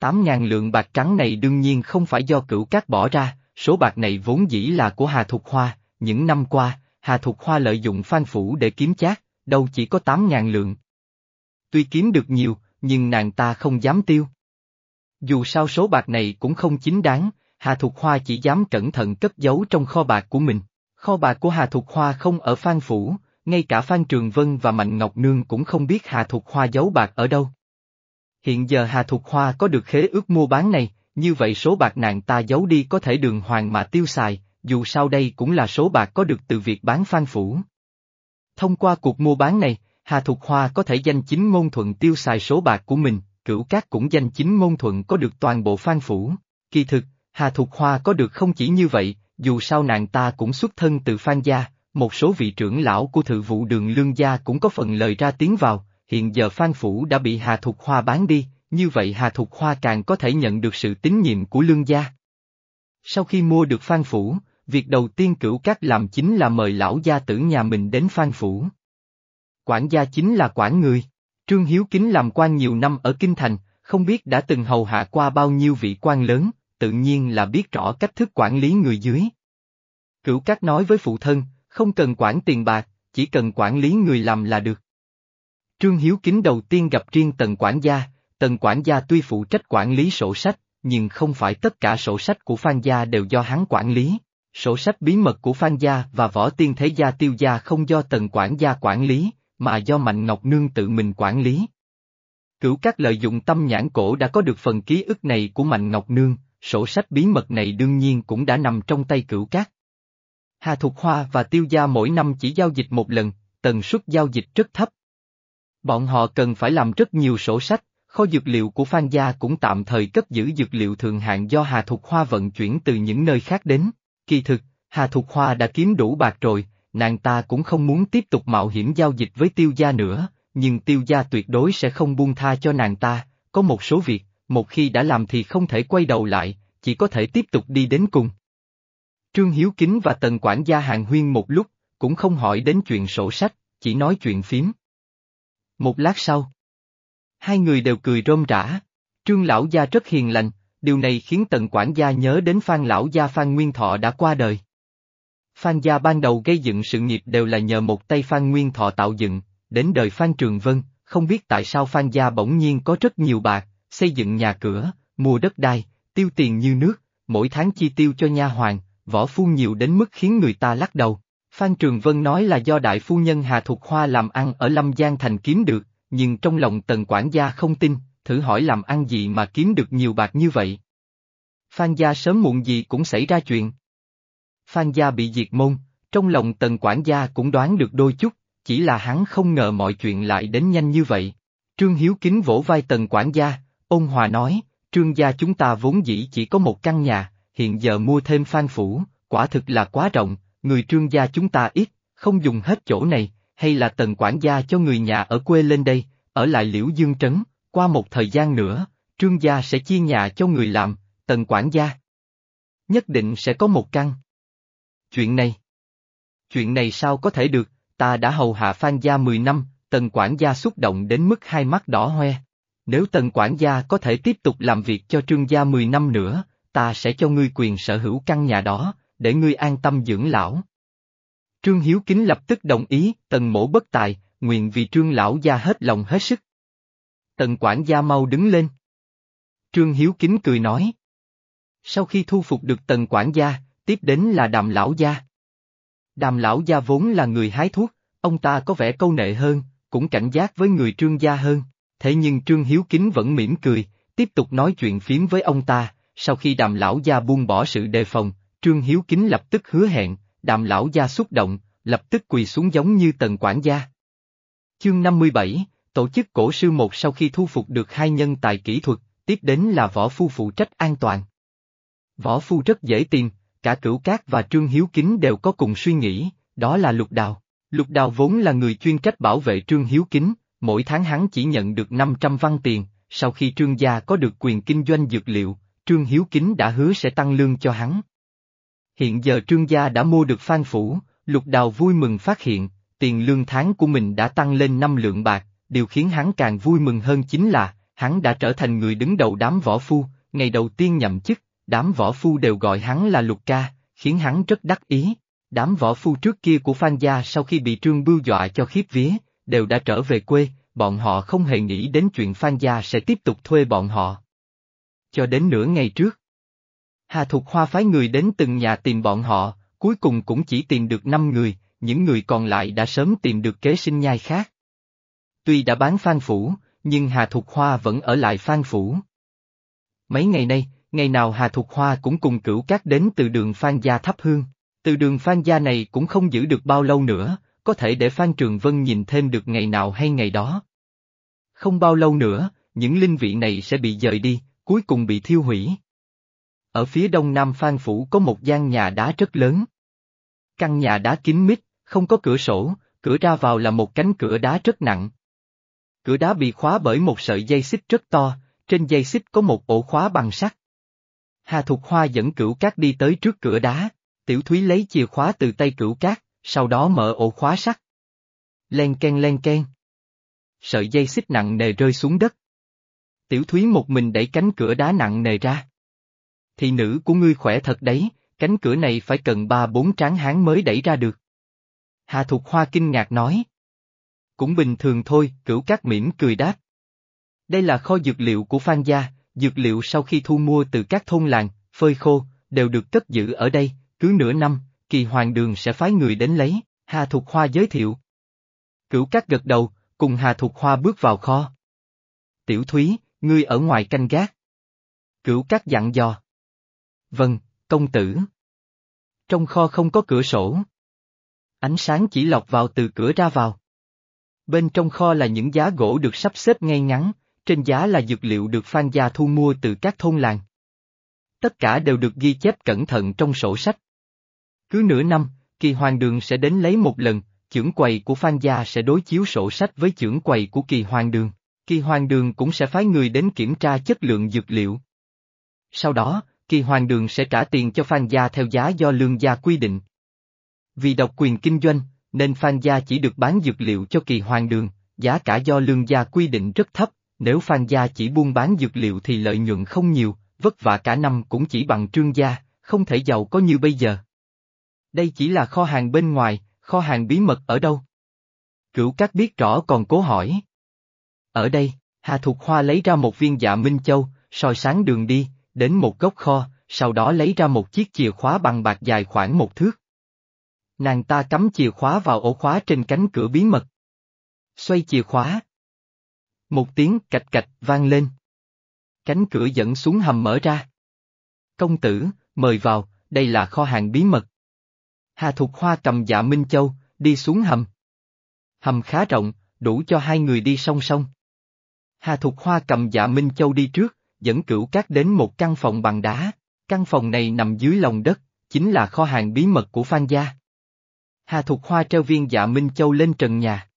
8.000 lượng bạc trắng này đương nhiên không phải do cửu cát bỏ ra, số bạc này vốn dĩ là của Hà Thục Hoa, những năm qua, Hà Thục Hoa lợi dụng phan phủ để kiếm chác, đâu chỉ có 8.000 lượng. Tuy kiếm được nhiều, nhưng nàng ta không dám tiêu. Dù sao số bạc này cũng không chính đáng, Hà Thục Hoa chỉ dám cẩn thận cất giấu trong kho bạc của mình. Kho bạc của Hà Thục Hoa không ở Phan Phủ, ngay cả Phan Trường Vân và Mạnh Ngọc Nương cũng không biết Hà Thục Hoa giấu bạc ở đâu. Hiện giờ Hà Thục Hoa có được khế ước mua bán này, như vậy số bạc nàng ta giấu đi có thể đường hoàng mà tiêu xài, dù sao đây cũng là số bạc có được từ việc bán Phan Phủ. Thông qua cuộc mua bán này, Hà Thục Hoa có thể danh chính ngôn thuận tiêu xài số bạc của mình, cửu cát cũng danh chính ngôn thuận có được toàn bộ Phan Phủ. Kỳ thực, Hà Thục Hoa có được không chỉ như vậy, dù sao nàng ta cũng xuất thân từ Phan gia, một số vị trưởng lão của thự vụ đường lương gia cũng có phần lời ra tiếng vào, hiện giờ Phan Phủ đã bị Hà Thục Hoa bán đi, như vậy Hà Thục Hoa càng có thể nhận được sự tín nhiệm của lương gia. Sau khi mua được Phan Phủ, việc đầu tiên cửu các làm chính là mời lão gia tử nhà mình đến Phan Phủ. Quản gia chính là quản người. Trương Hiếu Kính làm quan nhiều năm ở Kinh Thành, không biết đã từng hầu hạ qua bao nhiêu vị quan lớn, tự nhiên là biết rõ cách thức quản lý người dưới. Cửu Cát nói với phụ thân, không cần quản tiền bạc, chỉ cần quản lý người làm là được. Trương Hiếu Kính đầu tiên gặp riêng tần quản gia, tần quản gia tuy phụ trách quản lý sổ sách, nhưng không phải tất cả sổ sách của Phan Gia đều do hắn quản lý. Sổ sách bí mật của Phan Gia và Võ Tiên Thế Gia Tiêu Gia không do tần quản gia quản lý, mà do Mạnh Ngọc Nương tự mình quản lý. Cửu các lợi dụng tâm nhãn cổ đã có được phần ký ức này của Mạnh Ngọc Nương, sổ sách bí mật này đương nhiên cũng đã nằm trong tay cửu các. Hà Thục Hoa và Tiêu Gia mỗi năm chỉ giao dịch một lần, tần suất giao dịch rất thấp. Bọn họ cần phải làm rất nhiều sổ sách, kho dược liệu của Phan Gia cũng tạm thời cất giữ dược liệu thường hạn do Hà Thục Hoa vận chuyển từ những nơi khác đến. Kỳ thực, Hà Thục Hoa đã kiếm đủ bạc rồi, nàng ta cũng không muốn tiếp tục mạo hiểm giao dịch với tiêu gia nữa, nhưng tiêu gia tuyệt đối sẽ không buông tha cho nàng ta, có một số việc, một khi đã làm thì không thể quay đầu lại, chỉ có thể tiếp tục đi đến cùng. Trương Hiếu Kính và Tần quản gia hàng huyên một lúc, cũng không hỏi đến chuyện sổ sách, chỉ nói chuyện phím. Một lát sau, hai người đều cười rôm rã, Trương Lão Gia rất hiền lành, điều này khiến Tần quản gia nhớ đến Phan Lão Gia Phan Nguyên Thọ đã qua đời. Phan gia ban đầu gây dựng sự nghiệp đều là nhờ một tay Phan Nguyên Thọ tạo dựng, đến đời Phan Trường Vân, không biết tại sao Phan gia bỗng nhiên có rất nhiều bạc, xây dựng nhà cửa, mua đất đai, tiêu tiền như nước, mỗi tháng chi tiêu cho nha hoàng, võ phu nhiều đến mức khiến người ta lắc đầu. Phan Trường Vân nói là do đại phu nhân Hà Thục Hoa làm ăn ở Lâm Giang Thành kiếm được, nhưng trong lòng tần quản gia không tin, thử hỏi làm ăn gì mà kiếm được nhiều bạc như vậy. Phan gia sớm muộn gì cũng xảy ra chuyện. Phan gia bị diệt môn, trong lòng tần quản gia cũng đoán được đôi chút, chỉ là hắn không ngờ mọi chuyện lại đến nhanh như vậy. Trương Hiếu Kính vỗ vai tần quản gia, ông hòa nói, trương gia chúng ta vốn dĩ chỉ có một căn nhà, hiện giờ mua thêm phan phủ, quả thực là quá rộng, người trương gia chúng ta ít, không dùng hết chỗ này, hay là tần quản gia cho người nhà ở quê lên đây, ở lại liễu dương trấn, qua một thời gian nữa, trương gia sẽ chia nhà cho người làm, tần quản gia. Nhất định sẽ có một căn. Chuyện này. Chuyện này sao có thể được, ta đã hầu hạ Phan gia 10 năm, tần quản gia xúc động đến mức hai mắt đỏ hoe. Nếu tần quản gia có thể tiếp tục làm việc cho trương gia 10 năm nữa, ta sẽ cho ngươi quyền sở hữu căn nhà đó, để ngươi an tâm dưỡng lão. Trương Hiếu Kính lập tức đồng ý, tần mổ bất tài, nguyện vì trương lão gia hết lòng hết sức. Tần quản gia mau đứng lên. Trương Hiếu Kính cười nói. Sau khi thu phục được tần quản gia, tiếp đến là đàm lão gia. Đàm lão gia vốn là người hái thuốc, ông ta có vẻ câu nệ hơn, cũng cảnh giác với người trương gia hơn, thế nhưng trương hiếu kính vẫn mỉm cười, tiếp tục nói chuyện phím với ông ta, sau khi đàm lão gia buông bỏ sự đề phòng, trương hiếu kính lập tức hứa hẹn, đàm lão gia xúc động, lập tức quỳ xuống giống như tần quản gia. Chương 57, tổ chức cổ sư một sau khi thu phục được hai nhân tài kỹ thuật, tiếp đến là võ phu phụ trách an toàn. Võ phu rất dễ tìm, cả cửu cát và trương hiếu kính đều có cùng suy nghĩ, đó là lục đào. Lục đào vốn là người chuyên trách bảo vệ trương hiếu kính, mỗi tháng hắn chỉ nhận được 500 văn tiền, sau khi trương gia có được quyền kinh doanh dược liệu, trương hiếu kính đã hứa sẽ tăng lương cho hắn. Hiện giờ trương gia đã mua được phan phủ, lục đào vui mừng phát hiện, tiền lương tháng của mình đã tăng lên 5 lượng bạc, điều khiến hắn càng vui mừng hơn chính là, hắn đã trở thành người đứng đầu đám võ phu, ngày đầu tiên nhậm chức, đám võ phu đều gọi hắn là lục ca, khiến hắn rất đắc ý. Đám võ phu trước kia của Phan Gia sau khi bị Trương Bưu dọa cho khiếp vía, đều đã trở về quê, bọn họ không hề nghĩ đến chuyện Phan Gia sẽ tiếp tục thuê bọn họ. Cho đến nửa ngày trước, Hà Thục Hoa phái người đến từng nhà tìm bọn họ, cuối cùng cũng chỉ tìm được 5 người, những người còn lại đã sớm tìm được kế sinh nhai khác. Tuy đã bán Phan Phủ, nhưng Hà Thục Hoa vẫn ở lại Phan Phủ. Mấy ngày nay, ngày nào Hà Thục Hoa cũng cùng cửu cát đến từ đường Phan Gia thắp hương. Từ đường Phan Gia này cũng không giữ được bao lâu nữa, có thể để Phan Trường Vân nhìn thêm được ngày nào hay ngày đó. Không bao lâu nữa, những linh vị này sẽ bị dời đi, cuối cùng bị thiêu hủy. Ở phía đông nam Phan Phủ có một gian nhà đá rất lớn. Căn nhà đá kín mít, không có cửa sổ, cửa ra vào là một cánh cửa đá rất nặng. Cửa đá bị khóa bởi một sợi dây xích rất to, trên dây xích có một ổ khóa bằng sắt. Hà Thục Hoa dẫn cửu cát đi tới trước cửa đá, Tiểu Thúy lấy chìa khóa từ tay cửu cát, sau đó mở ổ khóa sắt. Len ken len ken. Sợi dây xích nặng nề rơi xuống đất. Tiểu Thúy một mình đẩy cánh cửa đá nặng nề ra. Thị nữ của ngươi khỏe thật đấy, cánh cửa này phải cần ba bốn tráng hán mới đẩy ra được. Hà Thục Hoa kinh ngạc nói. Cũng bình thường thôi, cửu cát mỉm cười đáp. Đây là kho dược liệu của Phan Gia, dược liệu sau khi thu mua từ các thôn làng, phơi khô, đều được cất giữ ở đây, cứ nửa năm, kỳ hoàng đường sẽ phái người đến lấy, Hà Thục Hoa giới thiệu. Cửu Cát gật đầu, cùng Hà Thục Hoa bước vào kho. Tiểu Thúy, ngươi ở ngoài canh gác. Cửu Cát dặn dò. Vâng, công tử. Trong kho không có cửa sổ. Ánh sáng chỉ lọc vào từ cửa ra vào. Bên trong kho là những giá gỗ được sắp xếp ngay ngắn, trên giá là dược liệu được Phan Gia thu mua từ các thôn làng. Tất cả đều được ghi chép cẩn thận trong sổ sách. Cứ nửa năm, kỳ hoàng đường sẽ đến lấy một lần, trưởng quầy của Phan Gia sẽ đối chiếu sổ sách với trưởng quầy của kỳ hoàng đường. Kỳ hoàng đường cũng sẽ phái người đến kiểm tra chất lượng dược liệu. Sau đó, kỳ hoàng đường sẽ trả tiền cho Phan Gia theo giá do lương gia quy định. Vì độc quyền kinh doanh, nên Phan Gia chỉ được bán dược liệu cho kỳ hoàng đường, giá cả do lương gia quy định rất thấp, nếu Phan Gia chỉ buôn bán dược liệu thì lợi nhuận không nhiều, vất vả cả năm cũng chỉ bằng trương gia, không thể giàu có như bây giờ. Đây chỉ là kho hàng bên ngoài, kho hàng bí mật ở đâu? Cửu các biết rõ còn cố hỏi. Ở đây, Hà Thục Hoa lấy ra một viên dạ Minh Châu, soi sáng đường đi, đến một góc kho, sau đó lấy ra một chiếc chìa khóa bằng bạc dài khoảng một thước. Nàng ta cắm chìa khóa vào ổ khóa trên cánh cửa bí mật. Xoay chìa khóa. Một tiếng cạch cạch vang lên. Cánh cửa dẫn xuống hầm mở ra. Công tử, mời vào, đây là kho hàng bí mật. Hà Thục Hoa cầm dạ Minh Châu, đi xuống hầm. Hầm khá rộng, đủ cho hai người đi song song. Hà Thục Hoa cầm dạ Minh Châu đi trước, dẫn cửu cát đến một căn phòng bằng đá. Căn phòng này nằm dưới lòng đất, chính là kho hàng bí mật của Phan Gia. Hà Thục Hoa treo viên dạ Minh Châu lên trần nhà.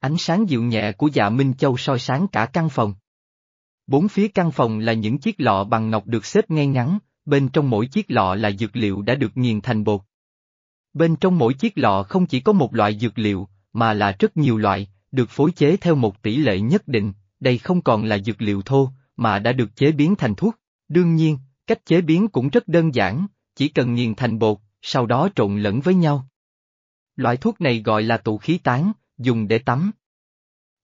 Ánh sáng dịu nhẹ của dạ Minh Châu soi sáng cả căn phòng. Bốn phía căn phòng là những chiếc lọ bằng ngọc được xếp ngay ngắn, bên trong mỗi chiếc lọ là dược liệu đã được nghiền thành bột. Bên trong mỗi chiếc lọ không chỉ có một loại dược liệu, mà là rất nhiều loại, được phối chế theo một tỷ lệ nhất định, đây không còn là dược liệu thô, mà đã được chế biến thành thuốc. Đương nhiên, cách chế biến cũng rất đơn giản, chỉ cần nghiền thành bột, sau đó trộn lẫn với nhau. Loại thuốc này gọi là tụ khí tán, dùng để tắm.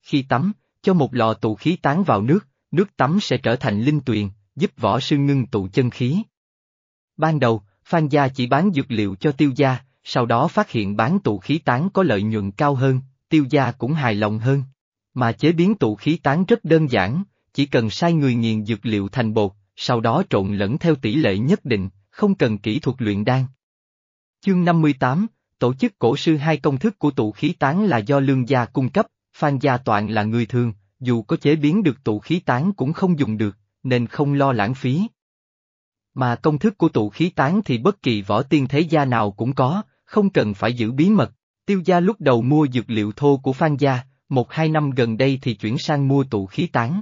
Khi tắm, cho một lò tụ khí tán vào nước, nước tắm sẽ trở thành linh tuyền, giúp võ sư ngưng tụ chân khí. Ban đầu, Phan Gia chỉ bán dược liệu cho tiêu gia, sau đó phát hiện bán tụ khí tán có lợi nhuận cao hơn, tiêu gia cũng hài lòng hơn. Mà chế biến tụ khí tán rất đơn giản, chỉ cần sai người nghiền dược liệu thành bột, sau đó trộn lẫn theo tỷ lệ nhất định, không cần kỹ thuật luyện đan. Chương 58, tổ chức cổ sư hai công thức của tụ khí tán là do lương gia cung cấp, Phan Gia Toàn là người thường, dù có chế biến được tụ khí tán cũng không dùng được, nên không lo lãng phí. Mà công thức của tụ khí tán thì bất kỳ võ tiên thế gia nào cũng có, không cần phải giữ bí mật. Tiêu gia lúc đầu mua dược liệu thô của Phan gia, một hai năm gần đây thì chuyển sang mua tụ khí tán.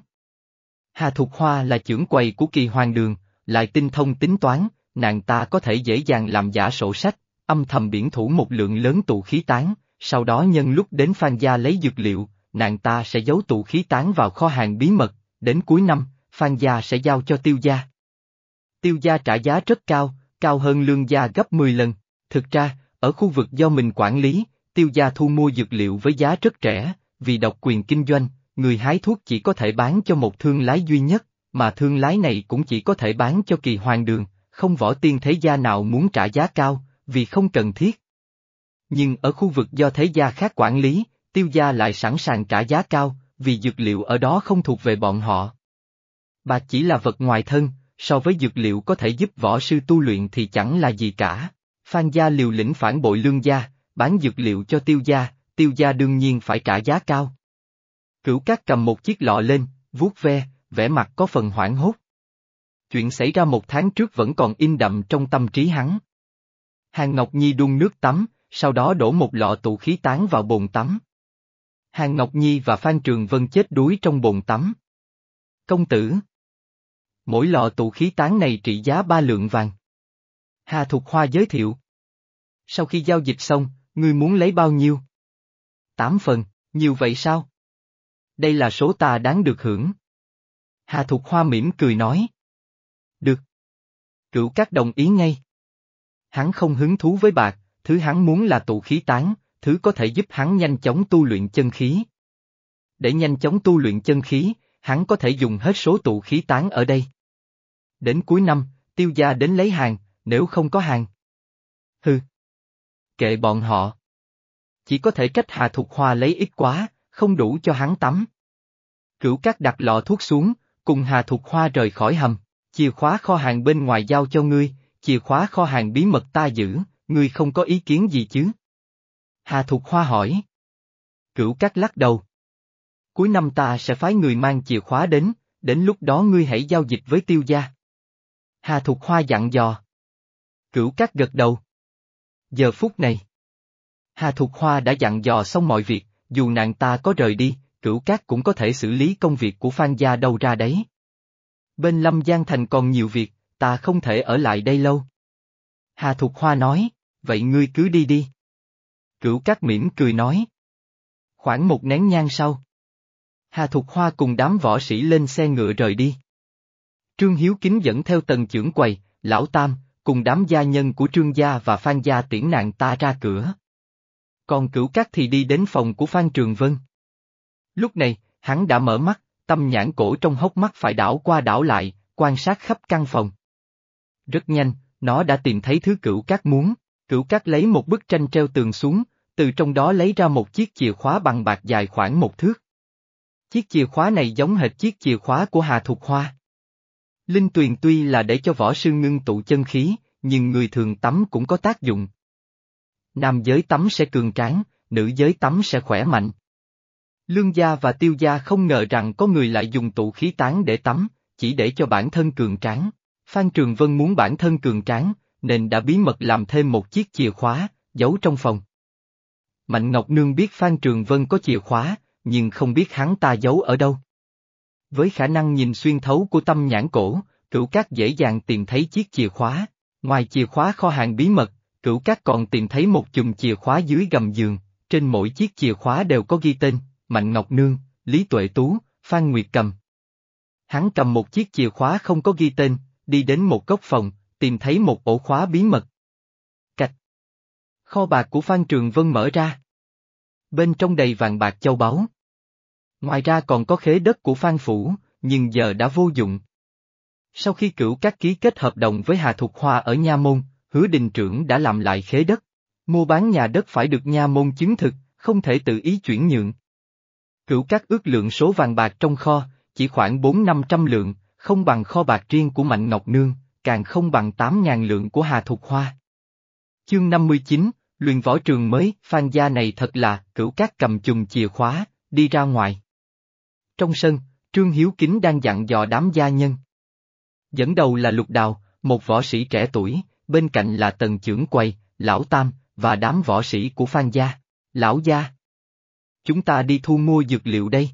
Hà Thục Hoa là trưởng quầy của kỳ hoàng đường, lại tinh thông tính toán, nàng ta có thể dễ dàng làm giả sổ sách, âm thầm biển thủ một lượng lớn tụ khí tán, sau đó nhân lúc đến Phan gia lấy dược liệu, nàng ta sẽ giấu tụ khí tán vào kho hàng bí mật, đến cuối năm, Phan gia sẽ giao cho tiêu gia. Tiêu gia trả giá rất cao, cao hơn lương gia gấp 10 lần. Thực ra, ở khu vực do mình quản lý, tiêu gia thu mua dược liệu với giá rất rẻ, vì độc quyền kinh doanh, người hái thuốc chỉ có thể bán cho một thương lái duy nhất, mà thương lái này cũng chỉ có thể bán cho kỳ hoàng đường, không võ tiên thế gia nào muốn trả giá cao, vì không cần thiết. Nhưng ở khu vực do thế gia khác quản lý, tiêu gia lại sẵn sàng trả giá cao, vì dược liệu ở đó không thuộc về bọn họ. Bạc chỉ là vật ngoài thân, so với dược liệu có thể giúp võ sư tu luyện thì chẳng là gì cả. Phan gia liều lĩnh phản bội lương gia, bán dược liệu cho tiêu gia, tiêu gia đương nhiên phải trả giá cao. Cửu cát cầm một chiếc lọ lên, vuốt ve, vẻ mặt có phần hoảng hốt. Chuyện xảy ra một tháng trước vẫn còn in đậm trong tâm trí hắn. Hàng Ngọc Nhi đun nước tắm, sau đó đổ một lọ tụ khí tán vào bồn tắm. Hàng Ngọc Nhi và Phan Trường Vân chết đuối trong bồn tắm. Công tử Mỗi lọ tụ khí tán này trị giá ba lượng vàng. Hà Thục Hoa giới thiệu. Sau khi giao dịch xong, ngươi muốn lấy bao nhiêu? Tám phần, nhiều vậy sao? Đây là số ta đáng được hưởng. Hà Thục Hoa mỉm cười nói. Được. Cửu các đồng ý ngay. Hắn không hứng thú với bạc, thứ hắn muốn là tụ khí tán, thứ có thể giúp hắn nhanh chóng tu luyện chân khí. Để nhanh chóng tu luyện chân khí, hắn có thể dùng hết số tụ khí tán ở đây. Đến cuối năm, tiêu gia đến lấy hàng, nếu không có hàng. Hừ. Kệ bọn họ. Chỉ có thể cách Hà Thục Hoa lấy ít quá, không đủ cho hắn tắm. Cửu Cát đặt lọ thuốc xuống, cùng Hà Thục Hoa rời khỏi hầm, chìa khóa kho hàng bên ngoài giao cho ngươi, chìa khóa kho hàng bí mật ta giữ, ngươi không có ý kiến gì chứ? Hà Thục Hoa hỏi. Cửu Cát lắc đầu. Cuối năm ta sẽ phái người mang chìa khóa đến, đến lúc đó ngươi hãy giao dịch với tiêu gia. Hà Thục Hoa dặn dò. Cửu Cát gật đầu. Giờ phút này. Hà Thục Hoa đã dặn dò xong mọi việc, dù nàng ta có rời đi, Cửu Cát cũng có thể xử lý công việc của Phan gia đâu ra đấy. Bên Lâm Giang Thành còn nhiều việc, ta không thể ở lại đây lâu. Hà Thục Hoa nói, vậy ngươi cứ đi đi. Cửu Cát mỉm cười nói. Khoảng một nén nhang sau. Hà Thục Hoa cùng đám võ sĩ lên xe ngựa rời đi. Trương Hiếu Kính dẫn theo tần trưởng quầy, Lão Tam, cùng đám gia nhân của Trương Gia và Phan Gia tiễn nạn ta ra cửa. Còn cửu cát thì đi đến phòng của Phan Trường Vân. Lúc này, hắn đã mở mắt, tâm nhãn cổ trong hốc mắt phải đảo qua đảo lại, quan sát khắp căn phòng. Rất nhanh, nó đã tìm thấy thứ cửu cát muốn, cửu cát lấy một bức tranh treo tường xuống, từ trong đó lấy ra một chiếc chìa khóa bằng bạc dài khoảng một thước. Chiếc chìa khóa này giống hệt chiếc chìa khóa của Hà Thục Hoa. Linh tuyền tuy là để cho võ sư ngưng tụ chân khí, nhưng người thường tắm cũng có tác dụng. Nam giới tắm sẽ cường tráng, nữ giới tắm sẽ khỏe mạnh. Lương gia và tiêu gia không ngờ rằng có người lại dùng tụ khí tán để tắm, chỉ để cho bản thân cường tráng. Phan Trường Vân muốn bản thân cường tráng, nên đã bí mật làm thêm một chiếc chìa khóa, giấu trong phòng. Mạnh Ngọc Nương biết Phan Trường Vân có chìa khóa, nhưng không biết hắn ta giấu ở đâu. Với khả năng nhìn xuyên thấu của tâm nhãn cổ, cửu cát dễ dàng tìm thấy chiếc chìa khóa. Ngoài chìa khóa kho hàng bí mật, cửu cát còn tìm thấy một chùm chìa khóa dưới gầm giường, trên mỗi chiếc chìa khóa đều có ghi tên, Mạnh Ngọc Nương, Lý Tuệ Tú, Phan Nguyệt Cầm. Hắn cầm một chiếc chìa khóa không có ghi tên, đi đến một góc phòng, tìm thấy một ổ khóa bí mật. Cạch. Kho bạc của Phan Trường Vân mở ra. Bên trong đầy vàng bạc châu báu. Ngoài ra còn có khế đất của Phan Phủ, nhưng giờ đã vô dụng. Sau khi cửu các ký kết hợp đồng với Hà Thục Hoa ở Nha Môn, hứa đình trưởng đã làm lại khế đất. Mua bán nhà đất phải được Nha Môn chứng thực, không thể tự ý chuyển nhượng. Cửu các ước lượng số vàng bạc trong kho, chỉ khoảng 4-500 lượng, không bằng kho bạc riêng của Mạnh Ngọc Nương, càng không bằng 8.000 lượng của Hà Thục Hoa. Chương 59, luyện võ trường mới, Phan gia này thật là, cửu cát cầm chùm chìa khóa, đi ra ngoài. Trong sân, Trương Hiếu Kính đang dặn dò đám gia nhân. Dẫn đầu là Lục Đào, một võ sĩ trẻ tuổi, bên cạnh là tần trưởng quầy, lão tam, và đám võ sĩ của Phan gia. Lão gia. Chúng ta đi thu mua dược liệu đây.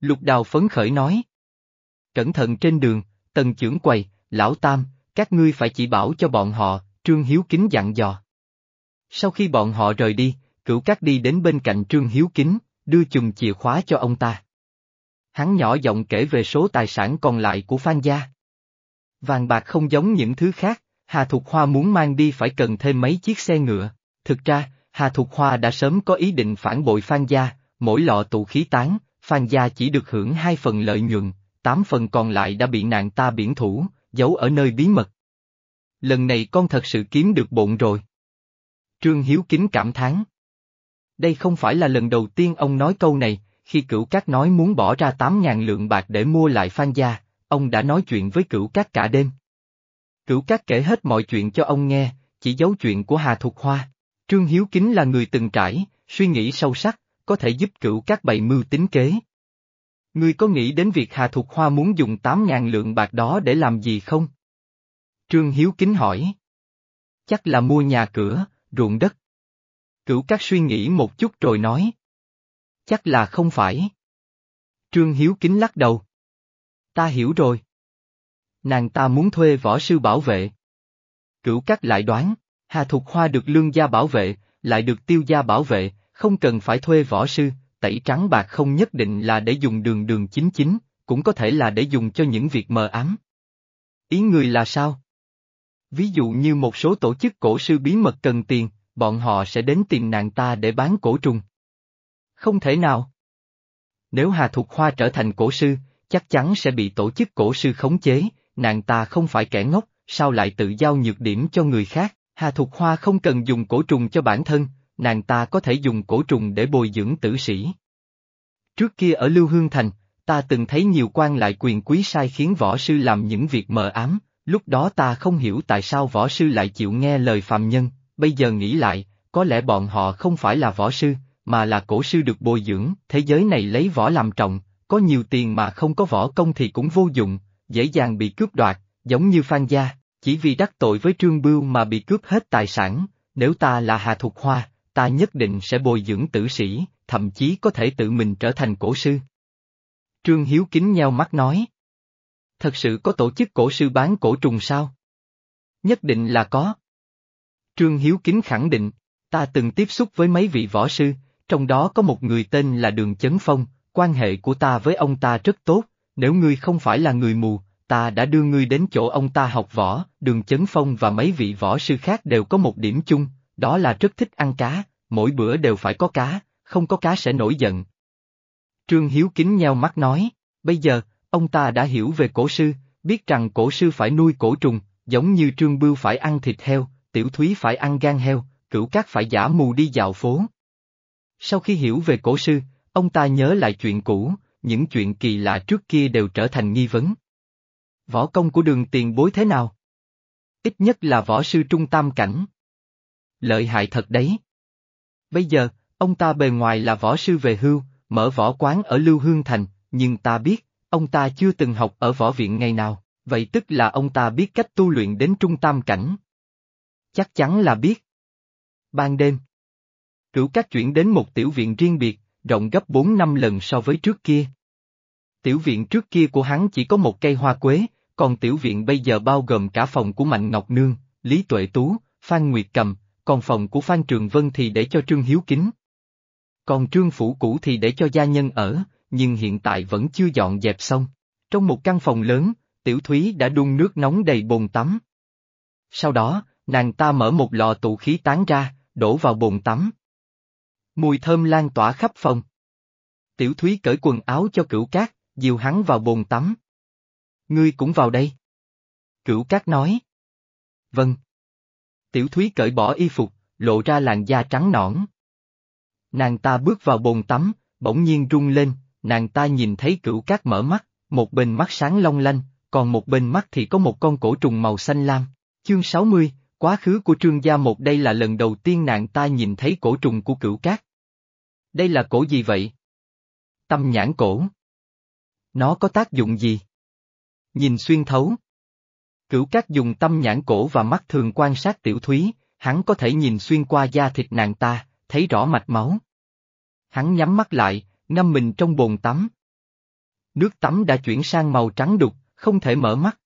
Lục đào phấn khởi nói. Cẩn thận trên đường, tần trưởng quầy, lão tam, các ngươi phải chỉ bảo cho bọn họ, Trương Hiếu Kính dặn dò. Sau khi bọn họ rời đi, cửu cát đi đến bên cạnh Trương Hiếu Kính, đưa chùm chìa khóa cho ông ta. Hắn nhỏ giọng kể về số tài sản còn lại của Phan gia. Vàng bạc không giống những thứ khác, Hà Thục Hoa muốn mang đi phải cần thêm mấy chiếc xe ngựa. Thực ra, Hà Thục Hoa đã sớm có ý định phản bội Phan gia, mỗi lọ tụ khí tán, Phan gia chỉ được hưởng hai phần lợi nhuận, tám phần còn lại đã bị nạn ta biển thủ, giấu ở nơi bí mật. Lần này con thật sự kiếm được bộn rồi. Trương Hiếu Kính cảm thán. Đây không phải là lần đầu tiên ông nói câu này, khi cửu cát nói muốn bỏ ra 8.000 lượng bạc để mua lại Phan Gia, ông đã nói chuyện với cửu cát cả đêm. Cửu cát kể hết mọi chuyện cho ông nghe, chỉ giấu chuyện của Hà Thục Hoa. Trương Hiếu Kính là người từng trải, suy nghĩ sâu sắc, có thể giúp cửu cát bày mưu tính kế. Ngươi có nghĩ đến việc Hà Thục Hoa muốn dùng 8.000 lượng bạc đó để làm gì không? Trương Hiếu Kính hỏi. Chắc là mua nhà cửa, ruộng đất. Cửu Cát suy nghĩ một chút rồi nói. Chắc là không phải. Trương Hiếu Kính lắc đầu. Ta hiểu rồi. Nàng ta muốn thuê võ sư bảo vệ. Cửu Cát lại đoán, Hà Thục Hoa được lương gia bảo vệ, lại được tiêu gia bảo vệ, không cần phải thuê võ sư, tẩy trắng bạc không nhất định là để dùng đường đường chính chính, cũng có thể là để dùng cho những việc mờ ám. Ý người là sao? Ví dụ như một số tổ chức cổ sư bí mật cần tiền, bọn họ sẽ đến tìm nàng ta để bán cổ trùng. Không thể nào. Nếu Hà Thục Hoa trở thành cổ sư, chắc chắn sẽ bị tổ chức cổ sư khống chế, nàng ta không phải kẻ ngốc, sao lại tự giao nhược điểm cho người khác, Hà Thục Hoa không cần dùng cổ trùng cho bản thân, nàng ta có thể dùng cổ trùng để bồi dưỡng tử sĩ. Trước kia ở Lưu Hương Thành, ta từng thấy nhiều quan lại quyền quý sai khiến võ sư làm những việc mờ ám, lúc đó ta không hiểu tại sao võ sư lại chịu nghe lời phàm nhân, bây giờ nghĩ lại, có lẽ bọn họ không phải là võ sư, mà là cổ sư được bồi dưỡng, thế giới này lấy võ làm trọng, có nhiều tiền mà không có võ công thì cũng vô dụng, dễ dàng bị cướp đoạt, giống như Phan Gia, chỉ vì đắc tội với Trương Bưu mà bị cướp hết tài sản, nếu ta là Hà Thục Hoa, ta nhất định sẽ bồi dưỡng tử sĩ, thậm chí có thể tự mình trở thành cổ sư. Trương Hiếu kính nheo mắt nói. Thật sự có tổ chức cổ sư bán cổ trùng sao? Nhất định là có. Trương Hiếu kính khẳng định, ta từng tiếp xúc với mấy vị võ sư, trong đó có một người tên là Đường Chấn Phong, quan hệ của ta với ông ta rất tốt, nếu ngươi không phải là người mù, ta đã đưa ngươi đến chỗ ông ta học võ, Đường Chấn Phong và mấy vị võ sư khác đều có một điểm chung, đó là rất thích ăn cá, mỗi bữa đều phải có cá, không có cá sẽ nổi giận. Trương Hiếu kính nheo mắt nói, bây giờ, ông ta đã hiểu về cổ sư, biết rằng cổ sư phải nuôi cổ trùng, giống như Trương Bưu phải ăn thịt heo, Tiểu Thúy phải ăn gan heo, cửu cát phải giả mù đi dạo phố. Sau khi hiểu về cổ sư, ông ta nhớ lại chuyện cũ, những chuyện kỳ lạ trước kia đều trở thành nghi vấn. Võ công của đường tiền bối thế nào? Ít nhất là võ sư trung tam cảnh. Lợi hại thật đấy. Bây giờ, ông ta bề ngoài là võ sư về hưu, mở võ quán ở Lưu Hương Thành, nhưng ta biết, ông ta chưa từng học ở võ viện ngày nào, vậy tức là ông ta biết cách tu luyện đến trung tam cảnh. Chắc chắn là biết. Ban đêm, cửu các chuyển đến một tiểu viện riêng biệt, rộng gấp 4 năm lần so với trước kia. Tiểu viện trước kia của hắn chỉ có một cây hoa quế, còn tiểu viện bây giờ bao gồm cả phòng của Mạnh Ngọc Nương, Lý Tuệ Tú, Phan Nguyệt Cầm, còn phòng của Phan Trường Vân thì để cho Trương Hiếu Kính. Còn Trương Phủ cũ thì để cho gia nhân ở, nhưng hiện tại vẫn chưa dọn dẹp xong. Trong một căn phòng lớn, Tiểu Thúy đã đun nước nóng đầy bồn tắm. Sau đó, nàng ta mở một lò tụ khí tán ra, đổ vào bồn tắm. Mùi thơm lan tỏa khắp phòng. Tiểu Thúy cởi quần áo cho cửu cát, dìu hắn vào bồn tắm. Ngươi cũng vào đây. Cửu cát nói. Vâng. Tiểu Thúy cởi bỏ y phục, lộ ra làn da trắng nõn. Nàng ta bước vào bồn tắm, bỗng nhiên rung lên, nàng ta nhìn thấy cửu cát mở mắt, một bên mắt sáng long lanh, còn một bên mắt thì có một con cổ trùng màu xanh lam. Chương 60, quá khứ của trương gia một đây là lần đầu tiên nàng ta nhìn thấy cổ trùng của cửu cát. Đây là cổ gì vậy? Tâm nhãn cổ. Nó có tác dụng gì? Nhìn xuyên thấu. Cửu Cát dùng tâm nhãn cổ và mắt thường quan sát tiểu thúy, hắn có thể nhìn xuyên qua da thịt nàng ta, thấy rõ mạch máu. Hắn nhắm mắt lại, ngâm mình trong bồn tắm. Nước tắm đã chuyển sang màu trắng đục, không thể mở mắt.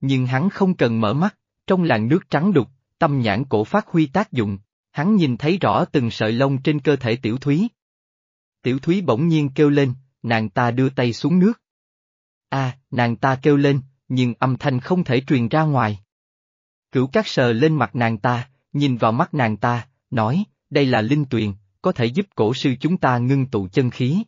Nhưng hắn không cần mở mắt, trong làn nước trắng đục, tâm nhãn cổ phát huy tác dụng, hắn nhìn thấy rõ từng sợi lông trên cơ thể tiểu thúy. Tiểu thúy bỗng nhiên kêu lên, nàng ta đưa tay xuống nước. a nàng ta kêu lên, nhưng âm thanh không thể truyền ra ngoài. Cửu cát sờ lên mặt nàng ta, nhìn vào mắt nàng ta, nói, đây là linh tuyền, có thể giúp cổ sư chúng ta ngưng tụ chân khí.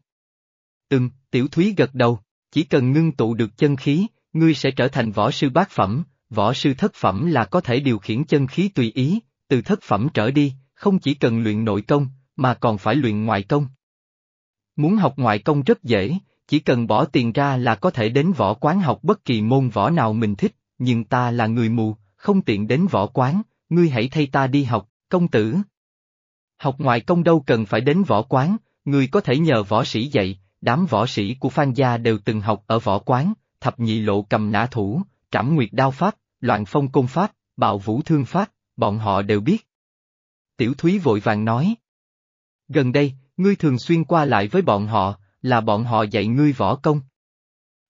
Ừm, tiểu thúy gật đầu, chỉ cần ngưng tụ được chân khí, ngươi sẽ trở thành võ sư bát phẩm, võ sư thất phẩm là có thể điều khiển chân khí tùy ý, từ thất phẩm trở đi, không chỉ cần luyện nội công, mà còn phải luyện ngoại công. Muốn học ngoại công rất dễ, chỉ cần bỏ tiền ra là có thể đến võ quán học bất kỳ môn võ nào mình thích, nhưng ta là người mù, không tiện đến võ quán, ngươi hãy thay ta đi học, công tử. Học ngoại công đâu cần phải đến võ quán, ngươi có thể nhờ võ sĩ dạy, đám võ sĩ của Phan Gia đều từng học ở võ quán, thập nhị lộ cầm nã thủ, trảm nguyệt đao pháp, loạn phong công pháp, bạo vũ thương pháp, bọn họ đều biết. Tiểu Thúy vội vàng nói. Gần đây, ngươi thường xuyên qua lại với bọn họ, là bọn họ dạy ngươi võ công.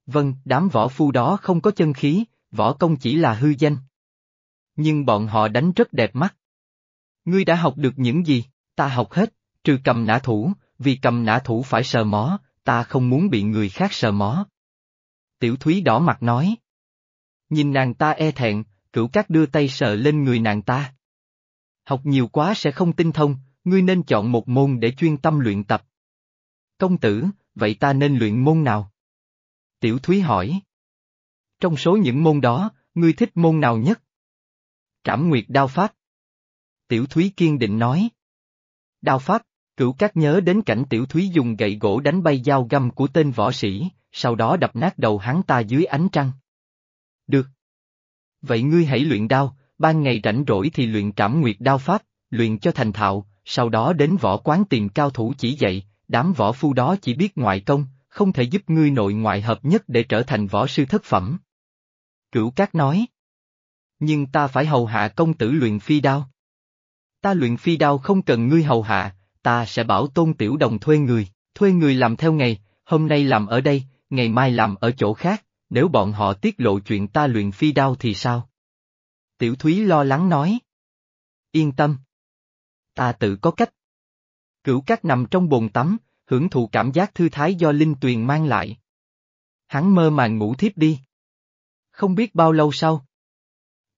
Vâng, đám võ phu đó không có chân khí, võ công chỉ là hư danh. Nhưng bọn họ đánh rất đẹp mắt. Ngươi đã học được những gì, ta học hết, trừ cầm nã thủ, vì cầm nã thủ phải sờ mó, ta không muốn bị người khác sờ mó. Tiểu Thúy đỏ mặt nói. Nhìn nàng ta e thẹn, cửu cát đưa tay sờ lên người nàng ta. Học nhiều quá sẽ không tinh thông, ngươi nên chọn một môn để chuyên tâm luyện tập. Công tử, vậy ta nên luyện môn nào? Tiểu Thúy hỏi. Trong số những môn đó, ngươi thích môn nào nhất? Trảm Nguyệt Đao Pháp. Tiểu Thúy kiên định nói. Đao Pháp, cửu các nhớ đến cảnh Tiểu Thúy dùng gậy gỗ đánh bay dao găm của tên võ sĩ, sau đó đập nát đầu hắn ta dưới ánh trăng. Được. Vậy ngươi hãy luyện đao, ban ngày rảnh rỗi thì luyện trảm nguyệt đao pháp, luyện cho thành thạo, sau đó đến võ quán tìm cao thủ chỉ dạy, đám võ phu đó chỉ biết ngoại công, không thể giúp ngươi nội ngoại hợp nhất để trở thành võ sư thất phẩm. Cửu Cát nói. Nhưng ta phải hầu hạ công tử luyện phi đao. Ta luyện phi đao không cần ngươi hầu hạ, ta sẽ bảo tôn tiểu đồng thuê người, thuê người làm theo ngày, hôm nay làm ở đây, ngày mai làm ở chỗ khác, nếu bọn họ tiết lộ chuyện ta luyện phi đao thì sao? Tiểu Thúy lo lắng nói. Yên tâm. Ta tự có cách. Cửu Cát nằm trong bồn tắm, hưởng thụ cảm giác thư thái do linh tuyền mang lại. Hắn mơ màng ngủ thiếp đi. Không biết bao lâu sau.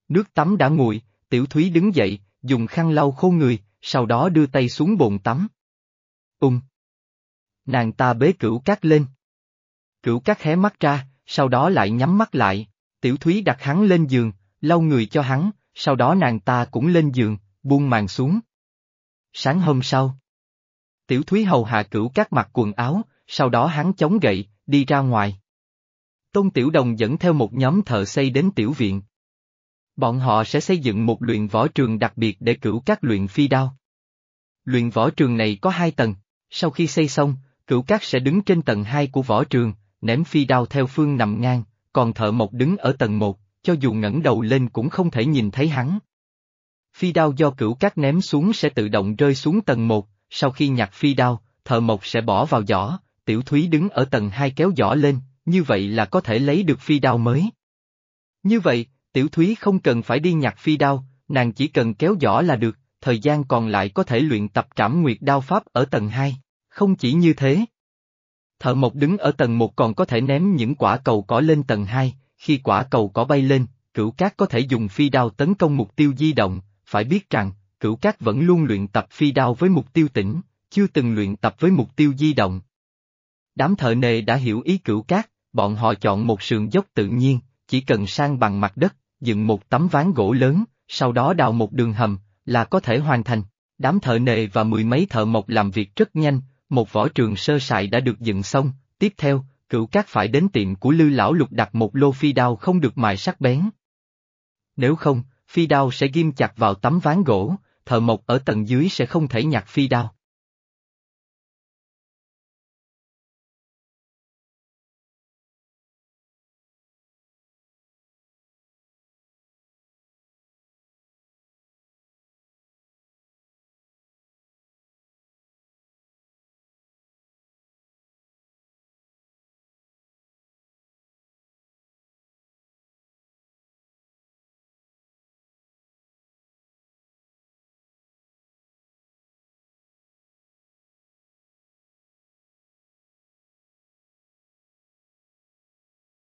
Nước tắm đã nguội, Tiểu Thúy đứng dậy, dùng khăn lau khô người, sau đó đưa tay xuống bồn tắm. Ung. Nàng ta bế cửu cát lên. Cửu cát hé mắt ra, sau đó lại nhắm mắt lại, Tiểu Thúy đặt hắn lên giường, lau người cho hắn, sau đó nàng ta cũng lên giường, buông màn xuống. Sáng hôm sau, Tiểu Thúy hầu hạ cửu các mặc quần áo, sau đó hắn chống gậy, đi ra ngoài. Tôn Tiểu Đồng dẫn theo một nhóm thợ xây đến tiểu viện. Bọn họ sẽ xây dựng một luyện võ trường đặc biệt để cửu các luyện phi đao. Luyện võ trường này có hai tầng, sau khi xây xong, cửu các sẽ đứng trên tầng hai của võ trường, ném phi đao theo phương nằm ngang, còn thợ mộc đứng ở tầng một, cho dù ngẩng đầu lên cũng không thể nhìn thấy hắn. Phi đao do cửu các ném xuống sẽ tự động rơi xuống tầng một, sau khi nhặt phi đao, thợ mộc sẽ bỏ vào giỏ, tiểu thúy đứng ở tầng hai kéo giỏ lên, như vậy là có thể lấy được phi đao mới. Như vậy, tiểu thúy không cần phải đi nhặt phi đao, nàng chỉ cần kéo giỏ là được, thời gian còn lại có thể luyện tập trảm nguyệt đao pháp ở tầng 2. Không chỉ như thế. Thợ mộc đứng ở tầng 1 còn có thể ném những quả cầu cỏ lên tầng 2, khi quả cầu cỏ bay lên, cửu cát có thể dùng phi đao tấn công mục tiêu di động, phải biết rằng, cửu cát vẫn luôn luyện tập phi đao với mục tiêu tỉnh, chưa từng luyện tập với mục tiêu di động. Đám thợ nề đã hiểu ý cửu cát, bọn họ chọn một sườn dốc tự nhiên, chỉ cần sang bằng mặt đất, dựng một tấm ván gỗ lớn, sau đó đào một đường hầm, là có thể hoàn thành. Đám thợ nề và mười mấy thợ mộc làm việc rất nhanh, một võ trường sơ sài đã được dựng xong, tiếp theo, cửu cát phải đến tiệm của lư lão lục đặt một lô phi đao không được mài sắc bén. Nếu không, phi đao sẽ ghim chặt vào tấm ván gỗ, thợ mộc ở tầng dưới sẽ không thể nhặt phi đao.